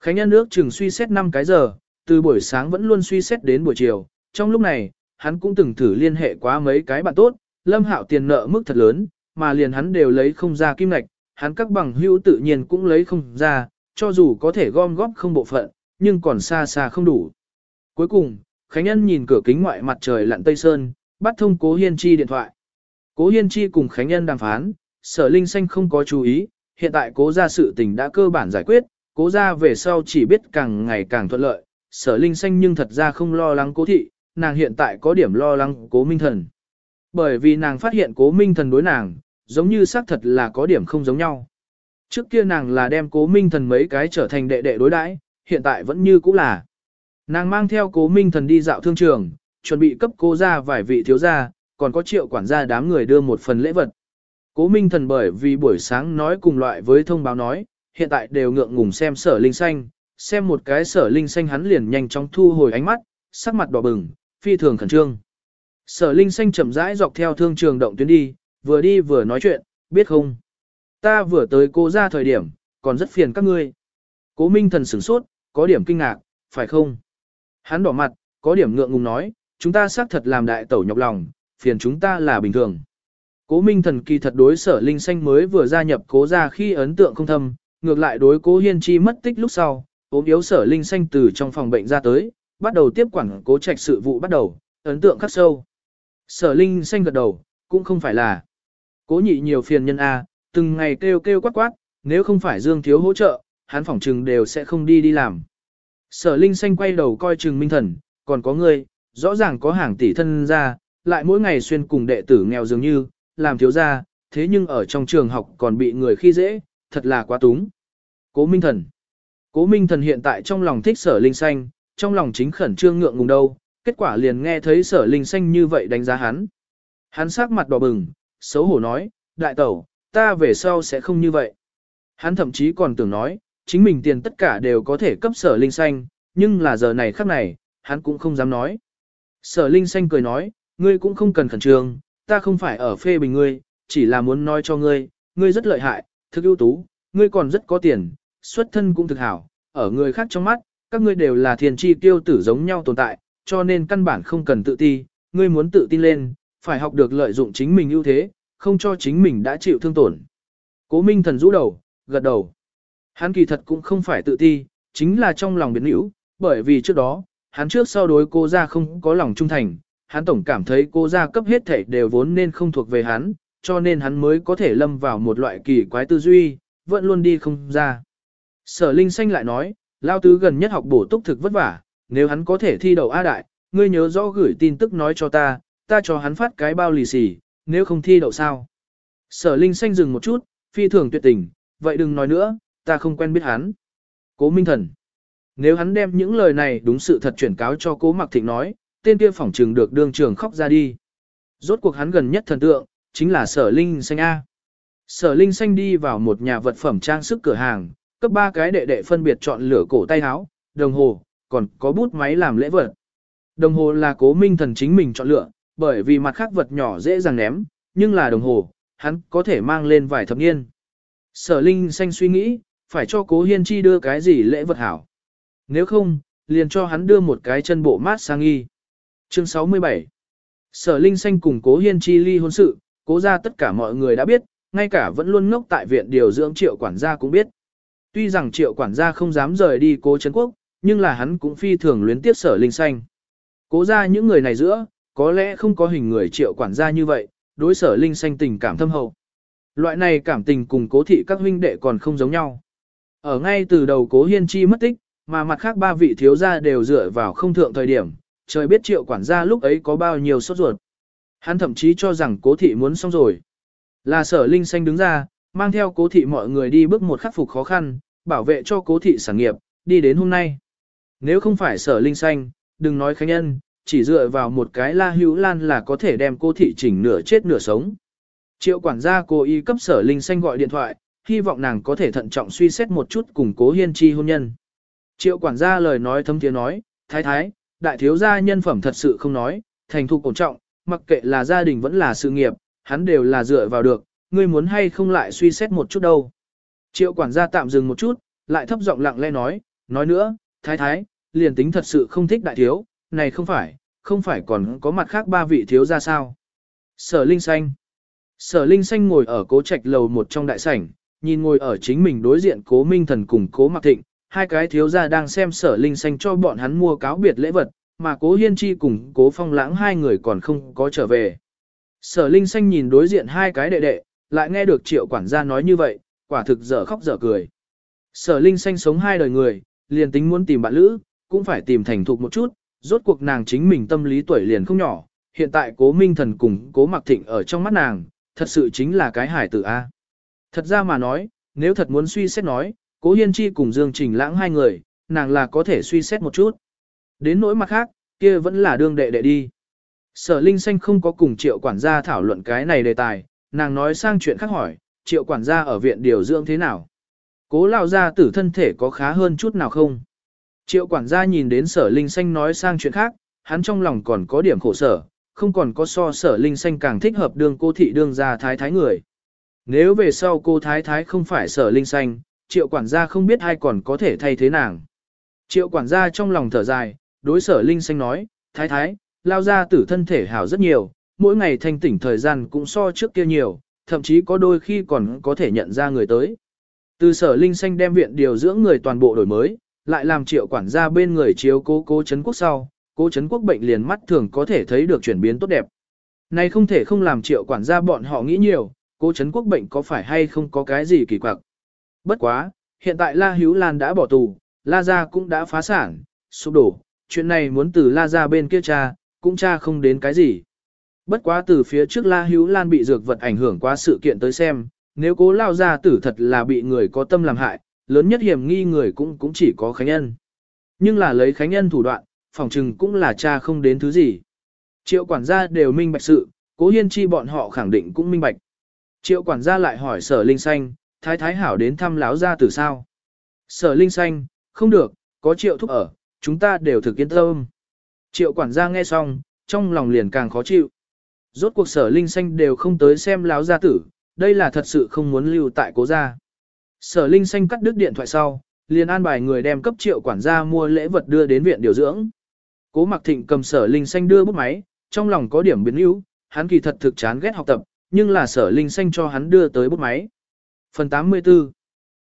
Khánh Nhân ước chừng suy xét 5 cái giờ, từ buổi sáng vẫn luôn suy xét đến buổi chiều, trong lúc này, hắn cũng từng thử liên hệ quá mấy cái bạn tốt, Lâm Hạo tiền nợ mức thật lớn, mà liền hắn đều lấy không ra kim ngạch, hắn các bằng hữu tự nhiên cũng lấy không ra, cho dù có thể gom góp không bộ phận, nhưng còn xa xa không đủ. Cuối cùng, Khánh Nhân nhìn cửa kính ngoại mặt trời lặn Tây Sơn, bắt thông Cố Hiên Chi điện thoại. Cố Hiên Chi cùng Khánh Nhân đàm phán, sở linh xanh không có chú ý, hiện tại cố ra sự tình đã cơ bản giải quyết, cố ra về sau chỉ biết càng ngày càng thuận lợi, sở linh xanh nhưng thật ra không lo lắng cố thị, nàng hiện tại có điểm lo lắng cố minh thần. Bởi vì nàng phát hiện cố minh thần đối nàng, giống như xác thật là có điểm không giống nhau. Trước kia nàng là đem cố minh thần mấy cái trở thành đệ đệ đối đãi, hiện tại vẫn như cũ là. Nàng mang theo cố minh thần đi dạo thương trường, chuẩn bị cấp cố ra vài vị thiếu gia, còn có triệu quản gia đám người đưa một phần lễ vật. Cố minh thần bởi vì buổi sáng nói cùng loại với thông báo nói, hiện tại đều ngượng ngùng xem sở linh xanh, xem một cái sở linh xanh hắn liền nhanh chóng thu hồi ánh mắt, sắc mặt đỏ bừng, phi thường khẩn trương. Sở linh xanh chậm rãi dọc theo thương trường động tuyến đi, vừa đi vừa nói chuyện, biết không? Ta vừa tới cô ra thời điểm, còn rất phiền các ngươi. Cố minh thần sửng sốt, có điểm kinh ngạc, phải không? Hắn đỏ mặt, có điểm ngượng ngùng nói, chúng ta xác thật làm đại tẩu nhọc lòng, phiền chúng ta là bình thường. Cố minh thần kỳ thật đối sở linh xanh mới vừa gia nhập cố ra khi ấn tượng không thâm, ngược lại đối cố hiên chi mất tích lúc sau, ốm yếu sở linh xanh từ trong phòng bệnh ra tới, bắt đầu tiếp quản cố trạch sự vụ bắt đầu, ấn tượng khắc sâu. Sở linh xanh gật đầu, cũng không phải là. Cố nhị nhiều phiền nhân A, từng ngày kêu kêu quát quát, nếu không phải Dương Thiếu hỗ trợ, hắn phỏng trừng đều sẽ không đi đi làm. Sở Linh Xanh quay đầu coi trừng minh thần, còn có người, rõ ràng có hàng tỷ thân ra, lại mỗi ngày xuyên cùng đệ tử nghèo dường như, làm thiếu gia, thế nhưng ở trong trường học còn bị người khi dễ, thật là quá túng. Cố Minh Thần Cố Minh Thần hiện tại trong lòng thích sở Linh Xanh, trong lòng chính khẩn trương ngượng ngùng đâu, kết quả liền nghe thấy sở Linh Xanh như vậy đánh giá hắn. Hắn sắc mặt đỏ bừng, xấu hổ nói, đại tẩu, ta về sau sẽ không như vậy. Hắn thậm chí còn tưởng nói, chính mình tiền tất cả đều có thể cấp sở linh xanh, nhưng là giờ này khắc này, hắn cũng không dám nói. Sở linh xanh cười nói, ngươi cũng không cần khẩn trương, ta không phải ở phê bình ngươi, chỉ là muốn nói cho ngươi, ngươi rất lợi hại, thực ưu tú, ngươi còn rất có tiền, xuất thân cũng thực hảo, ở người khác trong mắt, các ngươi đều là thiền chi tiêu tử giống nhau tồn tại, cho nên căn bản không cần tự ti, ngươi muốn tự tin lên, phải học được lợi dụng chính mình ưu thế, không cho chính mình đã chịu thương tổn. Cố Minh Thần rũ đầu, gật đầu. Hắn kỳ thật cũng không phải tự ti, chính là trong lòng biến hữu, bởi vì trước đó, hắn trước sau đối cô ra không có lòng trung thành, hắn tổng cảm thấy cô ra cấp hết thể đều vốn nên không thuộc về hắn, cho nên hắn mới có thể lâm vào một loại kỳ quái tư duy, vẫn luôn đi không ra. Sở Linh Xanh lại nói, Lao Tứ gần nhất học bổ túc thực vất vả, nếu hắn có thể thi đậu A Đại, ngươi nhớ rõ gửi tin tức nói cho ta, ta cho hắn phát cái bao lì xì, nếu không thi đậu sao. Sở Linh Xanh dừng một chút, phi thường tuyệt tình, vậy đừng nói nữa, ta không quen biết hắn. Cố Minh Thần. Nếu hắn đem những lời này đúng sự thật chuyển cáo cho cố Mạc Thịnh nói, tên kia phỏng trường được đương trường khóc ra đi. Rốt cuộc hắn gần nhất thần tượng, chính là Sở Linh Xanh A. Sở Linh Xanh đi vào một nhà vật phẩm trang sức cửa hàng, cấp ba cái đệ đệ phân biệt chọn lửa cổ tay áo, đồng hồ, còn có bút máy làm lễ vật. Đồng hồ là cố minh thần chính mình chọn lựa, bởi vì mặt khác vật nhỏ dễ dàng ném, nhưng là đồng hồ, hắn có thể mang lên vài thập niên. Sở Linh xanh suy nghĩ, phải cho cố hiên chi đưa cái gì lễ vật hảo. Nếu không, liền cho hắn đưa một cái chân bộ mát sang y. Chương 67 Sở Linh xanh cùng cố hiên chi ly hôn sự, cố ra tất cả mọi người đã biết, ngay cả vẫn luôn ngốc tại viện điều dưỡng triệu quản gia cũng biết. Tuy rằng triệu quản gia không dám rời đi cố Trấn Quốc, nhưng là hắn cũng phi thường luyến tiếp sở Linh xanh. Cố ra những người này giữa, có lẽ không có hình người triệu quản gia như vậy, đối sở linh xanh tình cảm thâm hậu. Loại này cảm tình cùng cố thị các huynh đệ còn không giống nhau. Ở ngay từ đầu cố hiên chi mất tích, mà mặt khác ba vị thiếu gia đều dựa vào không thượng thời điểm, trời biết triệu quản gia lúc ấy có bao nhiêu sốt ruột. Hắn thậm chí cho rằng cố thị muốn xong rồi. Là sở linh xanh đứng ra, mang theo cố thị mọi người đi bước một khắc phục khó khăn, bảo vệ cho cố thị sản nghiệp, đi đến hôm nay. Nếu không phải sở linh xanh, đừng nói khánh nhân, chỉ dựa vào một cái la hữu lan là có thể đem cô thị chỉnh nửa chết nửa sống. Triệu quản gia cô y cấp sở linh xanh gọi điện thoại, hy vọng nàng có thể thận trọng suy xét một chút cùng cố hiên chi hôn nhân. Triệu quản gia lời nói thâm tiếng nói, thái thái, đại thiếu gia nhân phẩm thật sự không nói, thành thục cổ trọng, mặc kệ là gia đình vẫn là sự nghiệp, hắn đều là dựa vào được, ngươi muốn hay không lại suy xét một chút đâu. Triệu quản gia tạm dừng một chút, lại thấp giọng lặng lẽ nói, Nói nữa, thái thái, liền tính thật sự không thích đại thiếu, này không phải, không phải còn có mặt khác ba vị thiếu ra sao. Sở Linh Xanh Sở Linh Xanh ngồi ở cố trạch lầu một trong đại sảnh, nhìn ngồi ở chính mình đối diện cố Minh Thần cùng cố Mặc Thịnh, hai cái thiếu gia đang xem sở Linh Xanh cho bọn hắn mua cáo biệt lễ vật, mà cố Hiên Chi cùng cố Phong Lãng hai người còn không có trở về. Sở Linh Xanh nhìn đối diện hai cái đệ đệ, lại nghe được triệu quản gia nói như vậy, quả thực dở khóc dở cười. Sở Linh Xanh sống hai đời người, liền tính muốn tìm bạn lữ, cũng phải tìm thành thục một chút, rốt cuộc nàng chính mình tâm lý tuổi liền không nhỏ, hiện tại cố minh thần cùng cố mặc thịnh ở trong mắt nàng, thật sự chính là cái hải tử A. Thật ra mà nói, nếu thật muốn suy xét nói, cố hiên chi cùng Dương Trình lãng hai người, nàng là có thể suy xét một chút. Đến nỗi mặt khác, kia vẫn là đương đệ đệ đi. Sở Linh Xanh không có cùng triệu quản gia thảo luận cái này đề tài, nàng nói sang chuyện khác hỏi, triệu quản gia ở viện điều dưỡng thế nào? Cố lao gia tử thân thể có khá hơn chút nào không? Triệu quản gia nhìn đến sở Linh Xanh nói sang chuyện khác, hắn trong lòng còn có điểm khổ sở, không còn có so sở Linh Xanh càng thích hợp đương cô thị đương gia thái thái người. Nếu về sau cô thái thái không phải sở Linh Xanh, triệu quản gia không biết ai còn có thể thay thế nàng. Triệu quản gia trong lòng thở dài, đối sở Linh Xanh nói, thái thái, lao ra tử thân thể hảo rất nhiều, mỗi ngày thanh tỉnh thời gian cũng so trước kia nhiều, thậm chí có đôi khi còn có thể nhận ra người tới. Từ sở Linh Xanh đem viện điều dưỡng người toàn bộ đổi mới, lại làm triệu quản gia bên người chiếu cố cố chấn quốc sau, cố chấn quốc bệnh liền mắt thường có thể thấy được chuyển biến tốt đẹp. Này không thể không làm triệu quản gia bọn họ nghĩ nhiều, cố chấn quốc bệnh có phải hay không có cái gì kỳ quặc. Bất quá, hiện tại La Hữu Lan đã bỏ tù, La Gia cũng đã phá sản, sụp đổ, chuyện này muốn từ La Gia bên kia cha, cũng cha không đến cái gì. Bất quá từ phía trước La Hữu Lan bị dược vật ảnh hưởng qua sự kiện tới xem, nếu cố lao ra tử thật là bị người có tâm làm hại, lớn nhất hiểm nghi người cũng cũng chỉ có Khánh Nhân. Nhưng là lấy Khánh Nhân thủ đoạn, phòng trừng cũng là cha không đến thứ gì. Triệu quản gia đều minh bạch sự, cố hiên chi bọn họ khẳng định cũng minh bạch. Triệu quản gia lại hỏi sở linh xanh, thái thái hảo đến thăm láo ra từ sao. Sở linh xanh, không được, có triệu thúc ở, chúng ta đều thực yên tâm. Triệu quản gia nghe xong, trong lòng liền càng khó chịu. Rốt cuộc sở linh xanh đều không tới xem láo gia tử, đây là thật sự không muốn lưu tại cố gia. Sở linh xanh cắt đứt điện thoại sau, liền an bài người đem cấp triệu quản gia mua lễ vật đưa đến viện điều dưỡng. Cố Mặc Thịnh cầm sở linh xanh đưa bút máy, trong lòng có điểm biến yếu, hắn kỳ thật thực chán ghét học tập, nhưng là sở linh xanh cho hắn đưa tới bút máy. Phần 84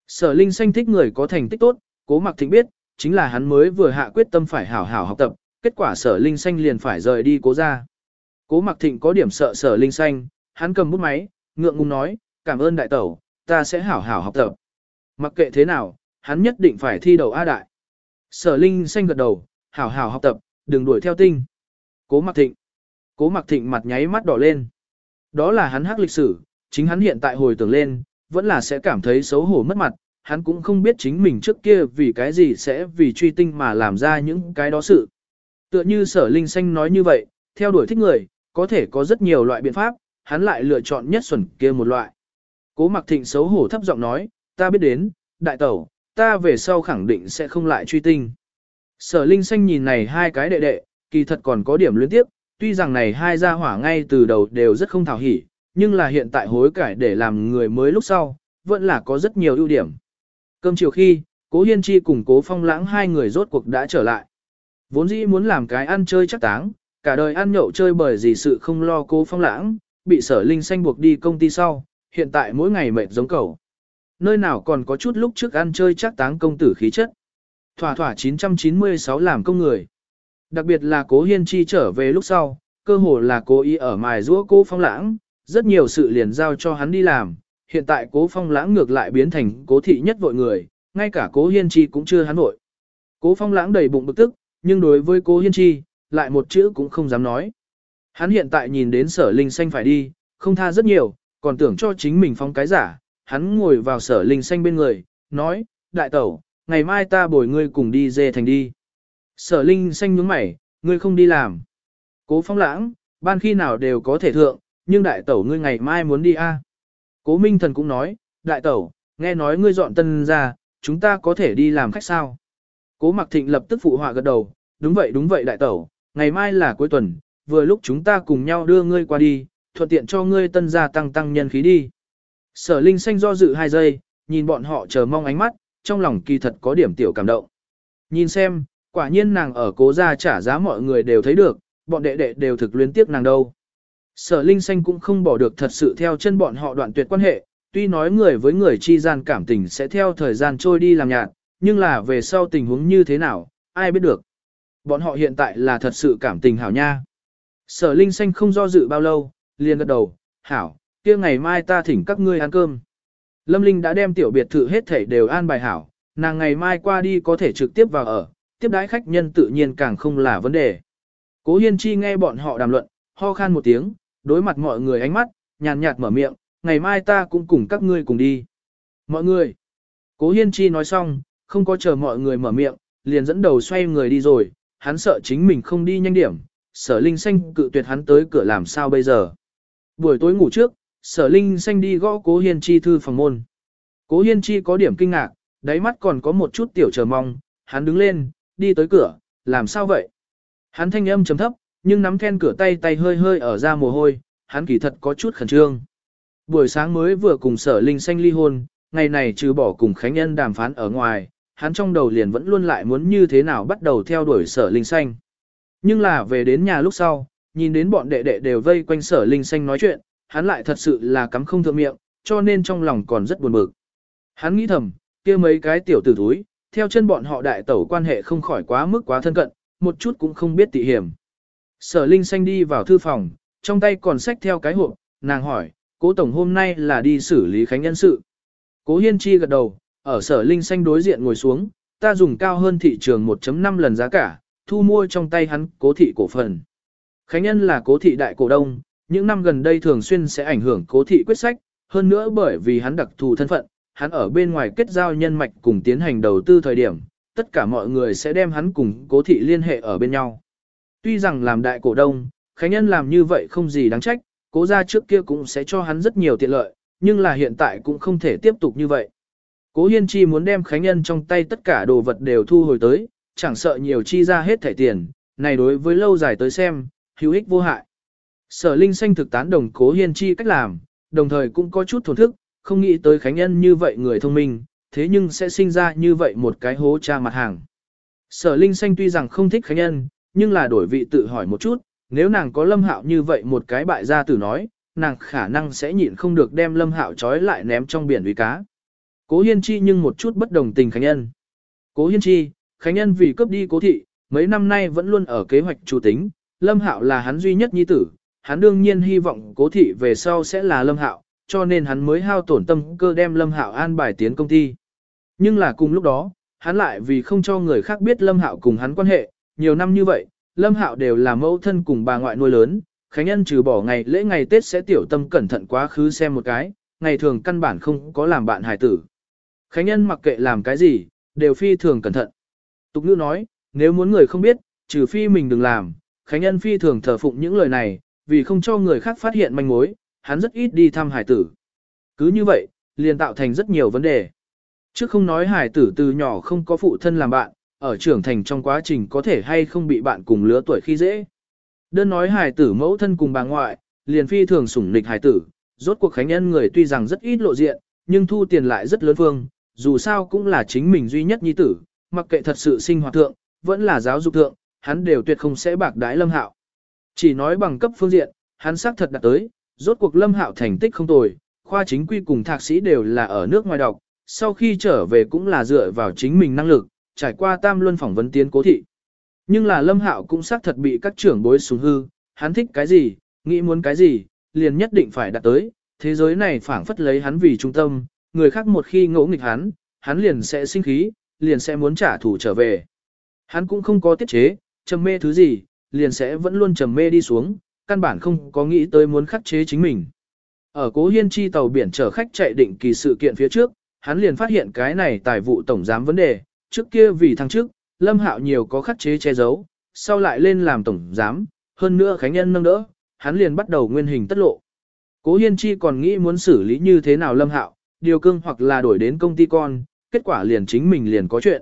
Sở linh xanh thích người có thành tích tốt, cố Mặc Thịnh biết, chính là hắn mới vừa hạ quyết tâm phải hảo hảo học tập, kết quả sở linh xanh liền phải rời đi cố ra. Cố Mặc Thịnh có điểm sợ sở linh xanh, hắn cầm bút máy, ngượng ngùng nói, cảm ơn đại tẩu, ta sẽ hảo hảo học tập. Mặc kệ thế nào, hắn nhất định phải thi đầu A đại. Sở linh xanh gật đầu, hảo hảo học tập, đừng đuổi theo tinh. Cố Mặc Thịnh. Cố Mặc Thịnh mặt nháy mắt đỏ lên. Đó là hắn hắc lịch sử, chính hắn hiện tại hồi tưởng lên, vẫn là sẽ cảm thấy xấu hổ mất mặt, hắn cũng không biết chính mình trước kia vì cái gì sẽ vì truy tinh mà làm ra những cái đó sự. Tựa như sở linh xanh nói như vậy, theo đuổi thích người, có thể có rất nhiều loại biện pháp, hắn lại lựa chọn nhất xuẩn kia một loại. Cố Mặc Thịnh xấu hổ thấp giọng nói, ta biết đến, đại tẩu, ta về sau khẳng định sẽ không lại truy tinh. Sở Linh Xanh nhìn này hai cái đệ đệ, kỳ thật còn có điểm luyến tiếp, tuy rằng này hai gia hỏa ngay từ đầu đều rất không thảo hỉ, nhưng là hiện tại hối cải để làm người mới lúc sau, vẫn là có rất nhiều ưu điểm. Cơm chiều khi, Cố Hiên Chi cùng Cố Phong Lãng hai người rốt cuộc đã trở lại. Vốn dĩ muốn làm cái ăn chơi chắc táng, cả đời ăn nhậu chơi bởi gì sự không lo Cố Phong Lãng, bị Sở Linh Xanh buộc đi công ty sau, hiện tại mỗi ngày mệt giống cầu. Nơi nào còn có chút lúc trước ăn chơi chắc táng công tử khí chất. Thỏa thỏa 996 làm công người. Đặc biệt là cố hiên chi trở về lúc sau, cơ hồ là cố ý ở mài rũa cố phong lãng, rất nhiều sự liền giao cho hắn đi làm. Hiện tại cố phong lãng ngược lại biến thành cố thị nhất vội người, ngay cả cố hiên chi cũng chưa hắn vội. Cố phong lãng đầy bụng bực tức, nhưng đối với cố hiên chi, lại một chữ cũng không dám nói. Hắn hiện tại nhìn đến sở linh xanh phải đi, không tha rất nhiều, còn tưởng cho chính mình phong cái giả. Hắn ngồi vào sở linh xanh bên người, nói, đại tẩu, ngày mai ta bồi ngươi cùng đi dê thành đi. Sở Linh xanh nhướng mày, ngươi không đi làm. Cố phong lãng, ban khi nào đều có thể thượng, nhưng đại tẩu ngươi ngày mai muốn đi a. Cố Minh Thần cũng nói, đại tẩu, nghe nói ngươi dọn tân ra, chúng ta có thể đi làm khách sao. Cố Mặc Thịnh lập tức phụ họa gật đầu, đúng vậy đúng vậy đại tẩu, ngày mai là cuối tuần, vừa lúc chúng ta cùng nhau đưa ngươi qua đi, thuận tiện cho ngươi tân gia tăng tăng nhân khí đi. Sở Linh xanh do dự hai giây, nhìn bọn họ chờ mong ánh mắt, trong lòng kỳ thật có điểm tiểu cảm động. Nhìn xem, quả nhiên nàng ở cố gia trả giá mọi người đều thấy được, bọn đệ đệ đều thực luyến tiếc nàng đâu. Sở Linh Xanh cũng không bỏ được thật sự theo chân bọn họ đoạn tuyệt quan hệ, tuy nói người với người chi gian cảm tình sẽ theo thời gian trôi đi làm nhạt, nhưng là về sau tình huống như thế nào, ai biết được. Bọn họ hiện tại là thật sự cảm tình hảo nha. Sở Linh Xanh không do dự bao lâu, liền gật đầu, hảo, kia ngày mai ta thỉnh các ngươi ăn cơm. Lâm Linh đã đem tiểu biệt thự hết thảy đều an bài hảo, nàng ngày mai qua đi có thể trực tiếp vào ở, tiếp đái khách nhân tự nhiên càng không là vấn đề. Cố Hiên Chi nghe bọn họ đàm luận, ho khan một tiếng, đối mặt mọi người ánh mắt, nhàn nhạt mở miệng, ngày mai ta cũng cùng các ngươi cùng đi. Mọi người. Cố Hiên Chi nói xong, không có chờ mọi người mở miệng, liền dẫn đầu xoay người đi rồi, hắn sợ chính mình không đi nhanh điểm, sở linh xanh cự tuyệt hắn tới cửa làm sao bây giờ. Buổi tối ngủ trước, sở linh xanh đi gõ cố hiên chi thư phòng môn. Cố hiên chi có điểm kinh ngạc, đáy mắt còn có một chút tiểu chờ mong, hắn đứng lên, đi tới cửa, làm sao vậy? Hắn thanh âm chấm thấp, nhưng nắm then cửa tay tay hơi hơi ở ra mồ hôi, hắn kỳ thật có chút khẩn trương. Buổi sáng mới vừa cùng sở linh xanh ly hôn, ngày này trừ bỏ cùng Khánh Nhân đàm phán ở ngoài, hắn trong đầu liền vẫn luôn lại muốn như thế nào bắt đầu theo đuổi sở linh xanh. Nhưng là về đến nhà lúc sau, nhìn đến bọn đệ đệ đều vây quanh sở linh xanh nói chuyện, hắn lại thật sự là cắm không thượng miệng, cho nên trong lòng còn rất buồn bực. Hắn nghĩ thầm, kia mấy cái tiểu tử thúi, theo chân bọn họ đại tẩu quan hệ không khỏi quá mức quá thân cận, một chút cũng không biết tị hiểm. Sở Linh Xanh đi vào thư phòng, trong tay còn xách theo cái hộp, nàng hỏi, cố tổng hôm nay là đi xử lý khánh nhân sự. Cố Hiên Chi gật đầu, ở sở Linh Xanh đối diện ngồi xuống, ta dùng cao hơn thị trường 1.5 lần giá cả, thu mua trong tay hắn cố thị cổ phần. Khánh nhân là cố thị đại cổ đông, những năm gần đây thường xuyên sẽ ảnh hưởng cố thị quyết sách, hơn nữa bởi vì hắn đặc thù thân phận, hắn ở bên ngoài kết giao nhân mạch cùng tiến hành đầu tư thời điểm, tất cả mọi người sẽ đem hắn cùng cố thị liên hệ ở bên nhau. Tuy rằng làm đại cổ đông, Khánh Nhân làm như vậy không gì đáng trách, cố gia trước kia cũng sẽ cho hắn rất nhiều tiện lợi, nhưng là hiện tại cũng không thể tiếp tục như vậy. Cố Hiên Chi muốn đem Khánh Nhân trong tay tất cả đồ vật đều thu hồi tới, chẳng sợ nhiều chi ra hết thẻ tiền, này đối với lâu dài tới xem, hữu ích vô hại. Sở Linh Xanh thực tán đồng Cố Hiên Chi cách làm, đồng thời cũng có chút thổn thức, không nghĩ tới Khánh Nhân như vậy người thông minh, thế nhưng sẽ sinh ra như vậy một cái hố cha mặt hàng. Sở Linh Xanh tuy rằng không thích Khánh Nhân, nhưng là đổi vị tự hỏi một chút, nếu nàng có lâm hạo như vậy một cái bại gia tử nói, nàng khả năng sẽ nhịn không được đem lâm hạo trói lại ném trong biển uy cá. Cố Hiên Chi nhưng một chút bất đồng tình Khánh Nhân. Cố Hiên Chi, Khánh Nhân vì cướp đi cố thị, mấy năm nay vẫn luôn ở kế hoạch chủ tính, lâm hạo là hắn duy nhất nhi tử, hắn đương nhiên hy vọng cố thị về sau sẽ là lâm hạo, cho nên hắn mới hao tổn tâm cơ đem lâm hạo an bài tiến công ty. Nhưng là cùng lúc đó, hắn lại vì không cho người khác biết lâm hạo cùng hắn quan hệ, nhiều năm như vậy, Lâm Hạo đều là mẫu thân cùng bà ngoại nuôi lớn, Khánh Nhân trừ bỏ ngày lễ ngày Tết sẽ tiểu tâm cẩn thận quá khứ xem một cái, ngày thường căn bản không có làm bạn hài tử. Khánh Nhân mặc kệ làm cái gì, đều phi thường cẩn thận. Tục ngữ nói, nếu muốn người không biết, trừ phi mình đừng làm, Khánh Nhân phi thường thờ phụng những lời này, vì không cho người khác phát hiện manh mối, hắn rất ít đi thăm hải tử. Cứ như vậy, liền tạo thành rất nhiều vấn đề. Trước không nói hải tử từ nhỏ không có phụ thân làm bạn, ở trưởng thành trong quá trình có thể hay không bị bạn cùng lứa tuổi khi dễ. Đơn nói Hải tử mẫu thân cùng bà ngoại, liền phi thường sủng nịch Hải tử, rốt cuộc khánh nhân người tuy rằng rất ít lộ diện, nhưng thu tiền lại rất lớn phương, dù sao cũng là chính mình duy nhất nhi tử, mặc kệ thật sự sinh hoạt thượng, vẫn là giáo dục thượng, hắn đều tuyệt không sẽ bạc đái lâm hạo. Chỉ nói bằng cấp phương diện, hắn xác thật đạt tới, rốt cuộc lâm hạo thành tích không tồi, khoa chính quy cùng thạc sĩ đều là ở nước ngoài đọc, sau khi trở về cũng là dựa vào chính mình năng lực, trải qua tam luân phỏng vấn tiến cố thị. Nhưng là lâm hạo cũng xác thật bị các trưởng bối xuống hư, hắn thích cái gì, nghĩ muốn cái gì, liền nhất định phải đạt tới, thế giới này phảng phất lấy hắn vì trung tâm, người khác một khi ngỗ nghịch hắn, hắn liền sẽ sinh khí, liền sẽ muốn trả thù trở về. Hắn cũng không có tiết chế, trầm mê thứ gì, liền sẽ vẫn luôn trầm mê đi xuống, căn bản không có nghĩ tới muốn khắc chế chính mình. Ở cố hiên chi tàu biển chở khách chạy định kỳ sự kiện phía trước, hắn liền phát hiện cái này tài vụ tổng giám vấn đề, trước kia vì thăng chức, Lâm Hạo nhiều có khắc chế che giấu, sau lại lên làm tổng giám, hơn nữa Khánh Nhân nâng đỡ, hắn liền bắt đầu nguyên hình tất lộ. Cố Hiên Chi còn nghĩ muốn xử lý như thế nào Lâm Hạo, điều cương hoặc là đổi đến công ty con, kết quả liền chính mình liền có chuyện.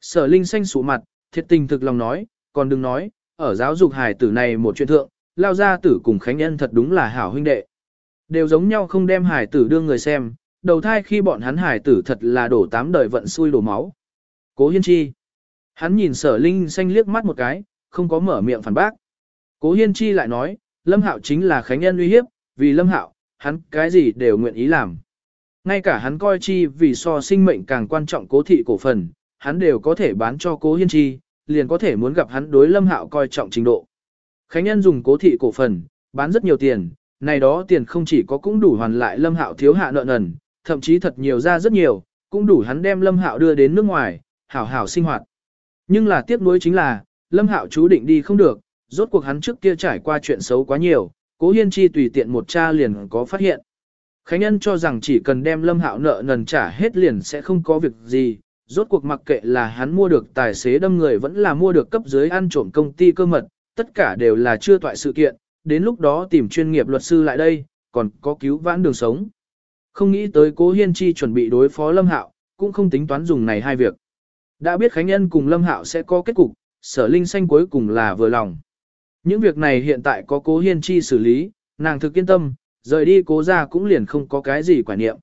Sở Linh xanh sụ mặt, thiệt tình thực lòng nói, còn đừng nói, ở giáo dục hài tử này một chuyện thượng, lao gia tử cùng Khánh Nhân thật đúng là hảo huynh đệ. Đều giống nhau không đem hài tử đưa người xem, đầu thai khi bọn hắn hài tử thật là đổ tám đời vận xui đổ máu. Cố Hiên Chi. Hắn nhìn sở linh xanh liếc mắt một cái, không có mở miệng phản bác. Cố hiên chi lại nói, lâm hạo chính là khánh nhân uy hiếp, vì lâm hạo, hắn cái gì đều nguyện ý làm. Ngay cả hắn coi chi vì so sinh mệnh càng quan trọng cố thị cổ phần, hắn đều có thể bán cho cố hiên chi, liền có thể muốn gặp hắn đối lâm hạo coi trọng trình độ. Khánh nhân dùng cố thị cổ phần, bán rất nhiều tiền, này đó tiền không chỉ có cũng đủ hoàn lại lâm hạo thiếu hạ nợ nần, thậm chí thật nhiều ra rất nhiều, cũng đủ hắn đem lâm hạo đưa đến nước ngoài, hảo hảo sinh hoạt. Nhưng là tiếc nuối chính là, lâm hạo chú định đi không được, rốt cuộc hắn trước kia trải qua chuyện xấu quá nhiều, cố hiên chi tùy tiện một cha liền có phát hiện. Khánh Nhân cho rằng chỉ cần đem lâm hạo nợ nần trả hết liền sẽ không có việc gì, rốt cuộc mặc kệ là hắn mua được tài xế đâm người vẫn là mua được cấp dưới ăn trộm công ty cơ mật, tất cả đều là chưa toại sự kiện, đến lúc đó tìm chuyên nghiệp luật sư lại đây, còn có cứu vãn đường sống. Không nghĩ tới cố hiên chi chuẩn bị đối phó lâm hạo, cũng không tính toán dùng này hai việc. Đã biết Khánh Nhân cùng lâm hạo sẽ có kết cục, sở linh xanh cuối cùng là vừa lòng. Những việc này hiện tại có cố hiên chi xử lý, nàng thực yên tâm, rời đi cố ra cũng liền không có cái gì quả niệm.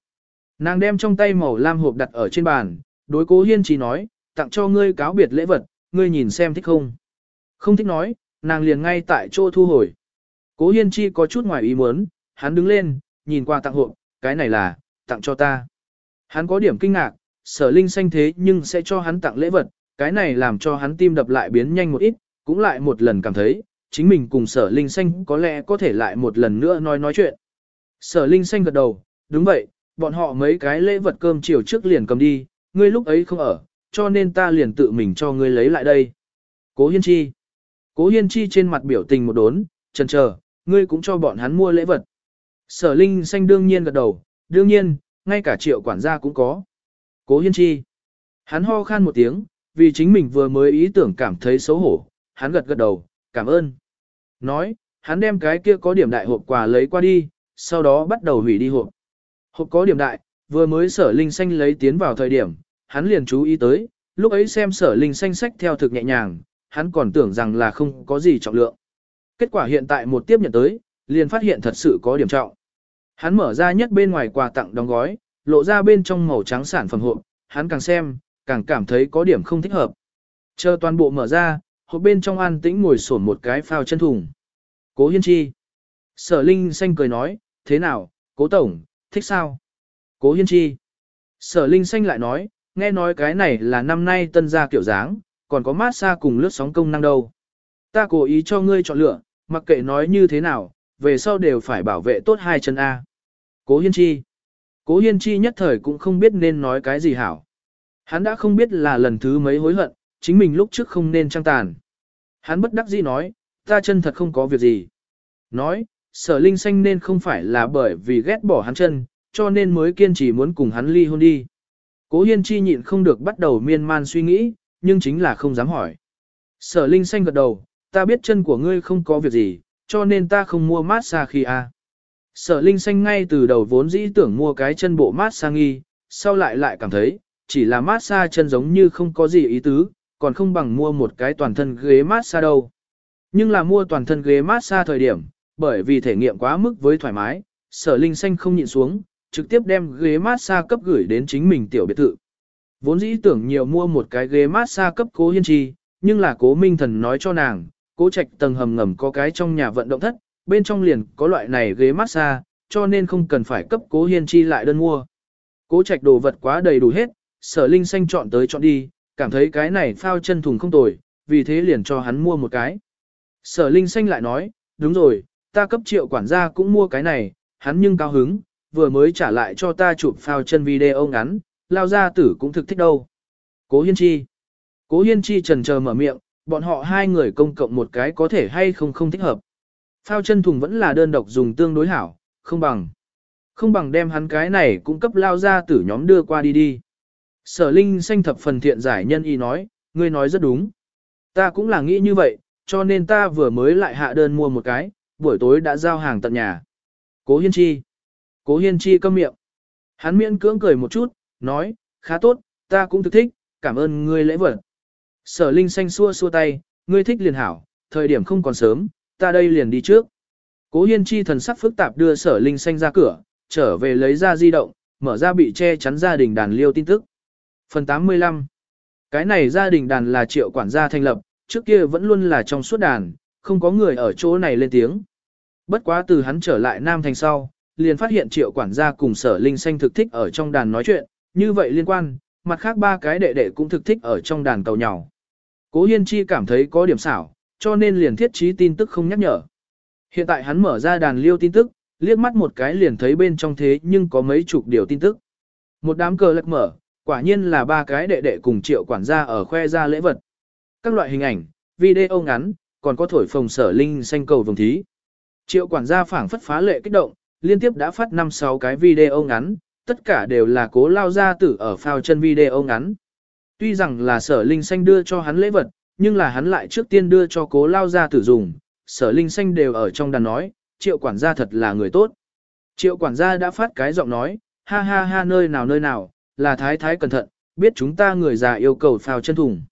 Nàng đem trong tay màu lam hộp đặt ở trên bàn, đối cố hiên chi nói, tặng cho ngươi cáo biệt lễ vật, ngươi nhìn xem thích không. Không thích nói, nàng liền ngay tại chỗ thu hồi. Cố hiên chi có chút ngoài ý muốn, hắn đứng lên, nhìn qua tặng hộp, cái này là, tặng cho ta. Hắn có điểm kinh ngạc, sở linh xanh thế nhưng sẽ cho hắn tặng lễ vật, cái này làm cho hắn tim đập lại biến nhanh một ít, cũng lại một lần cảm thấy, chính mình cùng sở linh xanh có lẽ có thể lại một lần nữa nói nói chuyện. Sở linh xanh gật đầu, đúng vậy, bọn họ mấy cái lễ vật cơm chiều trước liền cầm đi, ngươi lúc ấy không ở, cho nên ta liền tự mình cho ngươi lấy lại đây. Cố Hiên Chi Cố Hiên Chi trên mặt biểu tình một đốn, chần chờ, ngươi cũng cho bọn hắn mua lễ vật. Sở Linh xanh đương nhiên gật đầu, đương nhiên, ngay cả triệu quản gia cũng có. Cố Hiên Chi Hắn ho khan một tiếng, vì chính mình vừa mới ý tưởng cảm thấy xấu hổ, hắn gật gật đầu, cảm ơn. Nói, hắn đem cái kia có điểm đại hộp quà lấy qua đi, sau đó bắt đầu hủy đi hộp. Hộp có điểm đại, vừa mới sở linh xanh lấy tiến vào thời điểm, hắn liền chú ý tới, lúc ấy xem sở linh xanh sách theo thực nhẹ nhàng, hắn còn tưởng rằng là không có gì trọng lượng. Kết quả hiện tại một tiếp nhận tới, liền phát hiện thật sự có điểm trọng. Hắn mở ra nhất bên ngoài quà tặng đóng gói, lộ ra bên trong màu trắng sản phẩm hộp, hắn càng xem, càng cảm thấy có điểm không thích hợp. Chờ toàn bộ mở ra, hộp bên trong an tĩnh ngồi sổn một cái phao chân thùng. Cố hiên chi. Sở Linh Xanh cười nói, thế nào, cố tổng, thích sao? Cố hiên chi. Sở Linh Xanh lại nói, nghe nói cái này là năm nay tân gia kiểu dáng, còn có mát xa cùng lướt sóng công năng đâu. Ta cố ý cho ngươi chọn lựa, mặc kệ nói như thế nào, về sau đều phải bảo vệ tốt hai chân A. Cố hiên chi. Cố hiên chi nhất thời cũng không biết nên nói cái gì hảo. Hắn đã không biết là lần thứ mấy hối hận, chính mình lúc trước không nên trang tàn. Hắn bất đắc dĩ nói, ta chân thật không có việc gì. Nói, sở linh xanh nên không phải là bởi vì ghét bỏ hắn chân, cho nên mới kiên trì muốn cùng hắn ly hôn đi. Cố hiên chi nhịn không được bắt đầu miên man suy nghĩ, nhưng chính là không dám hỏi. Sở linh xanh gật đầu, ta biết chân của ngươi không có việc gì, cho nên ta không mua mát xa khi a. Sở linh xanh ngay từ đầu vốn dĩ tưởng mua cái chân bộ mát xa nghi, sau lại lại cảm thấy, chỉ là mát xa chân giống như không có gì ý tứ, còn không bằng mua một cái toàn thân ghế mát xa đâu. Nhưng là mua toàn thân ghế mát xa thời điểm, bởi vì thể nghiệm quá mức với thoải mái, sở linh xanh không nhịn xuống, trực tiếp đem ghế massage cấp gửi đến chính mình tiểu biệt thự. Vốn dĩ tưởng nhiều mua một cái ghế massage cấp cố hiên chi, nhưng là cố minh thần nói cho nàng, cố trạch tầng hầm ngầm có cái trong nhà vận động thất, bên trong liền có loại này ghế massage, cho nên không cần phải cấp cố hiên chi lại đơn mua. Cố trạch đồ vật quá đầy đủ hết, sở linh xanh chọn tới chọn đi, cảm thấy cái này phao chân thùng không tồi, vì thế liền cho hắn mua một cái. Sở linh xanh lại nói, đúng rồi, ta cấp triệu quản gia cũng mua cái này, hắn nhưng cao hứng, vừa mới trả lại cho ta chụp phao chân video ngắn, lao gia tử cũng thực thích đâu. Cố Hiên Chi. Cố Hiên Chi trần chờ mở miệng, bọn họ hai người công cộng một cái có thể hay không không thích hợp. Phao chân thùng vẫn là đơn độc dùng tương đối hảo, không bằng. Không bằng đem hắn cái này cũng cấp lao gia tử nhóm đưa qua đi đi. Sở Linh xanh thập phần thiện giải nhân y nói, ngươi nói rất đúng. Ta cũng là nghĩ như vậy, cho nên ta vừa mới lại hạ đơn mua một cái, buổi tối đã giao hàng tận nhà. Cố Hiên Chi. Cố Hiên Chi câm miệng. Hắn miễn cưỡng cười một chút, nói, khá tốt, ta cũng thực thích, cảm ơn ngươi lễ vật. Sở Linh xanh xua xua tay, ngươi thích liền hảo, thời điểm không còn sớm, ta đây liền đi trước. Cố Hiên Chi thần sắc phức tạp đưa Sở Linh xanh ra cửa, trở về lấy ra di động, mở ra bị che chắn gia đình đàn liêu tin tức. Phần 85 Cái này gia đình đàn là triệu quản gia thành lập, trước kia vẫn luôn là trong suốt đàn, không có người ở chỗ này lên tiếng. Bất quá từ hắn trở lại Nam Thành sau, liền phát hiện triệu quản gia cùng sở linh xanh thực thích ở trong đàn nói chuyện, như vậy liên quan, mặt khác ba cái đệ đệ cũng thực thích ở trong đàn cầu nhỏ. Cố Hiên Chi cảm thấy có điểm xảo, cho nên liền thiết trí tin tức không nhắc nhở. Hiện tại hắn mở ra đàn liêu tin tức, liếc mắt một cái liền thấy bên trong thế nhưng có mấy chục điều tin tức. Một đám cờ lật mở, quả nhiên là ba cái đệ đệ cùng triệu quản gia ở khoe ra lễ vật. Các loại hình ảnh, video ngắn, còn có thổi phồng sở linh xanh cầu vồng thí. Triệu quản gia phảng phất phá lệ kích động, liên tiếp đã phát 5-6 cái video ngắn, tất cả đều là cố lao gia tử ở phao chân video ngắn. Tuy rằng là sở linh xanh đưa cho hắn lễ vật, nhưng là hắn lại trước tiên đưa cho cố lao gia tử dùng, sở linh xanh đều ở trong đàn nói, triệu quản gia thật là người tốt. Triệu quản gia đã phát cái giọng nói, ha ha ha nơi nào nơi nào, là thái thái cẩn thận, biết chúng ta người già yêu cầu phao chân thùng.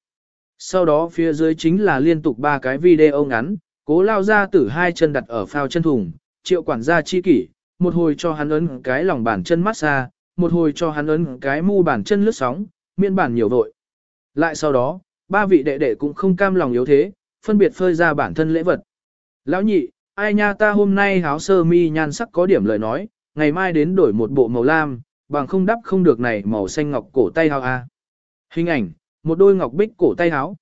Sau đó phía dưới chính là liên tục ba cái video ngắn, cố lao ra tử hai chân đặt ở phao chân thùng, triệu quản gia chi kỷ, một hồi cho hắn ấn cái lòng bàn chân massage, một hồi cho hắn ấn cái mu bàn chân lướt sóng, miên bản nhiều vội. Lại sau đó, ba vị đệ đệ cũng không cam lòng yếu thế, phân biệt phơi ra bản thân lễ vật. Lão nhị, ai nha ta hôm nay háo sơ mi nhan sắc có điểm lời nói, ngày mai đến đổi một bộ màu lam, bằng không đắp không được này màu xanh ngọc cổ tay háo a. Hình ảnh, một đôi ngọc bích cổ tay háo.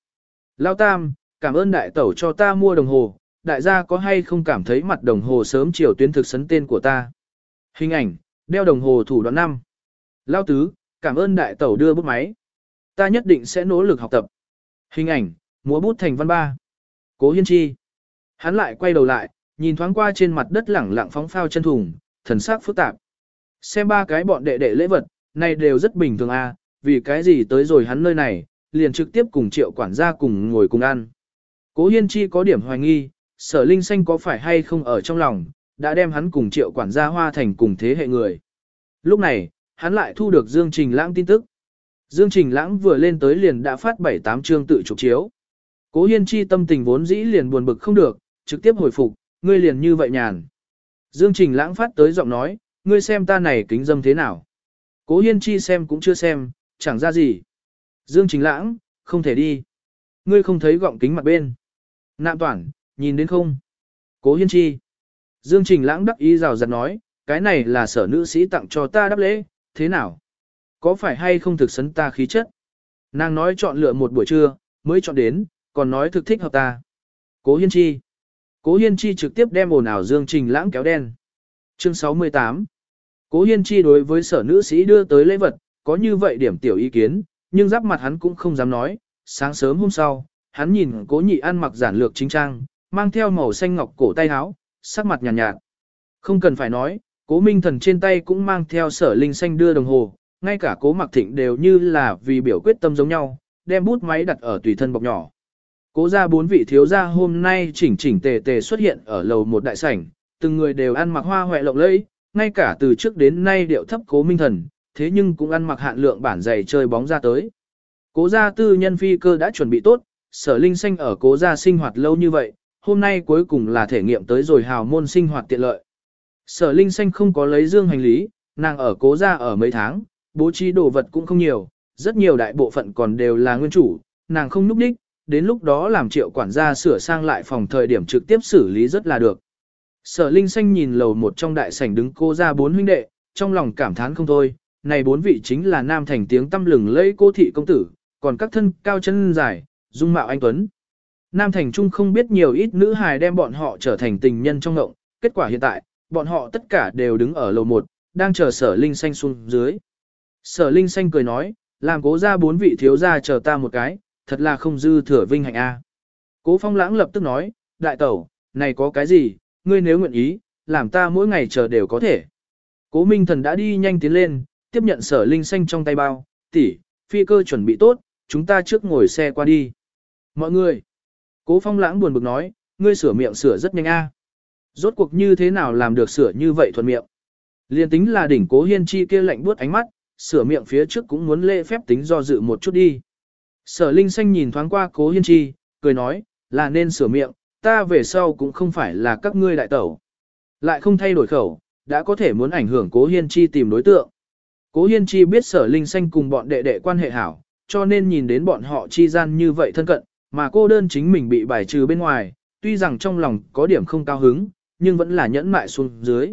Lão tam, cảm ơn đại tẩu cho ta mua đồng hồ, đại gia có hay không cảm thấy mặt đồng hồ sớm chiều tuyến thực sấn tên của ta. Hình ảnh, đeo đồng hồ thủ đoạn năm. lao tứ, cảm ơn đại tẩu đưa bút máy. Ta nhất định sẽ nỗ lực học tập. Hình ảnh, múa bút thành văn ba. Cố hiên chi. Hắn lại quay đầu lại, nhìn thoáng qua trên mặt đất lẳng lặng phóng phao chân thùng, thần sắc phức tạp. Xem ba cái bọn đệ đệ lễ vật, này đều rất bình thường à, vì cái gì tới rồi hắn nơi này, liền trực tiếp cùng triệu quản gia cùng ngồi cùng ăn. Cố Hiên Chi có điểm hoài nghi, sở linh xanh có phải hay không ở trong lòng, đã đem hắn cùng triệu quản gia hoa thành cùng thế hệ người. Lúc này, hắn lại thu được Dương Trình Lãng tin tức. Dương Trình Lãng vừa lên tới liền đã phát 7-8 chương tự chụp chiếu. Cố Hiên Chi tâm tình vốn dĩ liền buồn bực không được, trực tiếp hồi phục, ngươi liền như vậy nhàn. Dương Trình Lãng phát tới giọng nói, ngươi xem ta này kính dâm thế nào. Cố Hiên Chi xem cũng chưa xem, chẳng ra gì. Dương Trình Lãng, không thể đi. Ngươi không thấy gọng kính mặt bên. Nạm Toàn nhìn đến không? Cố Hiên Chi. Dương Trình Lãng đắc ý rào rạt nói, cái này là sở nữ sĩ tặng cho ta đáp lễ, thế nào? Có phải hay không thực sấn ta khí chất? Nàng nói chọn lựa một buổi trưa, mới chọn đến, còn nói thực thích hợp ta. Cố Hiên Chi. Cố Hiên Chi trực tiếp đem ồn ào Dương Trình Lãng kéo đen. Chương 68 Cố Hiên Chi đối với sở nữ sĩ đưa tới lễ vật, có như vậy điểm tiểu ý kiến, nhưng giáp mặt hắn cũng không dám nói. Sáng sớm hôm sau, hắn nhìn cố nhị ăn mặc giản lược chính trang, mang theo màu xanh ngọc cổ tay áo, sắc mặt nhàn nhạt, nhạt. Không cần phải nói, cố minh thần trên tay cũng mang theo sở linh xanh đưa đồng hồ, ngay cả cố mặc thịnh đều như là vì biểu quyết tâm giống nhau, đem bút máy đặt ở tùy thân bọc nhỏ. Cố ra bốn vị thiếu gia hôm nay chỉnh chỉnh tề tề xuất hiện ở lầu một đại sảnh, từng người đều ăn mặc hoa hoẹ lộng lẫy, ngay cả từ trước đến nay điệu thấp cố minh thần, thế nhưng cũng ăn mặc hạn lượng bản giày chơi bóng ra tới. Cố gia tư nhân phi cơ đã chuẩn bị tốt, sở linh xanh ở cố gia sinh hoạt lâu như vậy, hôm nay cuối cùng là thể nghiệm tới rồi hào môn sinh hoạt tiện lợi. Sở linh xanh không có lấy dương hành lý, nàng ở cố gia ở mấy tháng, bố trí đồ vật cũng không nhiều, rất nhiều đại bộ phận còn đều là nguyên chủ, nàng không núp đích, đến lúc đó làm triệu quản gia sửa sang lại phòng thời điểm trực tiếp xử lý rất là được. Sở Linh Xanh nhìn lầu một trong đại sảnh đứng cô ra bốn huynh đệ, trong lòng cảm thán không thôi, này bốn vị chính là nam thành tiếng tâm lừng lẫy cô thị công tử, còn các thân cao chân dài, dung mạo anh Tuấn. Nam thành trung không biết nhiều ít nữ hài đem bọn họ trở thành tình nhân trong ngộng, kết quả hiện tại, bọn họ tất cả đều đứng ở lầu một, đang chờ sở Linh Xanh xuống dưới. Sở Linh Xanh cười nói, làm cố ra bốn vị thiếu gia chờ ta một cái, thật là không dư thừa vinh hạnh a. Cố Phong Lãng lập tức nói, đại tẩu, này có cái gì, ngươi nếu nguyện ý, làm ta mỗi ngày chờ đều có thể. Cố Minh Thần đã đi nhanh tiến lên, tiếp nhận sở linh xanh trong tay bao, tỷ, phi cơ chuẩn bị tốt, chúng ta trước ngồi xe qua đi. Mọi người, Cố Phong Lãng buồn bực nói, ngươi sửa miệng sửa rất nhanh a. Rốt cuộc như thế nào làm được sửa như vậy thuận miệng. Liên tính là đỉnh Cố Hiên Chi kia lạnh buốt ánh mắt, sửa miệng phía trước cũng muốn lễ phép tính do dự một chút đi. Sở Linh Xanh nhìn thoáng qua Cố Hiên Chi, cười nói, là nên sửa miệng, ta về sau cũng không phải là các ngươi đại tẩu. Lại không thay đổi khẩu, đã có thể muốn ảnh hưởng Cố Hiên Chi tìm đối tượng. Cố Hiên Chi biết Sở Linh Xanh cùng bọn đệ đệ quan hệ hảo, cho nên nhìn đến bọn họ chi gian như vậy thân cận, mà cô đơn chính mình bị bài trừ bên ngoài, tuy rằng trong lòng có điểm không cao hứng, nhưng vẫn là nhẫn mại xuống dưới.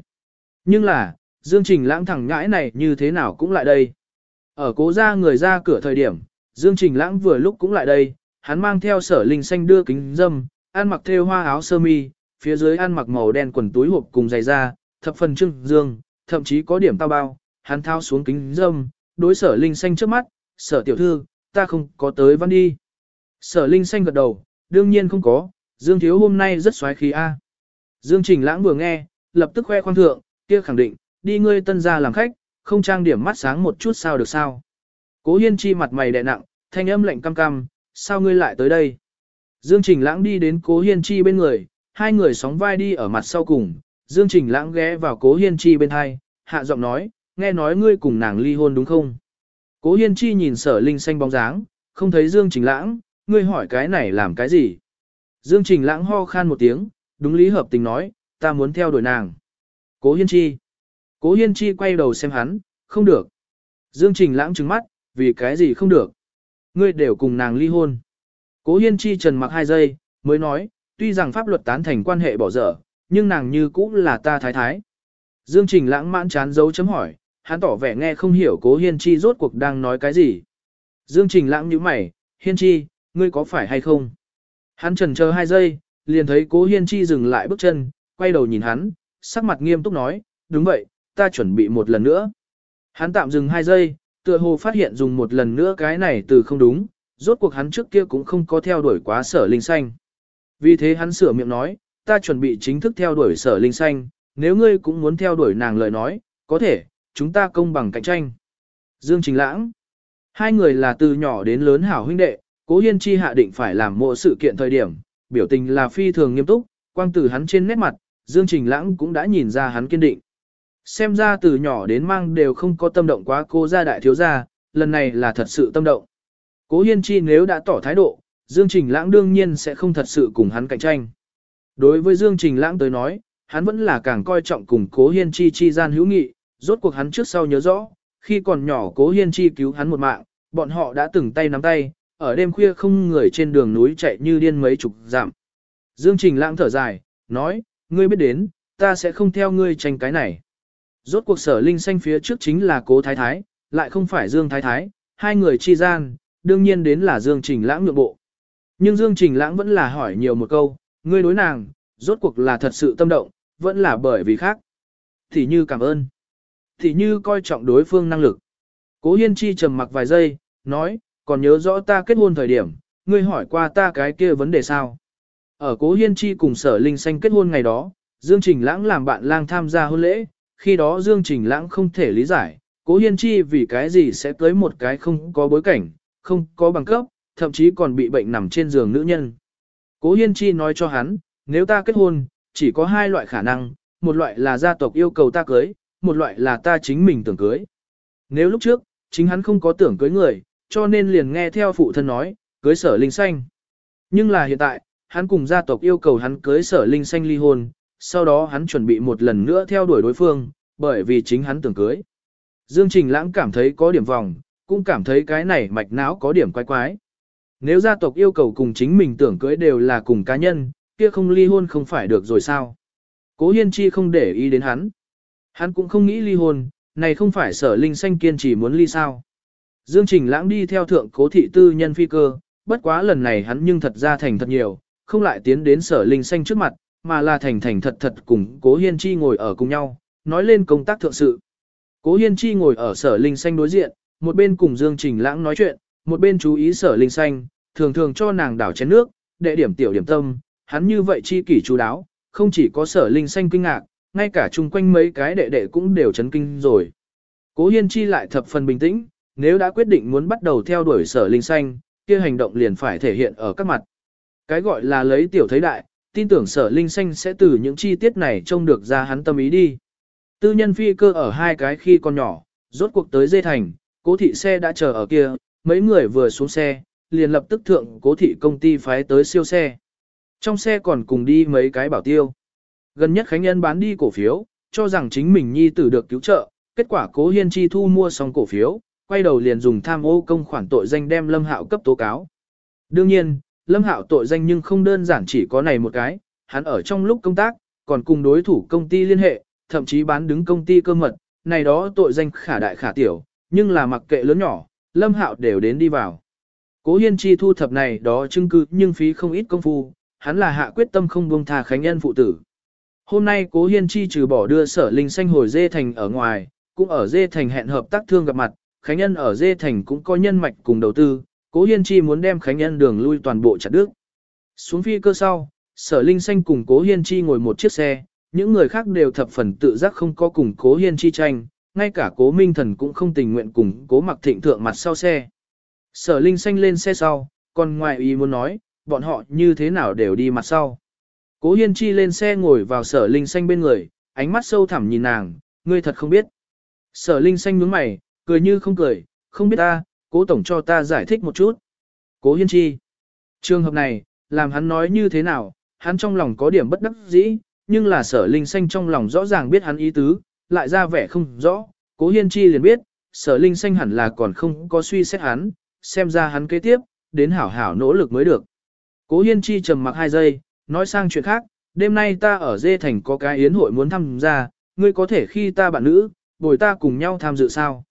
Nhưng là, Dương Trình lãng thẳng ngãi này như thế nào cũng lại đây. Ở cố ra người ra cửa thời điểm, Dương Trình lãng vừa lúc cũng lại đây, hắn mang theo sở linh xanh đưa kính dâm, ăn mặc thêu hoa áo sơ mi, phía dưới ăn mặc màu đen quần túi hộp cùng giày da, thập phần trưng dương, thậm chí có điểm tao bao, hắn thao xuống kính dâm, đối sở linh xanh trước mắt, sở tiểu thư, ta không có tới văn đi. Sở linh xanh gật đầu, đương nhiên không có, Dương Thiếu hôm nay rất xoáy khí a. Dương Trình Lãng vừa nghe, lập tức khoe khoang thượng, kia khẳng định, đi ngươi tân gia làm khách, không trang điểm mắt sáng một chút sao được sao. Cố Hiên Chi mặt mày đè nặng, thanh âm lạnh cam cam, sao ngươi lại tới đây? Dương Trình Lãng đi đến Cố Hiên Chi bên người, hai người sóng vai đi ở mặt sau cùng, Dương Trình Lãng ghé vào Cố Hiên Chi bên hai, hạ giọng nói, nghe nói ngươi cùng nàng ly hôn đúng không? Cố Hiên Chi nhìn sở linh xanh bóng dáng, không thấy Dương Trình Lãng, ngươi hỏi cái này làm cái gì? Dương Trình Lãng ho khan một tiếng, đúng lý hợp tình nói, ta muốn theo đuổi nàng. Cố Hiên Chi. Cố Hiên Chi quay đầu xem hắn, không được. Dương Trình Lãng trừng mắt, vì cái gì không được? Ngươi đều cùng nàng ly hôn. Cố Hiên Chi trần mặc hai giây, mới nói, tuy rằng pháp luật tán thành quan hệ bỏ dở, nhưng nàng như cũ là ta thái thái. Dương Trình Lãng mãn chán dấu chấm hỏi, hắn tỏ vẻ nghe không hiểu Cố Hiên Chi rốt cuộc đang nói cái gì. Dương Trình Lãng nhíu mày, Hiên Chi, ngươi có phải hay không? Hắn trần chờ hai giây, liền thấy Cố Hiên Chi dừng lại bước chân, quay đầu nhìn hắn, sắc mặt nghiêm túc nói, đúng vậy, ta chuẩn bị một lần nữa. Hắn tạm dừng hai giây, tựa hồ phát hiện dùng một lần nữa cái này từ không đúng, rốt cuộc hắn trước kia cũng không có theo đuổi quá sở linh xanh. Vì thế hắn sửa miệng nói, ta chuẩn bị chính thức theo đuổi sở linh xanh, nếu ngươi cũng muốn theo đuổi nàng lời nói, có thể, chúng ta công bằng cạnh tranh. Dương Trình Lãng Hai người là từ nhỏ đến lớn hảo huynh đệ, cố hiên chi hạ định phải làm mộ sự kiện thời điểm, biểu tình là phi thường nghiêm túc, quang từ hắn trên nét mặt, Dương Trình Lãng cũng đã nhìn ra hắn kiên định. Xem ra từ nhỏ đến mang đều không có tâm động quá cô gia đại thiếu gia, lần này là thật sự tâm động. Cố Hiên Chi nếu đã tỏ thái độ, Dương Trình Lãng đương nhiên sẽ không thật sự cùng hắn cạnh tranh. Đối với Dương Trình Lãng tới nói, hắn vẫn là càng coi trọng cùng Cố Hiên Chi chi gian hữu nghị, rốt cuộc hắn trước sau nhớ rõ, khi còn nhỏ Cố Hiên Chi cứu hắn một mạng, bọn họ đã từng tay nắm tay, ở đêm khuya không người trên đường núi chạy như điên mấy chục dặm. Dương Trình Lãng thở dài, nói, ngươi biết đến, ta sẽ không theo ngươi tranh cái này. Rốt cuộc sở linh xanh phía trước chính là cố thái thái, lại không phải Dương thái thái, hai người chi gian, đương nhiên đến là Dương Trình Lãng nhượng bộ. Nhưng Dương Trình Lãng vẫn là hỏi nhiều một câu, ngươi đối nàng, rốt cuộc là thật sự tâm động, vẫn là bởi vì khác. Thì như cảm ơn. Thì như coi trọng đối phương năng lực. Cố Hiên Chi trầm mặc vài giây, nói, còn nhớ rõ ta kết hôn thời điểm, ngươi hỏi qua ta cái kia vấn đề sao. Ở Cố Hiên Chi cùng sở linh xanh kết hôn ngày đó, Dương Trình Lãng làm bạn lang tham gia hôn lễ, khi đó Dương Trình Lãng không thể lý giải, Cố Hiên Chi vì cái gì sẽ tới một cái không có bối cảnh, không có bằng cấp, thậm chí còn bị bệnh nằm trên giường nữ nhân. Cố Hiên Chi nói cho hắn, nếu ta kết hôn, chỉ có hai loại khả năng, một loại là gia tộc yêu cầu ta cưới, một loại là ta chính mình tưởng cưới. Nếu lúc trước, chính hắn không có tưởng cưới người, cho nên liền nghe theo phụ thân nói, cưới sở linh xanh. Nhưng là hiện tại, hắn cùng gia tộc yêu cầu hắn cưới sở linh xanh ly hôn, sau đó hắn chuẩn bị một lần nữa theo đuổi đối phương, bởi vì chính hắn tưởng cưới. Dương Trình Lãng cảm thấy có điểm vòng, cũng cảm thấy cái này mạch não có điểm quái quái. Nếu gia tộc yêu cầu cùng chính mình tưởng cưới đều là cùng cá nhân, kia không ly hôn không phải được rồi sao? Cố Hiên Chi không để ý đến hắn. Hắn cũng không nghĩ ly hôn, này không phải sở linh xanh kiên trì muốn ly sao. Dương Trình Lãng đi theo thượng cố thị tư nhân phi cơ, bất quá lần này hắn nhưng thật ra thành thật nhiều, không lại tiến đến sở linh xanh trước mặt, mà là thành thành thật thật cùng cố Hiên Chi ngồi ở cùng nhau, nói lên công tác thượng sự. Cố Hiên Chi ngồi ở sở linh xanh đối diện, một bên cùng Dương Trình Lãng nói chuyện, một bên chú ý sở linh xanh, thường thường cho nàng đảo chén nước, đệ điểm tiểu điểm tâm, hắn như vậy chi kỷ chú đáo, không chỉ có sở linh xanh kinh ngạc, ngay cả chung quanh mấy cái đệ đệ cũng đều chấn kinh rồi. Cố Hiên Chi lại thập phần bình tĩnh, nếu đã quyết định muốn bắt đầu theo đuổi sở linh xanh, kia hành động liền phải thể hiện ở các mặt. Cái gọi là lấy tiểu thấy đại, tin tưởng sở linh xanh sẽ từ những chi tiết này trông được ra hắn tâm ý đi. Tư nhân phi cơ ở hai cái khi còn nhỏ, rốt cuộc tới dê thành, cố thị xe đã chờ ở kia, mấy người vừa xuống xe, liền lập tức thượng cố thị công ty phái tới siêu xe. Trong xe còn cùng đi mấy cái bảo tiêu. Gần nhất Khánh Nhân bán đi cổ phiếu, cho rằng chính mình nhi tử được cứu trợ, kết quả cố hiên chi thu mua xong cổ phiếu, quay đầu liền dùng tham ô công khoản tội danh đem Lâm Hạo cấp tố cáo. Đương nhiên, Lâm Hạo tội danh nhưng không đơn giản chỉ có này một cái, hắn ở trong lúc công tác, còn cùng đối thủ công ty liên hệ, thậm chí bán đứng công ty cơ mật, này đó tội danh khả đại khả tiểu, nhưng là mặc kệ lớn nhỏ, Lâm Hạo đều đến đi vào. Cố Hiên Chi thu thập này đó chứng cứ nhưng phí không ít công phu, hắn là hạ quyết tâm không buông tha Khánh Nhân phụ tử. Hôm nay Cố Hiên Chi trừ bỏ đưa sở linh xanh hồi dê thành ở ngoài, cũng ở dê thành hẹn hợp tác thương gặp mặt, Khánh Nhân ở dê thành cũng có nhân mạch cùng đầu tư, Cố Hiên Chi muốn đem Khánh Nhân đường lui toàn bộ chặt đứt. Xuống phi cơ sau, sở linh xanh cùng Cố Hiên Chi ngồi một chiếc xe, những người khác đều thập phần tự giác không có cùng Cố Hiên Chi tranh, ngay cả Cố Minh Thần cũng không tình nguyện cùng Cố Mặc Thịnh thượng mặt sau xe. Sở Linh xanh lên xe sau, còn ngoài ý muốn nói, bọn họ như thế nào đều đi mặt sau. Cố Hiên Chi lên xe ngồi vào sở Linh xanh bên người, ánh mắt sâu thẳm nhìn nàng, ngươi thật không biết. Sở Linh xanh nhướng mày, cười như không cười, không biết ta, cố tổng cho ta giải thích một chút. Cố Hiên Chi. Trường hợp này, làm hắn nói như thế nào, hắn trong lòng có điểm bất đắc dĩ, nhưng là sở Linh xanh trong lòng rõ ràng biết hắn ý tứ, lại ra vẻ không rõ. Cố Hiên Chi liền biết, sở Linh xanh hẳn là còn không có suy xét hắn, xem ra hắn kế tiếp, đến hảo hảo nỗ lực mới được. Cố Hiên Chi trầm mặc hai giây, nói sang chuyện khác, đêm nay ta ở Dê Thành có cái yến hội muốn tham gia, ngươi có thể khi ta bạn nữ, bồi ta cùng nhau tham dự sao?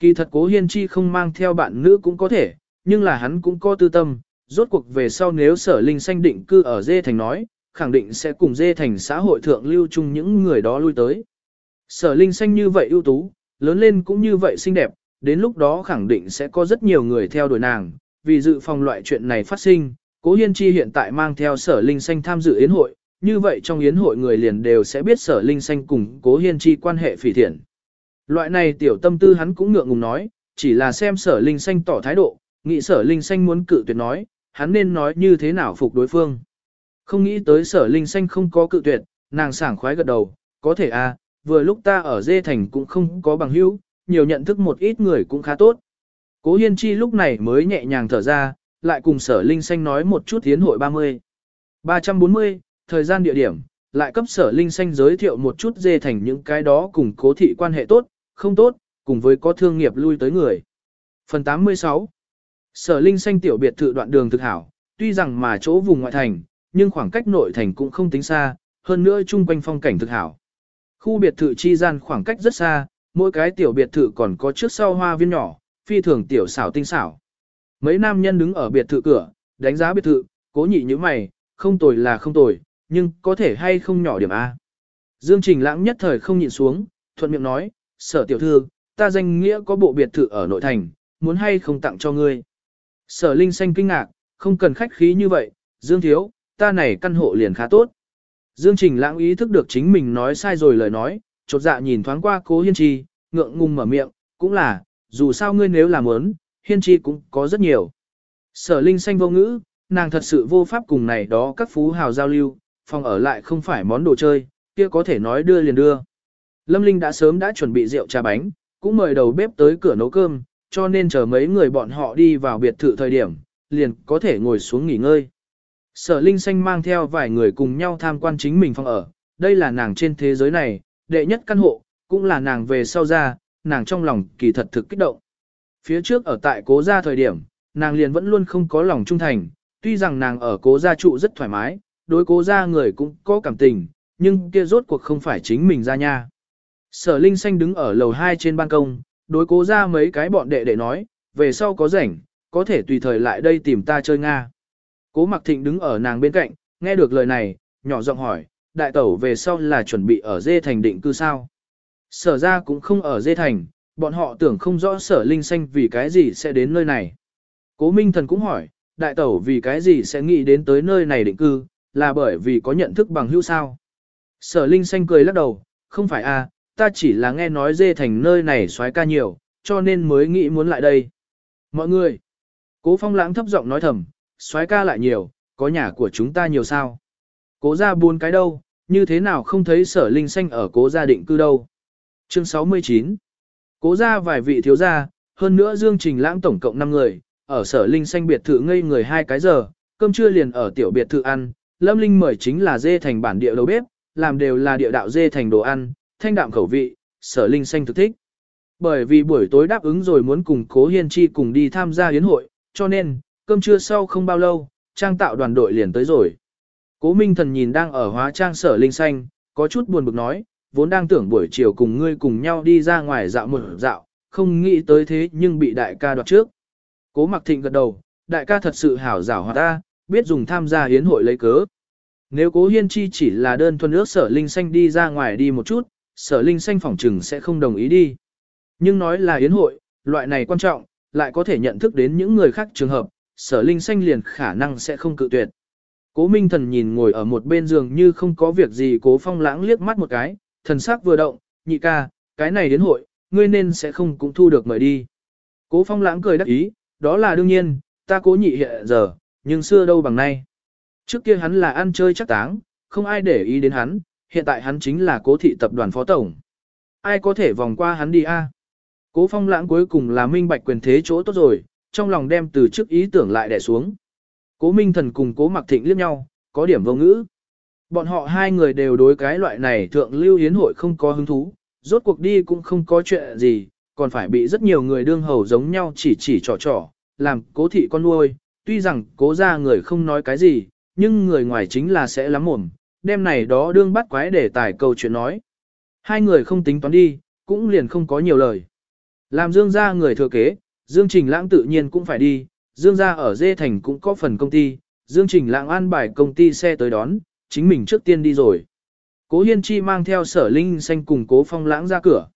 Kỳ thật Cố Hiên Chi không mang theo bạn nữ cũng có thể, nhưng là hắn cũng có tư tâm, rốt cuộc về sau nếu sở linh xanh định cư ở Dê Thành nói, khẳng định sẽ cùng Dê Thành xã hội thượng lưu chung những người đó lui tới. Sở linh xanh như vậy ưu tú, lớn lên cũng như vậy xinh đẹp, đến lúc đó khẳng định sẽ có rất nhiều người theo đuổi nàng, vì dự phòng loại chuyện này phát sinh, Cố Hiên Chi hiện tại mang theo sở linh xanh tham dự yến hội, như vậy trong yến hội người liền đều sẽ biết sở linh xanh cùng Cố Hiên Chi quan hệ phỉ thiện. Loại này tiểu tâm tư hắn cũng ngượng ngùng nói, chỉ là xem sở linh xanh tỏ thái độ, nghĩ sở linh xanh muốn cự tuyệt nói, hắn nên nói như thế nào phục đối phương. Không nghĩ tới sở linh xanh không có cự tuyệt, nàng sảng khoái gật đầu, có thể à, vừa lúc ta ở dê thành cũng không có bằng hữu, nhiều nhận thức một ít người cũng khá tốt. Cố Hiên Chi lúc này mới nhẹ nhàng thở ra, lại cùng sở Linh Xanh nói một chút tiến hội 30. 340, thời gian địa điểm, lại cấp sở Linh Xanh giới thiệu một chút dê thành những cái đó cùng cố thị quan hệ tốt, không tốt, cùng với có thương nghiệp lui tới người. Phần 86 Sở Linh Xanh tiểu biệt thự đoạn đường thực hảo, tuy rằng mà chỗ vùng ngoại thành, nhưng khoảng cách nội thành cũng không tính xa, hơn nữa chung quanh phong cảnh thực hảo. Khu biệt thự chi gian khoảng cách rất xa, mỗi cái tiểu biệt thự còn có trước sau hoa viên nhỏ, phi thường tiểu xảo tinh xảo. Mấy nam nhân đứng ở biệt thự cửa, đánh giá biệt thự, cố nhị như mày, không tồi là không tồi, nhưng có thể hay không nhỏ điểm A. Dương Trình lãng nhất thời không nhịn xuống, thuận miệng nói, sở tiểu thư, ta danh nghĩa có bộ biệt thự ở nội thành, muốn hay không tặng cho ngươi. Sở Linh xanh kinh ngạc, không cần khách khí như vậy, Dương Thiếu, ta này căn hộ liền khá tốt. Dương Trình lãng ý thức được chính mình nói sai rồi lời nói, chột dạ nhìn thoáng qua cố hiên chi, ngượng ngùng mở miệng, cũng là, dù sao ngươi nếu làm ớn, hiên chi cũng có rất nhiều. Sở Linh xanh vô ngữ, nàng thật sự vô pháp cùng này đó các phú hào giao lưu, phòng ở lại không phải món đồ chơi, kia có thể nói đưa liền đưa. Lâm Linh đã sớm đã chuẩn bị rượu trà bánh, cũng mời đầu bếp tới cửa nấu cơm, cho nên chờ mấy người bọn họ đi vào biệt thự thời điểm, liền có thể ngồi xuống nghỉ ngơi. Sở Linh Xanh mang theo vài người cùng nhau tham quan chính mình phòng ở, đây là nàng trên thế giới này, đệ nhất căn hộ, cũng là nàng về sau ra, nàng trong lòng kỳ thật thực kích động. Phía trước ở tại cố gia thời điểm, nàng liền vẫn luôn không có lòng trung thành, tuy rằng nàng ở cố gia trụ rất thoải mái, đối cố gia người cũng có cảm tình, nhưng kia rốt cuộc không phải chính mình ra nha. Sở Linh Xanh đứng ở lầu 2 trên ban công, đối cố ra mấy cái bọn đệ để nói, về sau có rảnh, có thể tùy thời lại đây tìm ta chơi Nga. Cố Mặc Thịnh đứng ở nàng bên cạnh, nghe được lời này, nhỏ giọng hỏi, đại tẩu về sau là chuẩn bị ở dê thành định cư sao. Sở ra cũng không ở dê thành, bọn họ tưởng không rõ sở linh xanh vì cái gì sẽ đến nơi này. Cố Minh Thần cũng hỏi, đại tẩu vì cái gì sẽ nghĩ đến tới nơi này định cư, là bởi vì có nhận thức bằng hữu sao. Sở linh xanh cười lắc đầu, không phải a, à, ta chỉ là nghe nói dê thành nơi này xoái ca nhiều, cho nên mới nghĩ muốn lại đây. Mọi người, cố phong lãng thấp giọng nói thầm, xoái ca lại nhiều, có nhà của chúng ta nhiều sao. Cố ra buôn cái đâu, như thế nào không thấy sở linh xanh ở cố gia định cư đâu. Chương 69 Cố ra vài vị thiếu gia, hơn nữa Dương Trình Lãng tổng cộng 5 người, ở sở linh xanh biệt thự ngây người hai cái giờ, cơm trưa liền ở tiểu biệt thự ăn, Lâm Linh mời chính là dê thành bản địa đầu bếp, làm đều là địa đạo dê thành đồ ăn, thanh đạm khẩu vị, sở linh xanh thực thích. Bởi vì buổi tối đáp ứng rồi muốn cùng Cố Hiên Chi cùng đi tham gia yến hội, cho nên, cơm trưa sau không bao lâu, trang tạo đoàn đội liền tới rồi. Cố Minh Thần nhìn đang ở hóa trang sở linh xanh, có chút buồn bực nói, vốn đang tưởng buổi chiều cùng ngươi cùng nhau đi ra ngoài dạo một dạo, không nghĩ tới thế nhưng bị đại ca đoạt trước. Cố Mặc Thịnh gật đầu, đại ca thật sự hảo giảo hòa ta, biết dùng tham gia hiến hội lấy cớ. Nếu cố hiên chi chỉ là đơn thuần ước sở linh xanh đi ra ngoài đi một chút, sở linh xanh phỏng trừng sẽ không đồng ý đi. Nhưng nói là Yến hội, loại này quan trọng, lại có thể nhận thức đến những người khác trường hợp, sở linh xanh liền khả năng sẽ không cự tuyệt. Cố Minh Thần nhìn ngồi ở một bên giường như không có việc gì cố phong lãng liếc mắt một cái, thần sắc vừa động, nhị ca, cái này đến hội, ngươi nên sẽ không cũng thu được mời đi. Cố phong lãng cười đắc ý, đó là đương nhiên, ta cố nhị hiện giờ, nhưng xưa đâu bằng nay. Trước kia hắn là ăn chơi chắc táng, không ai để ý đến hắn, hiện tại hắn chính là cố thị tập đoàn phó tổng. Ai có thể vòng qua hắn đi a? Cố phong lãng cuối cùng là minh bạch quyền thế chỗ tốt rồi, trong lòng đem từ trước ý tưởng lại đè xuống. Cố minh thần cùng cố mặc thịnh liếc nhau, có điểm vô ngữ. Bọn họ hai người đều đối cái loại này thượng lưu hiến hội không có hứng thú, rốt cuộc đi cũng không có chuyện gì, còn phải bị rất nhiều người đương hầu giống nhau chỉ chỉ trò trò, làm cố thị con nuôi, tuy rằng cố ra người không nói cái gì, nhưng người ngoài chính là sẽ lắm mồm, đêm này đó đương bắt quái để tải câu chuyện nói. Hai người không tính toán đi, cũng liền không có nhiều lời. Làm Dương gia người thừa kế, Dương Trình Lãng tự nhiên cũng phải đi, Dương gia ở Dê Thành cũng có phần công ty, Dương Trình Lãng an bài công ty xe tới đón, chính mình trước tiên đi rồi. Cố Hiên Chi mang theo sở linh xanh cùng cố phong lãng ra cửa.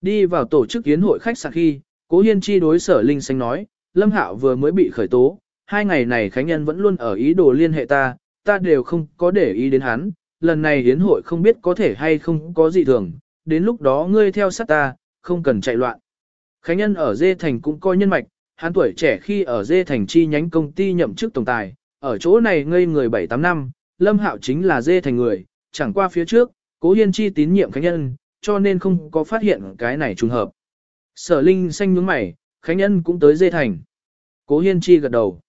Đi vào tổ chức yến hội khách sạn khi, cố Hiên Chi đối sở linh xanh nói, Lâm Hạo vừa mới bị khởi tố, hai ngày này Khánh Nhân vẫn luôn ở ý đồ liên hệ ta, ta đều không có để ý đến hắn, lần này hiến hội không biết có thể hay không có gì thường, đến lúc đó ngươi theo sát ta, không cần chạy loạn. Khánh Nhân ở Dê Thành cũng coi nhân mạch, hắn tuổi trẻ khi ở Dê Thành chi nhánh công ty nhậm chức tổng tài, ở chỗ này ngây người 7-8 năm, Lâm Hạo chính là Dê Thành người, chẳng qua phía trước, Cố Hiên Chi tín nhiệm Khánh Nhân, cho nên không có phát hiện cái này trùng hợp. Sở Linh xanh nhướng mày, Khánh Nhân cũng tới Dê Thành. Cố Hiên Chi gật đầu.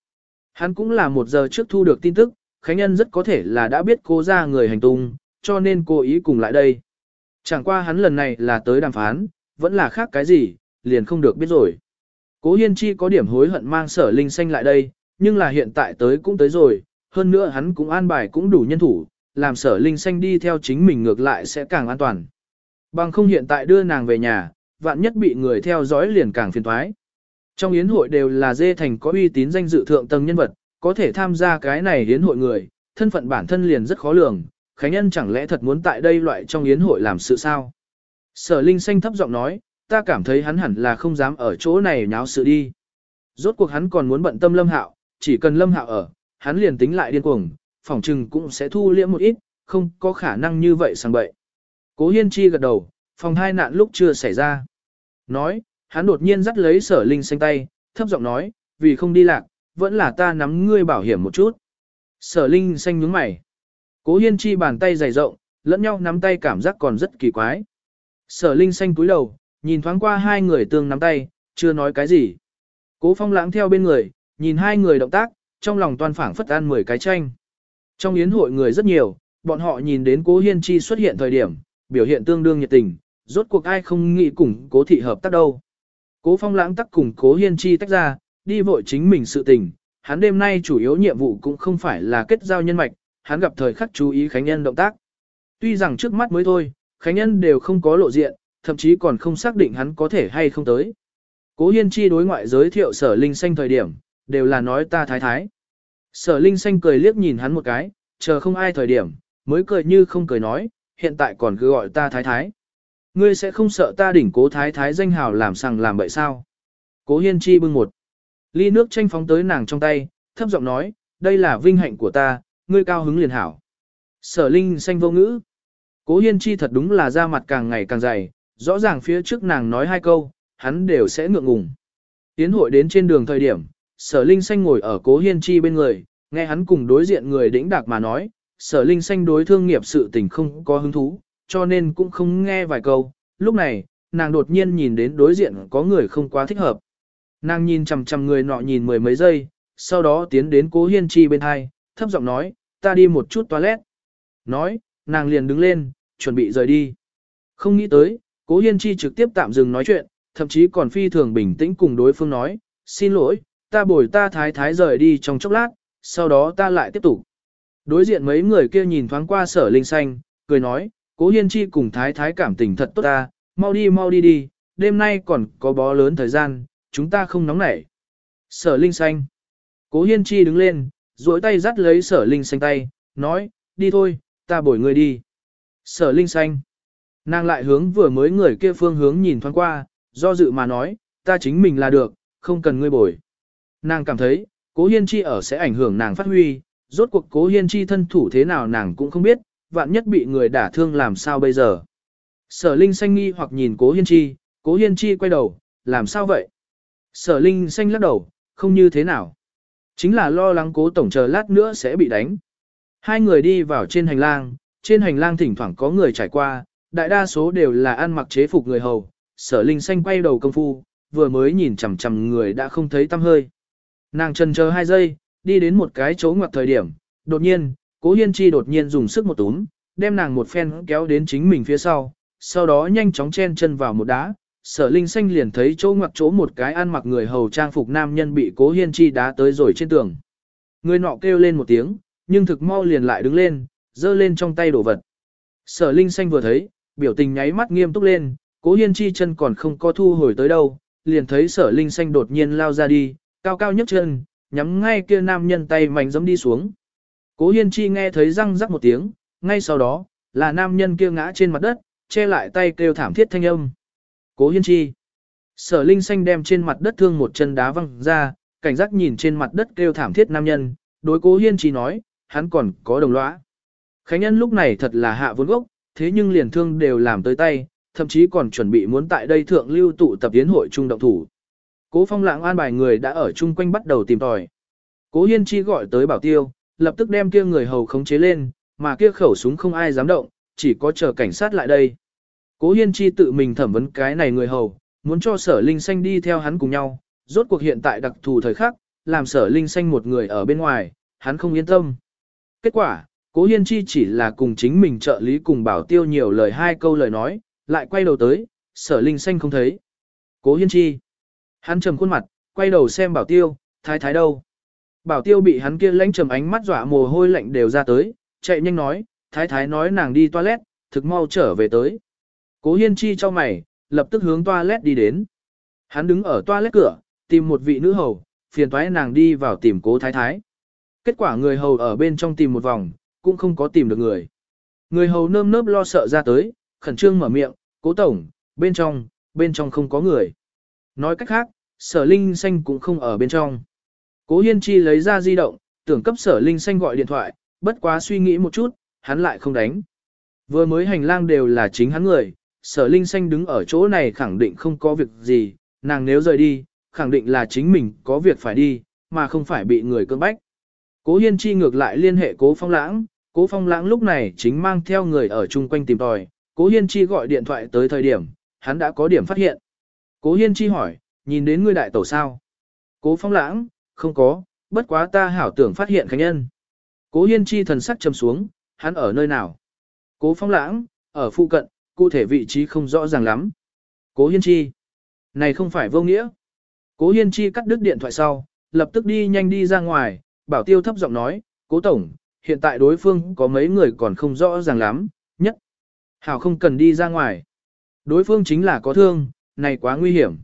Hắn cũng là một giờ trước thu được tin tức, Khánh Nhân rất có thể là đã biết cô ra người hành tung, cho nên cô ý cùng lại đây. Chẳng qua hắn lần này là tới đàm phán, vẫn là khác cái gì, liền không được biết rồi. Cố Hiên Chi có điểm hối hận mang sở linh xanh lại đây, nhưng là hiện tại tới cũng tới rồi, hơn nữa hắn cũng an bài cũng đủ nhân thủ, làm sở linh xanh đi theo chính mình ngược lại sẽ càng an toàn. Bằng không hiện tại đưa nàng về nhà, vạn nhất bị người theo dõi liền càng phiền thoái. Trong yến hội đều là dê thành có uy tín danh dự thượng tầng nhân vật, có thể tham gia cái này yến hội người, thân phận bản thân liền rất khó lường, Khánh Nhân chẳng lẽ thật muốn tại đây loại trong yến hội làm sự sao? Sở Linh Xanh thấp giọng nói, ta cảm thấy hắn hẳn là không dám ở chỗ này nháo sự đi. Rốt cuộc hắn còn muốn bận tâm Lâm Hạo, chỉ cần Lâm Hạo ở, hắn liền tính lại điên cuồng, phỏng trừng cũng sẽ thu liễm một ít, không có khả năng như vậy sang bậy. Cố Hiên Chi gật đầu, phòng hai nạn lúc chưa xảy ra. Nói, hắn đột nhiên dắt lấy sở linh xanh tay, thấp giọng nói, vì không đi lạc, vẫn là ta nắm ngươi bảo hiểm một chút. Sở linh xanh nhướng mày. Cố Hiên Chi bàn tay dày rộng, lẫn nhau nắm tay cảm giác còn rất kỳ quái. Sở linh xanh cúi đầu, nhìn thoáng qua hai người tương nắm tay, chưa nói cái gì. Cố phong lãng theo bên người, nhìn hai người động tác, trong lòng toàn phảng phất ăn 10 cái chanh. Trong yến hội người rất nhiều, bọn họ nhìn đến cố hiên chi xuất hiện thời điểm, biểu hiện tương đương nhiệt tình, rốt cuộc ai không nghĩ cùng cố thị hợp tác đâu. Cố phong lãng tắc cùng cố hiên chi tách ra, đi vội chính mình sự tình, hắn đêm nay chủ yếu nhiệm vụ cũng không phải là kết giao nhân mạch, hắn gặp thời khắc chú ý Khánh Nhân động tác. Tuy rằng trước mắt mới thôi, Khánh Nhân đều không có lộ diện, thậm chí còn không xác định hắn có thể hay không tới. Cố Hiên Chi đối ngoại giới thiệu sở linh xanh thời điểm, đều là nói ta thái thái. Sở linh xanh cười liếc nhìn hắn một cái, chờ không ai thời điểm, mới cười như không cười nói, hiện tại còn cứ gọi ta thái thái. Ngươi sẽ không sợ ta đỉnh cố thái thái danh hào làm sằng làm bậy sao. Cố Hiên Chi bưng một ly nước tranh phóng tới nàng trong tay, thấp giọng nói, đây là vinh hạnh của ta, ngươi cao hứng liền hảo. Sở linh xanh vô ngữ. Cố Hiên Chi thật đúng là da mặt càng ngày càng dày, rõ ràng phía trước nàng nói hai câu, hắn đều sẽ ngượng ngùng. Tiến hội đến trên đường thời điểm, sở linh xanh ngồi ở cố hiên chi bên người, nghe hắn cùng đối diện người đĩnh đạc mà nói, sở linh xanh đối thương nghiệp sự tình không có hứng thú, cho nên cũng không nghe vài câu. Lúc này, nàng đột nhiên nhìn đến đối diện có người không quá thích hợp. Nàng nhìn chằm chằm người nọ nhìn mười mấy giây, sau đó tiến đến cố hiên chi bên hai, thấp giọng nói, ta đi một chút toilet. Nói, nàng liền đứng lên, chuẩn bị rời đi. Không nghĩ tới, Cố Hiên Chi trực tiếp tạm dừng nói chuyện, thậm chí còn phi thường bình tĩnh cùng đối phương nói, xin lỗi, ta bồi ta thái thái rời đi trong chốc lát, sau đó ta lại tiếp tục. Đối diện mấy người kia nhìn thoáng qua sở linh xanh, cười nói, cố hiên chi cùng thái thái cảm tình thật tốt ta, mau đi mau đi đi, đêm nay còn có bó lớn thời gian, chúng ta không nóng nảy. Sở linh xanh. Cố hiên chi đứng lên, duỗi tay dắt lấy sở linh xanh tay, nói, đi thôi, ta bồi người đi. Sở linh xanh. Nàng lại hướng vừa mới người kia phương hướng nhìn thoáng qua, do dự mà nói, ta chính mình là được, không cần ngươi bồi. Nàng cảm thấy, cố hiên chi ở sẽ ảnh hưởng nàng phát huy, rốt cuộc cố hiên chi thân thủ thế nào nàng cũng không biết, vạn nhất bị người đả thương làm sao bây giờ. Sở Linh xanh nghi hoặc nhìn cố hiên chi, cố hiên chi quay đầu, làm sao vậy? Sở Linh xanh lắc đầu, không như thế nào. Chính là lo lắng cố tổng chờ lát nữa sẽ bị đánh. Hai người đi vào trên hành lang, trên hành lang thỉnh thoảng có người trải qua, đại đa số đều là ăn mặc chế phục người hầu. Sở Linh xanh quay đầu công phu, vừa mới nhìn chằm chằm người đã không thấy tăm hơi. Nàng trần chờ hai giây, đi đến một cái chỗ ngoặc thời điểm, đột nhiên, cố hiên chi đột nhiên dùng sức một túm, đem nàng một phen kéo đến chính mình phía sau, sau đó nhanh chóng chen chân vào một đá. Sở Linh Xanh liền thấy chỗ ngoặc chỗ một cái ăn mặc người hầu trang phục nam nhân bị cố hiên chi đá tới rồi trên tường. Người nọ kêu lên một tiếng, nhưng thực mau liền lại đứng lên, giơ lên trong tay đồ vật. Sở Linh Xanh vừa thấy, biểu tình nháy mắt nghiêm túc lên, cố hiên chi chân còn không có thu hồi tới đâu, liền thấy sở Linh Xanh đột nhiên lao ra đi, cao cao nhấc chân, nhắm ngay kia nam nhân tay mạnh giẫm đi xuống. Cố Hiên Chi nghe thấy răng rắc một tiếng, ngay sau đó, là nam nhân kia ngã trên mặt đất, che lại tay kêu thảm thiết thanh âm. Cố Hiên Chi. Sở Linh Xanh đem trên mặt đất thương một chân đá văng ra, cảnh giác nhìn trên mặt đất kêu thảm thiết nam nhân, đối Cố Hiên Chi nói, hắn còn có đồng lõa. Khánh Nhân lúc này thật là hạ vốn gốc, thế nhưng liền thương đều làm tới tay, thậm chí còn chuẩn bị muốn tại đây thượng lưu tụ tập yến hội trung động thủ. Cố phong lãng an bài người đã ở chung quanh bắt đầu tìm tòi. Cố hiên chi gọi tới bảo tiêu, lập tức đem kia người hầu khống chế lên, mà kia khẩu súng không ai dám động, chỉ có chờ cảnh sát lại đây. Cố hiên chi tự mình thẩm vấn cái này người hầu, muốn cho sở linh xanh đi theo hắn cùng nhau, rốt cuộc hiện tại đặc thù thời khắc, làm sở linh xanh một người ở bên ngoài, hắn không yên tâm. Kết quả, cố hiên chi chỉ là cùng chính mình trợ lý cùng bảo tiêu nhiều lời hai câu lời nói, lại quay đầu tới, sở linh xanh không thấy. Cố hiên chi. Hắn trầm khuôn mặt, quay đầu xem bảo tiêu, thái thái đâu. Bảo tiêu bị hắn kia lãnh trầm ánh mắt dọa mồ hôi lạnh đều ra tới, chạy nhanh nói, thái thái nói nàng đi toilet, thực mau trở về tới. Cố hiên chi cho mày, lập tức hướng toilet đi đến. Hắn đứng ở toilet cửa, tìm một vị nữ hầu, phiền toái nàng đi vào tìm cố thái thái. Kết quả người hầu ở bên trong tìm một vòng, cũng không có tìm được người. Người hầu nơm nớp lo sợ ra tới, khẩn trương mở miệng, cố tổng, bên trong, bên trong không có người. Nói cách khác, sở linh xanh cũng không ở bên trong. Cố Hiên Chi lấy ra di động, tưởng cấp sở linh xanh gọi điện thoại, bất quá suy nghĩ một chút, hắn lại không đánh. Vừa mới hành lang đều là chính hắn người, sở linh xanh đứng ở chỗ này khẳng định không có việc gì, nàng nếu rời đi, khẳng định là chính mình có việc phải đi, mà không phải bị người cưỡng bách. Cố Hiên Chi ngược lại liên hệ Cố Phong Lãng, Cố Phong Lãng lúc này chính mang theo người ở chung quanh tìm tòi, Cố Hiên Chi gọi điện thoại tới thời điểm, hắn đã có điểm phát hiện. Cố Hiên Chi hỏi, nhìn đến ngươi đại tổ sao? Cố Phong Lãng, không có, bất quá ta hảo tưởng phát hiện Khánh Nhân. Cố Hiên Chi thần sắc trầm xuống, hắn ở nơi nào? Cố Phong Lãng, ở phụ cận, cụ thể vị trí không rõ ràng lắm. Cố Hiên Chi, này không phải vô nghĩa. Cố Hiên Chi cắt đứt điện thoại sau, lập tức đi nhanh đi ra ngoài, bảo tiêu thấp giọng nói, Cố Tổng, hiện tại đối phương có mấy người còn không rõ ràng lắm, nhất. Hảo không cần đi ra ngoài. Đối phương chính là có thương, này quá nguy hiểm.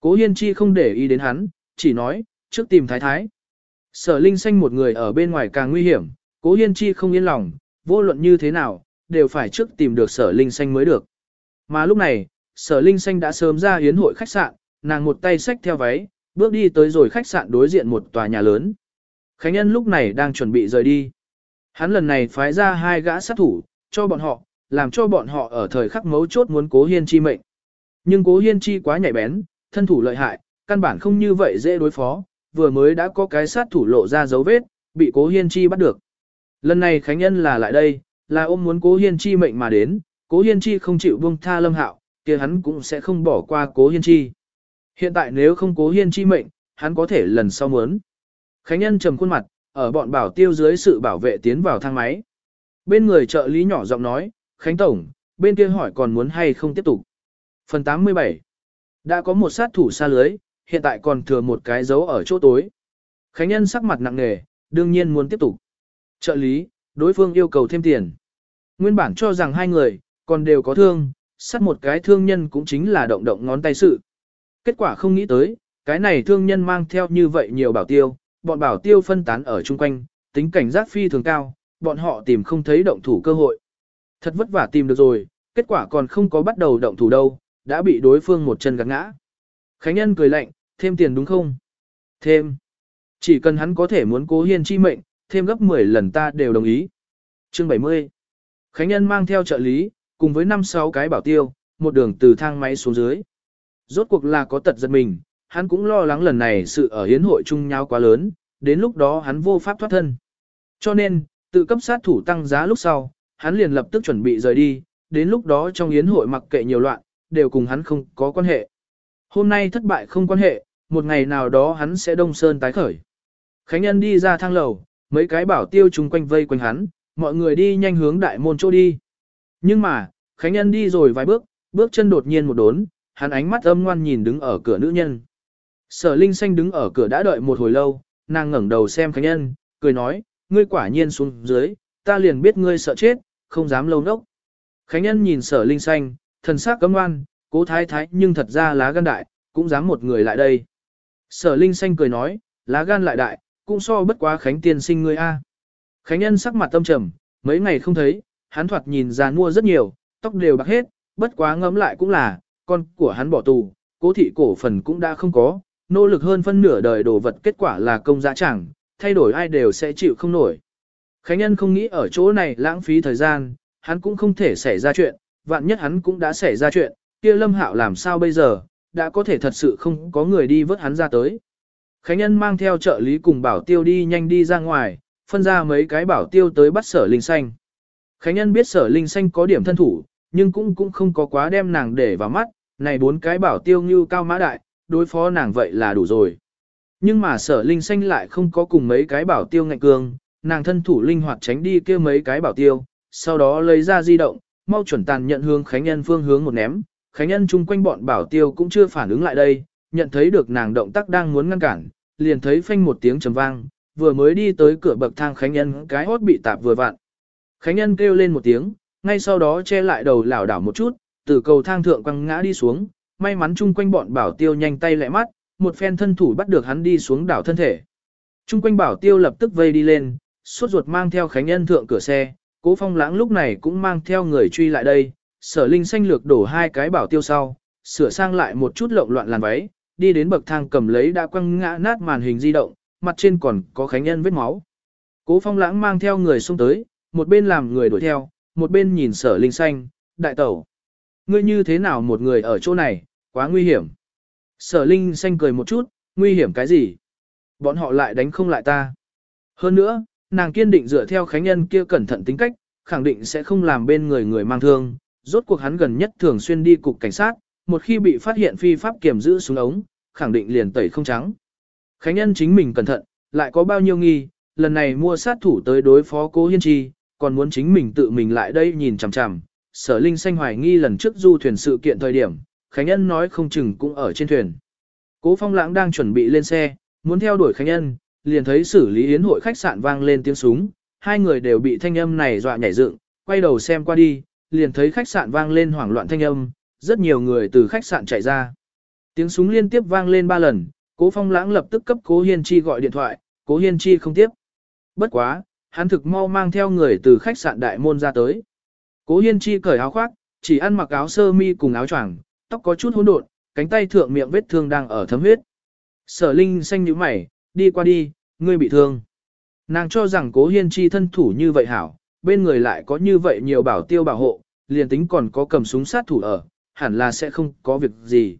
Cố Hiên Chi không để ý đến hắn, chỉ nói, trước tìm thái thái. Sở Linh Xanh một người ở bên ngoài càng nguy hiểm, Cố Hiên Chi không yên lòng, vô luận như thế nào, đều phải trước tìm được Sở Linh Xanh mới được. Mà lúc này, Sở Linh Xanh đã sớm ra hiến hội khách sạn, nàng một tay xách theo váy, bước đi tới rồi khách sạn đối diện một tòa nhà lớn. Khánh Nhân lúc này đang chuẩn bị rời đi. Hắn lần này phái ra hai gã sát thủ, cho bọn họ, làm cho bọn họ ở thời khắc mấu chốt muốn Cố Hiên Chi mệnh. Nhưng Cố Hiên Chi quá nhạy bén, thân thủ lợi hại, căn bản không như vậy dễ đối phó, vừa mới đã có cái sát thủ lộ ra dấu vết, bị Cố Hiên Chi bắt được. Lần này Khánh Nhân là lại đây, là ôm muốn Cố Hiên Chi mệnh mà đến, Cố Hiên Chi không chịu buông tha Lâm Hạo, kia hắn cũng sẽ không bỏ qua Cố Hiên Chi. Hiện tại nếu không Cố Hiên Chi mệnh, hắn có thể lần sau muốn. Khánh Nhân trầm khuôn mặt, ở bọn bảo tiêu dưới sự bảo vệ tiến vào thang máy. Bên người trợ lý nhỏ giọng nói, Khánh Tổng, bên kia hỏi còn muốn hay không tiếp tục. Phần 87 Đã có một sát thủ xa lưới, hiện tại còn thừa một cái dấu ở chỗ tối. Khánh Nhân sắc mặt nặng nề, đương nhiên muốn tiếp tục. Trợ lý, đối phương yêu cầu thêm tiền. Nguyên bản cho rằng hai người, còn đều có thương, sát một cái thương nhân cũng chính là động động ngón tay sự. Kết quả không nghĩ tới, cái này thương nhân mang theo như vậy nhiều bảo tiêu, bọn bảo tiêu phân tán ở chung quanh, tính cảnh giác phi thường cao, bọn họ tìm không thấy động thủ cơ hội. Thật vất vả tìm được rồi, kết quả còn không có bắt đầu động thủ đâu, đã bị đối phương một chân gạt ngã. Khánh Nhân cười lạnh, thêm tiền đúng không? Thêm. Chỉ cần hắn có thể muốn cố hiên chi mệnh, thêm gấp 10 lần ta đều đồng ý. Chương 70. Khánh Nhân mang theo trợ lý, cùng với 5-6 cái bảo tiêu, một đường từ thang máy xuống dưới. Rốt cuộc là có tật giật mình, hắn cũng lo lắng lần này sự ở hiến hội chung nhau quá lớn, đến lúc đó hắn vô pháp thoát thân. Cho nên, tự cấp sát thủ tăng giá lúc sau, hắn liền lập tức chuẩn bị rời đi, đến lúc đó trong yến hội mặc kệ nhiều loạn, đều cùng hắn không có quan hệ. Hôm nay thất bại không quan hệ, một ngày nào đó hắn sẽ đông sơn tái khởi. Khánh Nhân đi ra thang lầu, mấy cái bảo tiêu chung quanh vây quanh hắn, mọi người đi nhanh hướng đại môn chỗ đi. Nhưng mà, Khánh Nhân đi rồi vài bước, bước chân đột nhiên một đốn, hắn ánh mắt âm ngoan nhìn đứng ở cửa nữ nhân. Sở Linh Xanh đứng ở cửa đã đợi một hồi lâu, nàng ngẩng đầu xem Khánh Nhân, cười nói, ngươi quả nhiên xuống dưới, ta liền biết ngươi sợ chết, không dám lâu nốc. Khánh Nhân nhìn Sở Linh Xanh, thần sắc cấm ngoan, cố thái thái nhưng thật ra lá gan đại, cũng dám một người lại đây. Sở Linh Xanh cười nói, lá gan lại đại, cũng so bất quá Khánh tiên sinh ngươi a. Khánh Nhân sắc mặt tâm trầm, mấy ngày không thấy, hắn thoạt nhìn già mua rất nhiều, tóc đều bạc hết, bất quá ngấm lại cũng là, con của hắn bỏ tù, cố thị cổ phần cũng đã không có, nỗ lực hơn phân nửa đời đồ vật kết quả là công giá chẳng, thay đổi ai đều sẽ chịu không nổi. Khánh Nhân không nghĩ ở chỗ này lãng phí thời gian, hắn cũng không thể xảy ra chuyện, vạn nhất hắn cũng đã xảy ra chuyện, kia Lâm Hạo làm sao bây giờ, đã có thể thật sự không có người đi vớt hắn ra tới. Khánh Nhân mang theo trợ lý cùng bảo tiêu đi nhanh đi ra ngoài, phân ra mấy cái bảo tiêu tới bắt sở linh xanh. Khánh Nhân biết sở linh xanh có điểm thân thủ, nhưng cũng cũng không có quá đem nàng để vào mắt, này bốn cái bảo tiêu như cao mã đại, đối phó nàng vậy là đủ rồi. Nhưng mà sở linh xanh lại không có cùng mấy cái bảo tiêu ngạnh cường, nàng thân thủ linh hoạt tránh đi kia mấy cái bảo tiêu, sau đó lấy ra di động, mau chuẩn tàn nhận hướng Khánh Nhân phương hướng một ném, Khánh Nhân chung quanh bọn bảo tiêu cũng chưa phản ứng lại đây, nhận thấy được nàng động tác đang muốn ngăn cản, liền thấy phanh một tiếng trầm vang, vừa mới đi tới cửa bậc thang Khánh Nhân cái hốt bị tạp vừa vặn. Khánh Nhân kêu lên một tiếng, ngay sau đó che lại đầu lảo đảo một chút, từ cầu thang thượng quăng ngã đi xuống, may mắn chung quanh bọn bảo tiêu nhanh tay lẹ mắt, một phen thân thủ bắt được hắn đi xuống đảo thân thể. Chung quanh bảo tiêu lập tức vây đi lên, suốt ruột mang theo Khánh Nhân thượng cửa xe, cố phong lãng lúc này cũng mang theo người truy lại đây, sở linh xanh lược đổ hai cái bảo tiêu sau, sửa sang lại một chút lộn loạn làn váy, đi đến bậc thang cầm lấy đã quăng ngã nát màn hình di động, mặt trên còn có Khánh Nhân vết máu. Cố phong lãng mang theo người xông tới, một bên làm người đuổi theo, một bên nhìn sở linh xanh, đại tẩu. Ngươi như thế nào một người ở chỗ này, quá nguy hiểm. Sở linh xanh cười một chút, nguy hiểm cái gì? Bọn họ lại đánh không lại ta. Hơn nữa, nàng kiên định dựa theo khánh nhân kia cẩn thận tính cách, khẳng định sẽ không làm bên người người mang thương. Rốt cuộc hắn gần nhất thường xuyên đi cục cảnh sát, một khi bị phát hiện phi pháp kiểm giữ xuống ống, khẳng định liền tẩy không trắng. Khánh nhân chính mình cẩn thận, lại có bao nhiêu nghi, lần này mua sát thủ tới đối phó cố hiên chi, còn muốn chính mình tự mình lại đây nhìn chằm chằm. Sở Linh Xanh hoài nghi lần trước du thuyền sự kiện thời điểm, Khánh Ân nói không chừng cũng ở trên thuyền. Cố Phong Lãng đang chuẩn bị lên xe, muốn theo đuổi Khánh Ân, liền thấy xử lý yến hội khách sạn vang lên tiếng súng, hai người đều bị thanh âm này dọa nhảy dựng, quay đầu xem qua đi, liền thấy khách sạn vang lên hoảng loạn thanh âm, rất nhiều người từ khách sạn chạy ra. Tiếng súng liên tiếp vang lên ba lần, Cố Phong Lãng lập tức cấp Cố Hiên Chi gọi điện thoại, Cố Hiên Chi không tiếp. Bất quá, hắn thực mau mang theo người từ khách sạn đại môn ra tới. Cố Hiên Chi cởi áo khoác, chỉ ăn mặc áo sơ mi cùng áo choàng, tóc có chút hỗn độn, cánh tay thượng miệng vết thương đang ở thấm huyết. Sở Linh xanh nhíu mày, đi qua đi, ngươi bị thương. Nàng cho rằng Cố Hiên Chi thân thủ như vậy hảo, bên người lại có như vậy nhiều bảo tiêu bảo hộ, liền tính còn có cầm súng sát thủ ở, hẳn là sẽ không có việc gì.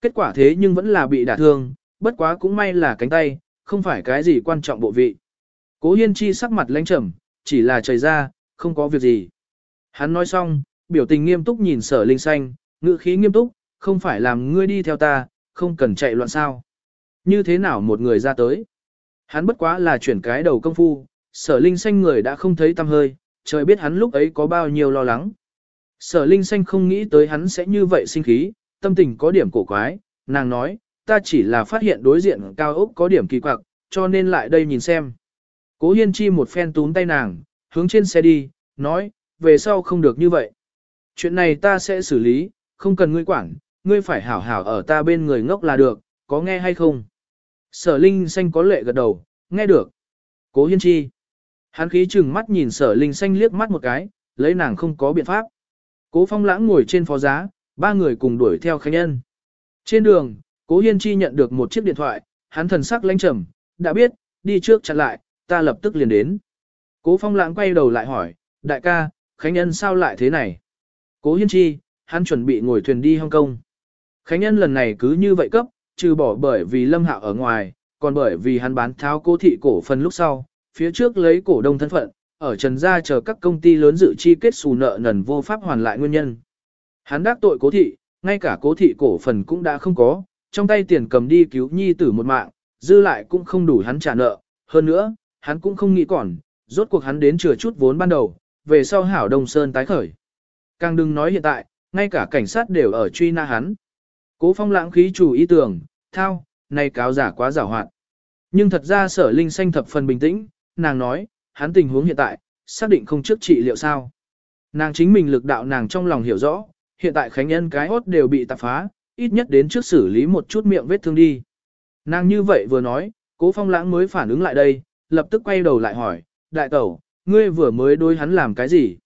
Kết quả thế nhưng vẫn là bị đả thương, bất quá cũng may là cánh tay, không phải cái gì quan trọng bộ vị. Cố Hiên Chi sắc mặt lãnh trầm, chỉ là trời ra, không có việc gì. Hắn nói xong, biểu tình nghiêm túc nhìn sở linh xanh, ngữ khí nghiêm túc, không phải làm ngươi đi theo ta, không cần chạy loạn sao. Như thế nào một người ra tới? Hắn bất quá là chuyển cái đầu công phu, sở linh xanh người đã không thấy tâm hơi, trời biết hắn lúc ấy có bao nhiêu lo lắng. Sở linh xanh không nghĩ tới hắn sẽ như vậy sinh khí, tâm tình có điểm cổ quái, nàng nói, ta chỉ là phát hiện đối diện cao ốc có điểm kỳ quặc, cho nên lại đây nhìn xem. Cố Hiên Chi một phen túm tay nàng, hướng trên xe đi, nói, về sau không được như vậy. Chuyện này ta sẽ xử lý, không cần ngươi quản, ngươi phải hảo hảo ở ta bên người ngốc là được, có nghe hay không? Sở Linh Xanh có lệ gật đầu, nghe được. Cố Hiên Chi. Hắn khí chừng mắt nhìn sở Linh Xanh liếc mắt một cái, lấy nàng không có biện pháp. Cố Phong Lãng ngồi trên phó giá, ba người cùng đuổi theo Khánh Nhân. Trên đường, Cố Hiên Chi nhận được một chiếc điện thoại, hắn thần sắc lãnh trầm, đã biết, đi trước chặn lại, ta lập tức liền đến. Cố Phong Lãng quay đầu lại hỏi, đại ca, Khánh Nhân sao lại thế này? Cố Hiên Chi, hắn chuẩn bị ngồi thuyền đi Hong Kong. Khánh Nhân lần này cứ như vậy cấp, trừ bỏ bởi vì Lâm Hạo ở ngoài, còn bởi vì hắn bán tháo cố thị cổ phần lúc sau, phía trước lấy cổ đông thân phận, ở Trần Gia chờ các công ty lớn dự chi kết xù nợ nần vô pháp hoàn lại nguyên nhân. Hắn đắc tội cố thị, ngay cả cố thị cổ phần cũng đã không có, trong tay tiền cầm đi cứu nhi tử một mạng, dư lại cũng không đủ hắn trả nợ, hơn nữa, hắn cũng không nghĩ còn, rốt cuộc hắn đến chừa chút vốn ban đầu, về sau hảo Đông Sơn tái khởi. Càng đừng nói hiện tại, ngay cả cảnh sát đều ở truy na hắn. Cố phong lãng khí chủ ý tưởng, thao, này cáo giả quá giả hoạt. Nhưng thật ra sở linh xanh thập phần bình tĩnh, nàng nói, hắn tình huống hiện tại, xác định không trước trị liệu sao. Nàng chính mình lực đạo nàng trong lòng hiểu rõ, hiện tại khánh nhân cái hốt đều bị tạp phá, ít nhất đến trước xử lý một chút miệng vết thương đi. Nàng như vậy vừa nói, cố phong lãng mới phản ứng lại đây, lập tức quay đầu lại hỏi, đại tẩu, ngươi vừa mới đối hắn làm cái gì?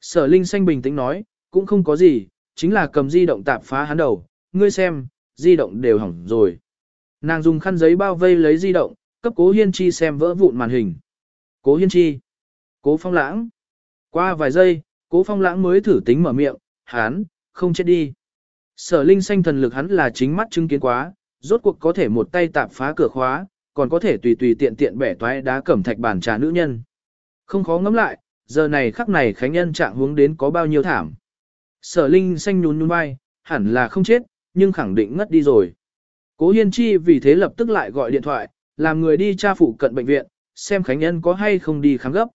Sở Linh Xanh bình tĩnh nói, cũng không có gì, chính là cầm di động tạp phá hắn đầu, ngươi xem, di động đều hỏng rồi. Nàng dùng khăn giấy bao vây lấy di động, cấp cố hiên chi xem vỡ vụn màn hình. Cố hiên chi. Cố phong lãng. Qua vài giây, cố phong lãng mới thử tính mở miệng, hắn, không chết đi. Sở Linh Xanh thần lực hắn là chính mắt chứng kiến quá, rốt cuộc có thể một tay tạp phá cửa khóa, còn có thể tùy tùy tiện tiện bẻ toái đá cẩm thạch bàn trà nữ nhân. Không khó ngẫm lại, giờ này khắc này Khánh Nhân trạng hướng đến có bao nhiêu thảm. Sở Linh xanh nhún nhún vai, hẳn là không chết, nhưng khẳng định ngất đi rồi. Cố Hiên Chi vì thế lập tức lại gọi điện thoại, làm người đi tra phụ cận bệnh viện, xem Khánh Nhân có hay không đi khám gấp.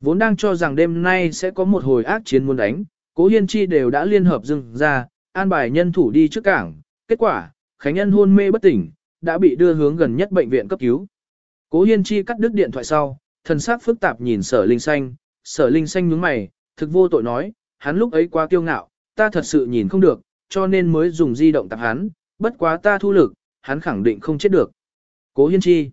Vốn đang cho rằng đêm nay sẽ có một hồi ác chiến muốn đánh, Cố Hiên Chi đều đã liên hợp dừng ra, an bài nhân thủ đi trước cảng. Kết quả, Khánh Nhân hôn mê bất tỉnh, đã bị đưa hướng gần nhất bệnh viện cấp cứu. Cố Hiên Chi cắt đứt điện thoại sau, thần sắc phức tạp nhìn sở linh xanh, sở linh xanh nhướng mày, thực vô tội nói, hắn lúc ấy quá kiêu ngạo, ta thật sự nhìn không được, cho nên mới dùng di động tạp hắn, bất quá ta thu lực, hắn khẳng định không chết được. Cố Hiên Chi.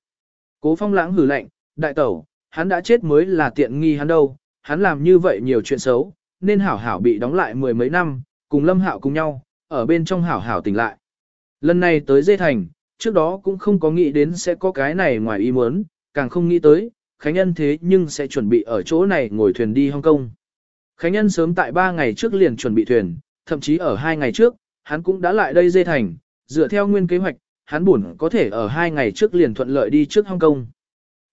Cố Phong lãng hử lạnh, đại tẩu, hắn đã chết mới là tiện nghi hắn đâu, hắn làm như vậy nhiều chuyện xấu, nên hảo hảo bị đóng lại mười mấy năm, cùng Lâm Hạo cùng nhau, ở bên trong hảo hảo tỉnh lại. Lần này tới dê thành, trước đó cũng không có nghĩ đến sẽ có cái này ngoài ý muốn, càng không nghĩ tới, Khánh Ân thế nhưng sẽ chuẩn bị ở chỗ này ngồi thuyền đi Hong Kong. Khánh Ân sớm tại 3 ngày trước liền chuẩn bị thuyền, thậm chí ở 2 ngày trước, hắn cũng đã lại đây dê thành, dựa theo nguyên kế hoạch, hắn buồn có thể ở 2 ngày trước liền thuận lợi đi trước Hong Kong.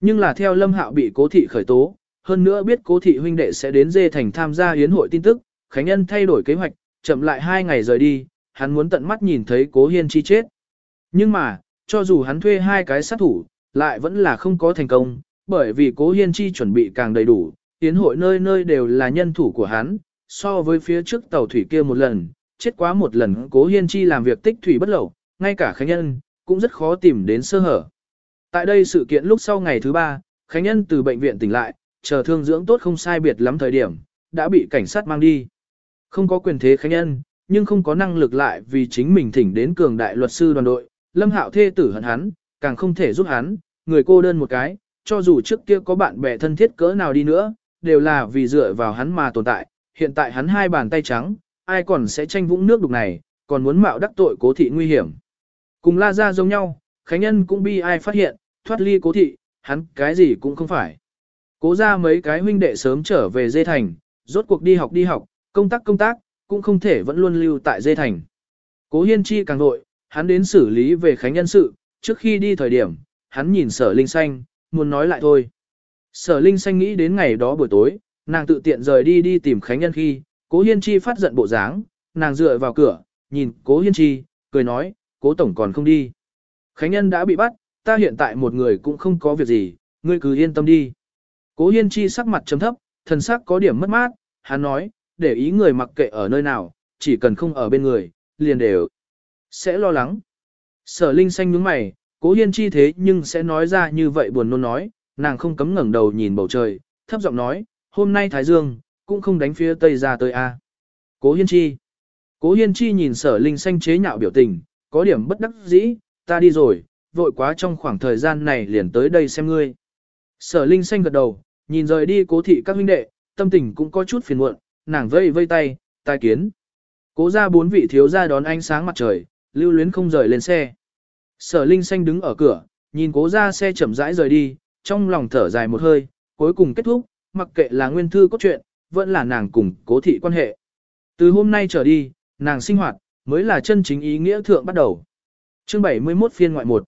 Nhưng là theo Lâm Hạo bị cố thị khởi tố, hơn nữa biết cố thị huynh đệ sẽ đến dê thành tham gia hiến hội tin tức, Khánh Ân thay đổi kế hoạch, chậm lại hai ngày rời đi, hắn muốn tận mắt nhìn thấy cố hiên chi chết. Nhưng mà, cho dù hắn thuê hai cái sát thủ, lại vẫn là không có thành công, bởi vì cố hiên chi chuẩn bị càng đầy đủ, tiến hội nơi nơi đều là nhân thủ của hắn, so với phía trước tàu thủy kia một lần, chết quá một lần cố hiên chi làm việc tích thủy bất lậu, ngay cả khánh nhân, cũng rất khó tìm đến sơ hở. Tại đây sự kiện lúc sau ngày thứ ba, khánh nhân từ bệnh viện tỉnh lại, chờ thương dưỡng tốt không sai biệt lắm thời điểm, đã bị cảnh sát mang đi. Không có quyền thế khánh nhân, nhưng không có năng lực lại vì chính mình thỉnh đến cường đại luật sư đoàn đội, lâm hạo thê tử hận hắn, càng không thể giúp hắn, người cô đơn một cái, cho dù trước kia có bạn bè thân thiết cỡ nào đi nữa, đều là vì dựa vào hắn mà tồn tại, hiện tại hắn hai bàn tay trắng, ai còn sẽ tranh vũng nước đục này, còn muốn mạo đắc tội cố thị nguy hiểm. Cùng la ra giống nhau, Khánh Nhân cũng bi ai phát hiện, thoát ly cố thị, hắn cái gì cũng không phải. Cố ra mấy cái huynh đệ sớm trở về dê thành, rốt cuộc đi học đi học, công tác công tác, cũng không thể vẫn luôn lưu tại dê thành. Cố Hiên Chi càng nội, hắn đến xử lý về Khánh Nhân sự, trước khi đi thời điểm, hắn nhìn sở linh xanh, muốn nói lại thôi. Sở linh xanh nghĩ đến ngày đó buổi tối, nàng tự tiện rời đi đi tìm Khánh Nhân khi, cố hiên chi phát giận bộ dáng, nàng dựa vào cửa, nhìn cố hiên chi, cười nói, cố tổng còn không đi. Khánh Nhân đã bị bắt, ta hiện tại một người cũng không có việc gì, ngươi cứ yên tâm đi. Cố hiên chi sắc mặt chấm thấp, thần sắc có điểm mất mát, hắn nói, để ý người mặc kệ ở nơi nào, chỉ cần không ở bên người, liền đều sẽ lo lắng. Sở Linh xanh nhướng mày, cố hiên chi thế nhưng sẽ nói ra như vậy buồn nôn nói, nàng không cấm ngẩng đầu nhìn bầu trời, thấp giọng nói, hôm nay Thái Dương, cũng không đánh phía Tây ra tới A. Cố hiên chi. Cố hiên chi nhìn sở Linh xanh chế nhạo biểu tình, có điểm bất đắc dĩ, ta đi rồi, vội quá trong khoảng thời gian này liền tới đây xem ngươi. Sở Linh xanh gật đầu, nhìn rời đi cố thị các huynh đệ, tâm tình cũng có chút phiền muộn, nàng vây vây tay, tai kiến. Cố ra bốn vị thiếu ra đón ánh sáng mặt trời, lưu luyến không rời lên xe. Sở Linh xanh đứng ở cửa, nhìn cố ra xe chậm rãi rời đi, trong lòng thở dài một hơi, cuối cùng kết thúc, mặc kệ là nguyên thư cốt truyện, vẫn là nàng cùng cố thị quan hệ. Từ hôm nay trở đi, nàng sinh hoạt, mới là chân chính ý nghĩa thượng bắt đầu. Chương 71 phiên ngoại 1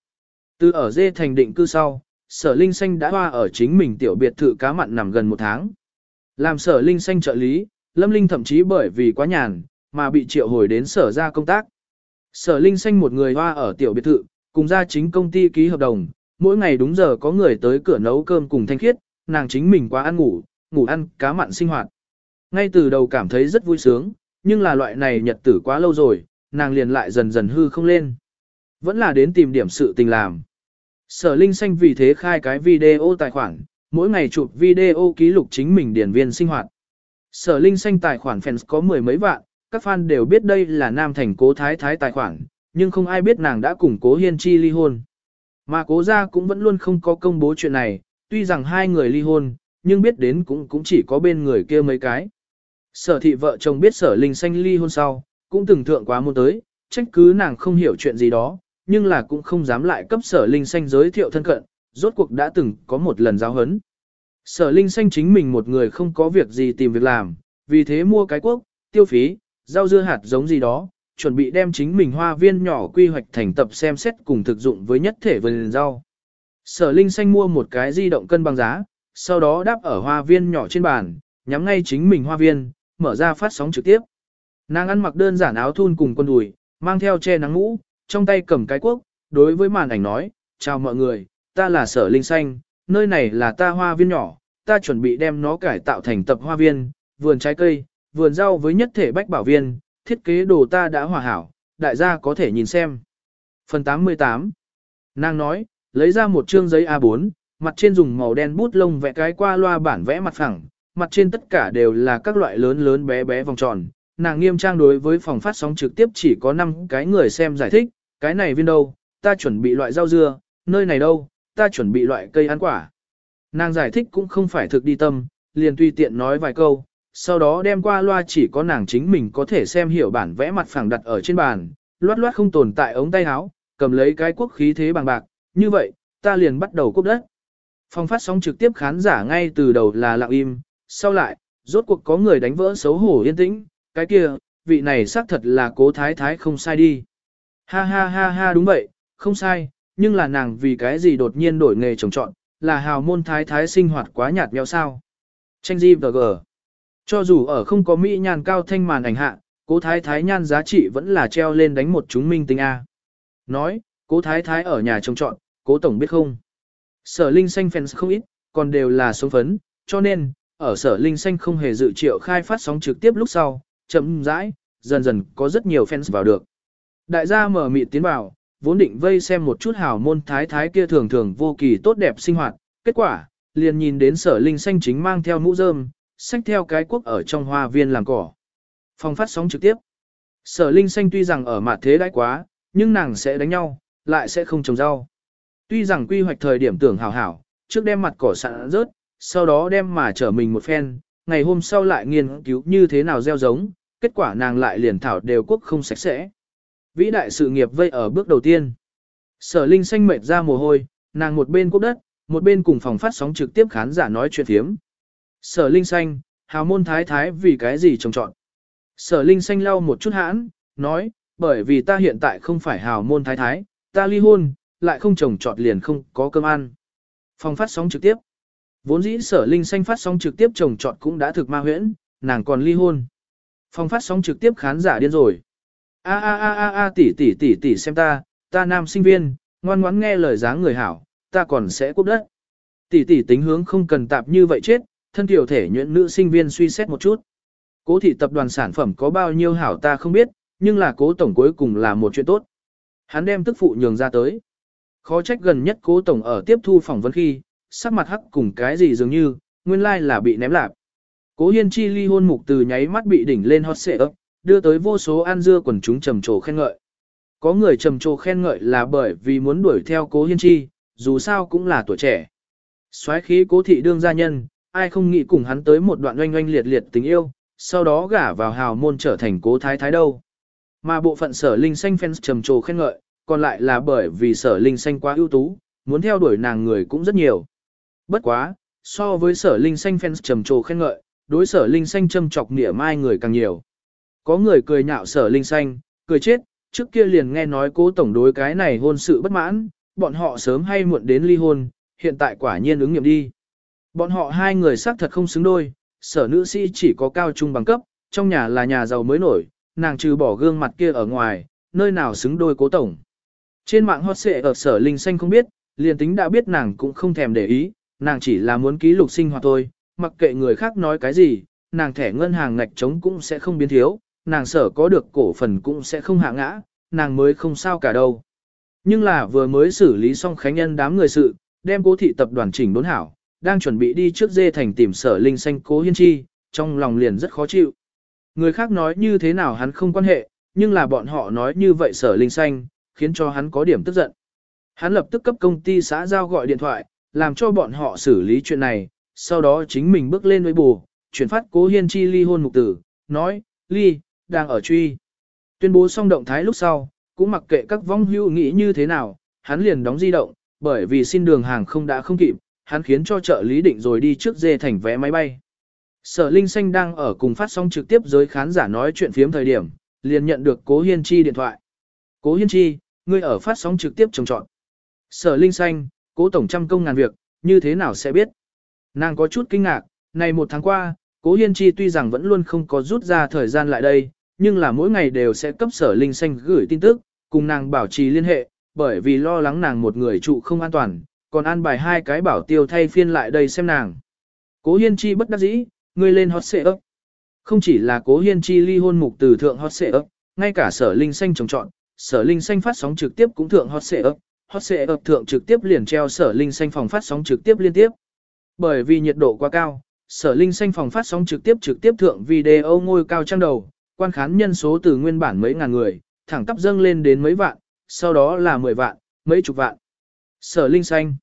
Từ ở dê thành định cư sau, sở linh xanh đã hoa ở chính mình tiểu biệt thự cá mặn nằm gần một tháng. Làm sở linh xanh trợ lý, lâm linh thậm chí bởi vì quá nhàn, mà bị triệu hồi đến sở ra công tác. Sở linh xanh một người hoa ở tiểu biệt thự, cùng ra chính công ty ký hợp đồng, mỗi ngày đúng giờ có người tới cửa nấu cơm cùng thanh khiết, nàng chính mình qua ăn ngủ, ngủ ăn cá mặn sinh hoạt. Ngay từ đầu cảm thấy rất vui sướng, nhưng là loại này nhật tử quá lâu rồi, nàng liền lại dần dần hư không lên. Vẫn là đến tìm điểm sự tình làm. Sở Linh Xanh vì thế khai cái video tài khoản, mỗi ngày chụp video ký lục chính mình điển viên sinh hoạt. Sở Linh Xanh tài khoản fans có mười mấy vạn, các fan đều biết đây là nam thành cố thái thái tài khoản, nhưng không ai biết nàng đã cùng cố hiên chi ly hôn. Mà cố gia cũng vẫn luôn không có công bố chuyện này, tuy rằng hai người ly hôn, nhưng biết đến cũng cũng chỉ có bên người kia mấy cái. Sở thị vợ chồng biết sở linh xanh ly hôn sau, cũng từng thượng quá môn tới, trách cứ nàng không hiểu chuyện gì đó, nhưng là cũng không dám lại cấp sở linh xanh giới thiệu thân cận, rốt cuộc đã từng có một lần giáo hấn. Sở linh xanh chính mình một người không có việc gì tìm việc làm, vì thế mua cái quốc, tiêu phí, rau dưa hạt giống gì đó, chuẩn bị đem chính mình hoa viên nhỏ quy hoạch thành tập xem xét cùng thực dụng với nhất thể vườn rau. Sở Linh Xanh mua một cái di động cân bằng giá, sau đó đáp ở hoa viên nhỏ trên bàn, nhắm ngay chính mình hoa viên, mở ra phát sóng trực tiếp. Nàng ăn mặc đơn giản áo thun cùng quần đùi, mang theo che nắng mũ, trong tay cầm cái cuốc, đối với màn ảnh nói, chào mọi người, ta là Sở Linh Xanh, nơi này là ta hoa viên nhỏ, ta chuẩn bị đem nó cải tạo thành tập hoa viên, vườn trái cây, vườn rau với nhất thể bách bảo viên, thiết kế đồ ta đã hòa hảo, đại gia có thể nhìn xem. Phần 88 Nàng nói, lấy ra một chương giấy A4, mặt trên dùng màu đen bút lông vẽ cái qua loa bản vẽ mặt phẳng, mặt trên tất cả đều là các loại lớn lớn bé bé vòng tròn. Nàng nghiêm trang đối với phòng phát sóng trực tiếp chỉ có 5 cái người xem giải thích, cái này viên đâu, ta chuẩn bị loại rau dưa, nơi này đâu, ta chuẩn bị loại cây ăn quả. Nàng giải thích cũng không phải thực đi tâm, liền tùy tiện nói vài câu, sau đó đem qua loa chỉ có nàng chính mình có thể xem hiểu bản vẽ mặt phẳng đặt ở trên bàn, loát loát không tồn tại ống tay áo, cầm lấy cái quốc khí thế bằng bạc, như vậy, ta liền bắt đầu cúp đất. Phong phát sóng trực tiếp khán giả ngay từ đầu là lặng im, sau lại, rốt cuộc có người đánh vỡ xấu hổ yên tĩnh, cái kia, vị này xác thật là cố thái thái không sai đi. Ha ha ha ha đúng vậy, không sai, nhưng là nàng vì cái gì đột nhiên đổi nghề trồng trọn, là hào môn thái thái sinh hoạt quá nhạt nhẽo sao. Tranh di và gờ. Cho dù ở không có mỹ nhan cao thanh màn ảnh hạ, cố thái thái nhan giá trị vẫn là treo lên đánh một chúng minh tinh A. Nói, cố thái thái ở nhà trông trọn, cố tổng biết không. Sở linh xanh fans không ít, còn đều là sống phấn, cho nên, ở sở linh xanh không hề dự triệu khai phát sóng trực tiếp lúc sau, chậm rãi, dần dần có rất nhiều fans vào được. Đại gia mở mịt tiến vào, vốn định vây xem một chút hào môn thái thái kia thường thường vô kỳ tốt đẹp sinh hoạt, kết quả, liền nhìn đến sở linh xanh chính mang theo mũ rơm, xách theo cái quốc ở trong hoa viên làm cỏ. Phòng phát sóng trực tiếp. Sở Linh Xanh tuy rằng ở mặt thế đãi quá, nhưng nàng sẽ đánh nhau, lại sẽ không trồng rau. Tuy rằng quy hoạch thời điểm tưởng hảo hảo, trước đem mặt cỏ sạn rớt, sau đó đem mà trở mình một phen, ngày hôm sau lại nghiên cứu như thế nào gieo giống, kết quả nàng lại liền thảo đều quốc không sạch sẽ. Vĩ đại sự nghiệp vây ở bước đầu tiên. Sở Linh Xanh mệt ra mồ hôi, nàng một bên quốc đất, một bên cùng phòng phát sóng trực tiếp khán giả nói chuyện phiếm. Sở Linh Xanh, hào môn thái thái vì cái gì trồng trọn. Sở Linh Xanh lau một chút hãn, nói, bởi vì ta hiện tại không phải hào môn thái thái, ta ly hôn, lại không trồng trọt liền không có cơm ăn. Phòng phát sóng trực tiếp. Vốn dĩ sở Linh Xanh phát sóng trực tiếp trồng trọt cũng đã thực ma huyễn, nàng còn ly hôn. Phòng phát sóng trực tiếp khán giả điên rồi. A a a a a tỷ tỷ tỷ tỷ xem ta, ta nam sinh viên, ngoan ngoãn nghe lời dáng người hảo, ta còn sẽ cúp đất. Tỷ tỷ tính hướng không cần tạp như vậy chết, thân tiểu thể nhuyễn nữ sinh viên suy xét một chút. Cố thị tập đoàn sản phẩm có bao nhiêu hảo ta không biết, nhưng là cố tổng cuối cùng là một chuyện tốt. Hắn đem tức phụ nhường ra tới. Khó trách gần nhất cố tổng ở tiếp thu phỏng vấn khi, sắc mặt hắc cùng cái gì dường như, nguyên lai là bị ném lạp. Cố hiên chi ly hôn mục từ nháy mắt bị đỉnh lên hot xệ ấp, đưa tới vô số ăn dưa quần chúng trầm trồ khen ngợi. Có người trầm trồ khen ngợi là bởi vì muốn đuổi theo cố hiên chi, dù sao cũng là tuổi trẻ. soái khí cố thị đương gia nhân, ai không nghĩ cùng hắn tới một đoạn oanh oanh liệt liệt tình yêu, sau đó gả vào hào môn trở thành cố thái thái đâu. Mà bộ phận sở linh xanh fans trầm trồ khen ngợi, còn lại là bởi vì sở linh xanh quá ưu tú, muốn theo đuổi nàng người cũng rất nhiều. Bất quá, so với sở linh xanh fans trầm trồ khen ngợi, đối sở linh xanh châm chọc nỉa mai người càng nhiều. Có người cười nhạo sở linh xanh, cười chết, trước kia liền nghe nói cố tổng đối cái này hôn sự bất mãn, bọn họ sớm hay muộn đến ly hôn, hiện tại quả nhiên ứng nghiệm đi. Bọn họ hai người xác thật không xứng đôi, sở nữ sĩ chỉ có cao trung bằng cấp, trong nhà là nhà giàu mới nổi, nàng trừ bỏ gương mặt kia ở ngoài, nơi nào xứng đôi cố tổng. Trên mạng hot xệ ở sở linh xanh không biết, liền tính đã biết nàng cũng không thèm để ý, nàng chỉ là muốn ký lục sinh hoạt thôi, mặc kệ người khác nói cái gì, nàng thẻ ngân hàng ngạch trống cũng sẽ không biến thiếu, nàng sở có được cổ phần cũng sẽ không hạ ngã, nàng mới không sao cả đâu. Nhưng là vừa mới xử lý xong khánh nhân đám người sự, đem cố thị tập đoàn chỉnh đốn hảo, đang chuẩn bị đi trước dê thành tìm sở linh xanh cố hiên chi, trong lòng liền rất khó chịu. Người khác nói như thế nào hắn không quan hệ, nhưng là bọn họ nói như vậy sở linh xanh, khiến cho hắn có điểm tức giận. Hắn lập tức cấp công ty xã giao gọi điện thoại, làm cho bọn họ xử lý chuyện này, sau đó chính mình bước lên với bù, chuyển phát cố hiên chi ly hôn mục tử, nói, ly, đang ở truy. Tuyên bố xong động thái lúc sau, cũng mặc kệ các vong hưu nghĩ như thế nào, hắn liền đóng di động, bởi vì xin đường hàng không đã không kịp, hắn khiến cho trợ lý định rồi đi trước dê thành vé máy bay. Sở Linh Xanh đang ở cùng phát sóng trực tiếp giới khán giả nói chuyện phiếm thời điểm, liền nhận được Cố Hiên Chi điện thoại. Cố Hiên Chi, ngươi ở phát sóng trực tiếp trồng trọn. Sở Linh Xanh, Cố Tổng trăm công ngàn việc, như thế nào sẽ biết? Nàng có chút kinh ngạc, này một tháng qua, Cố Hiên Chi tuy rằng vẫn luôn không có rút ra thời gian lại đây, nhưng là mỗi ngày đều sẽ cấp Sở Linh Xanh gửi tin tức, cùng nàng bảo trì liên hệ, bởi vì lo lắng nàng một người trụ không an toàn, còn an bài hai cái bảo tiêu thay phiên lại đây xem nàng. Cố Hiên Chi bất đắc dĩ, ngươi lên hot xệ ấp. Không chỉ là Cố Hiên Chi ly hôn mục từ thượng hot xệ ấp, ngay cả Sở Linh Xanh trồng trọn, Sở Linh Xanh phát sóng trực tiếp cũng thượng hot xệ ấp, hot xệ ấp thượng trực tiếp liền treo Sở Linh Xanh phòng phát sóng trực tiếp liên tiếp. Bởi vì nhiệt độ quá cao, Sở Linh Xanh phòng phát sóng trực tiếp trực tiếp thượng video ngôi cao trang đầu, quan khán nhân số từ nguyên bản mấy ngàn người, thẳng tắp dâng lên đến mấy vạn, sau đó là 10 vạn, mấy chục vạn. Sở Linh Xanh.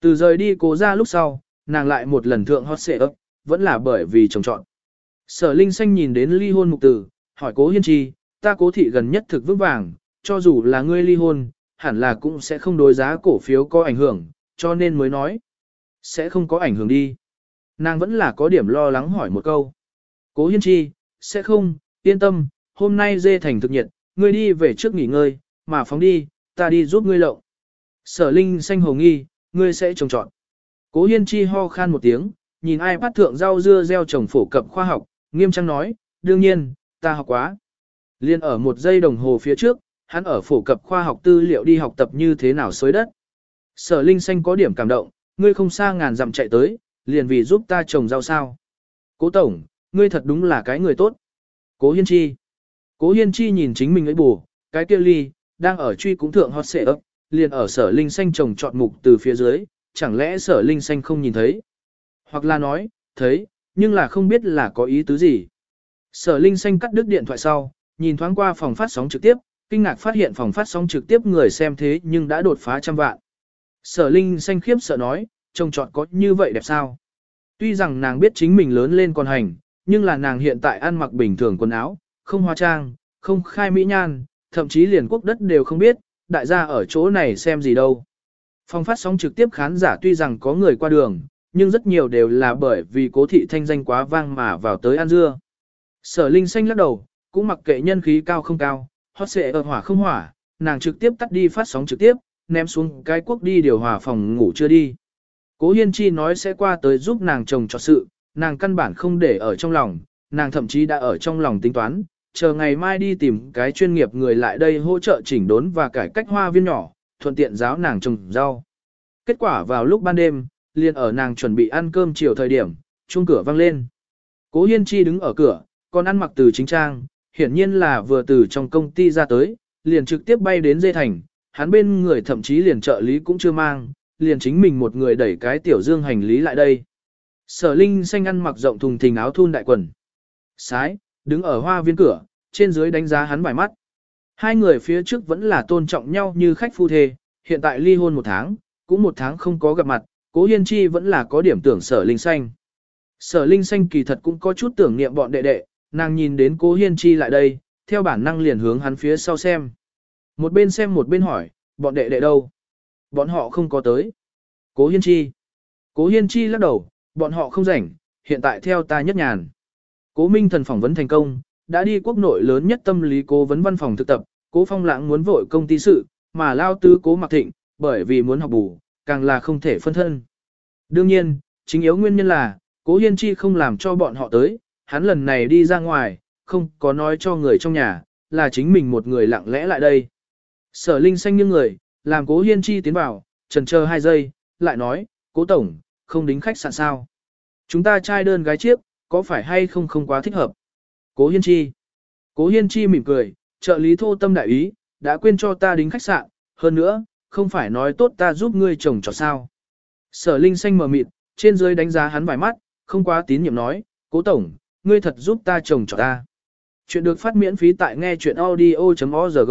Từ rời đi cố ra lúc sau, nàng lại một lần thượng hot xệ ấp, vẫn là bởi vì chồng chọn. Sở Linh Xanh nhìn đến ly hôn mục tử, hỏi cố hiên chi, ta cố thị gần nhất thực vững vàng, cho dù là ngươi ly hôn, hẳn là cũng sẽ không đối giá cổ phiếu có ảnh hưởng, cho nên mới nói. Sẽ không có ảnh hưởng đi. Nàng vẫn là có điểm lo lắng hỏi một câu. Cố hiên chi, sẽ không, yên tâm, hôm nay dê thành thực nhiệt, ngươi đi về trước nghỉ ngơi, mà phóng đi, ta đi giúp ngươi lộng. Sở Linh xanh hồ nghi, ngươi sẽ trồng trọn. Cố Hiên Chi ho khan một tiếng, nhìn ai bắt thượng rau dưa gieo trồng phổ cập khoa học, nghiêm trang nói, đương nhiên, ta học quá. Liên ở một giây đồng hồ phía trước, hắn ở phổ cập khoa học tư liệu đi học tập như thế nào xới đất. Sở Linh xanh có điểm cảm động, ngươi không xa ngàn dặm chạy tới, liền vì giúp ta trồng rau sao. Cố Tổng, ngươi thật đúng là cái người tốt. Cố Hiên Chi. Cố Hiên Chi nhìn chính mình ấy bù, cái kia ly, đang ở truy cũng thượng hot xệ ấp, liền ở sở linh xanh trồng trọt mục từ phía dưới, chẳng lẽ sở linh xanh không nhìn thấy? Hoặc là nói, thấy, nhưng là không biết là có ý tứ gì. Sở linh xanh cắt đứt điện thoại sau, nhìn thoáng qua phòng phát sóng trực tiếp, kinh ngạc phát hiện phòng phát sóng trực tiếp người xem thế nhưng đã đột phá trăm vạn. Sở linh xanh khiếp sợ nói, trông trọt có như vậy đẹp sao? Tuy rằng nàng biết chính mình lớn lên còn hành, nhưng là nàng hiện tại ăn mặc bình thường quần áo, không hóa trang, không khai mỹ nhan, thậm chí liền quốc đất đều không biết, đại gia ở chỗ này xem gì đâu. Phong phát sóng trực tiếp khán giả tuy rằng có người qua đường, nhưng rất nhiều đều là bởi vì cố thị thanh danh quá vang mà vào tới ăn dưa. Sở Linh xanh lắc đầu, cũng mặc kệ nhân khí cao không cao, hot sẽ ở hỏa không hỏa, nàng trực tiếp tắt đi phát sóng trực tiếp, ném xuống cái quốc đi điều hòa phòng ngủ chưa đi. Cố Hiên Chi nói sẽ qua tới giúp nàng chồng cho sự, nàng căn bản không để ở trong lòng, nàng thậm chí đã ở trong lòng tính toán, chờ ngày mai đi tìm cái chuyên nghiệp người lại đây hỗ trợ chỉnh đốn và cải cách hoa viên nhỏ, thuận tiện giáo nàng trồng rau. Kết quả vào lúc ban đêm, liền ở nàng chuẩn bị ăn cơm chiều thời điểm, chuông cửa vang lên. Cố Hiên Chi đứng ở cửa, còn ăn mặc từ chính trang, hiển nhiên là vừa từ trong công ty ra tới, liền trực tiếp bay đến Dây thành, hắn bên người thậm chí liền trợ lý cũng chưa mang, liền chính mình một người đẩy cái tiểu dương hành lý lại đây. Sở Linh xanh ăn mặc rộng thùng thình áo thun đại quần. Sái, đứng ở hoa viên cửa, trên dưới đánh giá hắn vài mắt. Hai người phía trước vẫn là tôn trọng nhau như khách phu thê, hiện tại ly hôn một tháng, cũng một tháng không có gặp mặt, cố hiên chi vẫn là có điểm tưởng sở Linh xanh. Sở Linh xanh kỳ thật cũng có chút tưởng niệm bọn đệ đệ, nàng nhìn đến cố hiên chi lại đây, theo bản năng liền hướng hắn phía sau xem. Một bên xem một bên hỏi, bọn đệ đệ đâu? Bọn họ không có tới. Cố hiên chi. Cố hiên chi lắc đầu, bọn họ không rảnh, hiện tại theo ta nhất nhàn. Cố Minh Thần phỏng vấn thành công, đã đi quốc nội lớn nhất tâm lý cố vấn văn phòng thực tập, cố phong lãng muốn vội công ty sự, mà lao tứ cố mặc thịnh, bởi vì muốn học bù, càng là không thể phân thân. Đương nhiên, chính yếu nguyên nhân là, cố hiên chi không làm cho bọn họ tới, hắn lần này đi ra ngoài, không có nói cho người trong nhà, là chính mình một người lặng lẽ lại đây. Sở Linh xanh như người, làm cố hiên chi tiến vào, trần chờ hai giây, lại nói, cố tổng, không đính khách sạn sao. Chúng ta trai đơn gái chiếc, có phải hay không không quá thích hợp? Cố hiên chi. Cố hiên chi mỉm cười, trợ lý thô tâm đại ý, đã quên cho ta đính khách sạn, hơn nữa, không phải nói tốt ta giúp ngươi chồng cho sao. Sở Linh xanh mở mịt, trên dưới đánh giá hắn vài mắt, không quá tín nhiệm nói, cố tổng, ngươi thật giúp ta chồng cho ta. Chuyện được phát miễn phí tại nghe chuyện audio.org.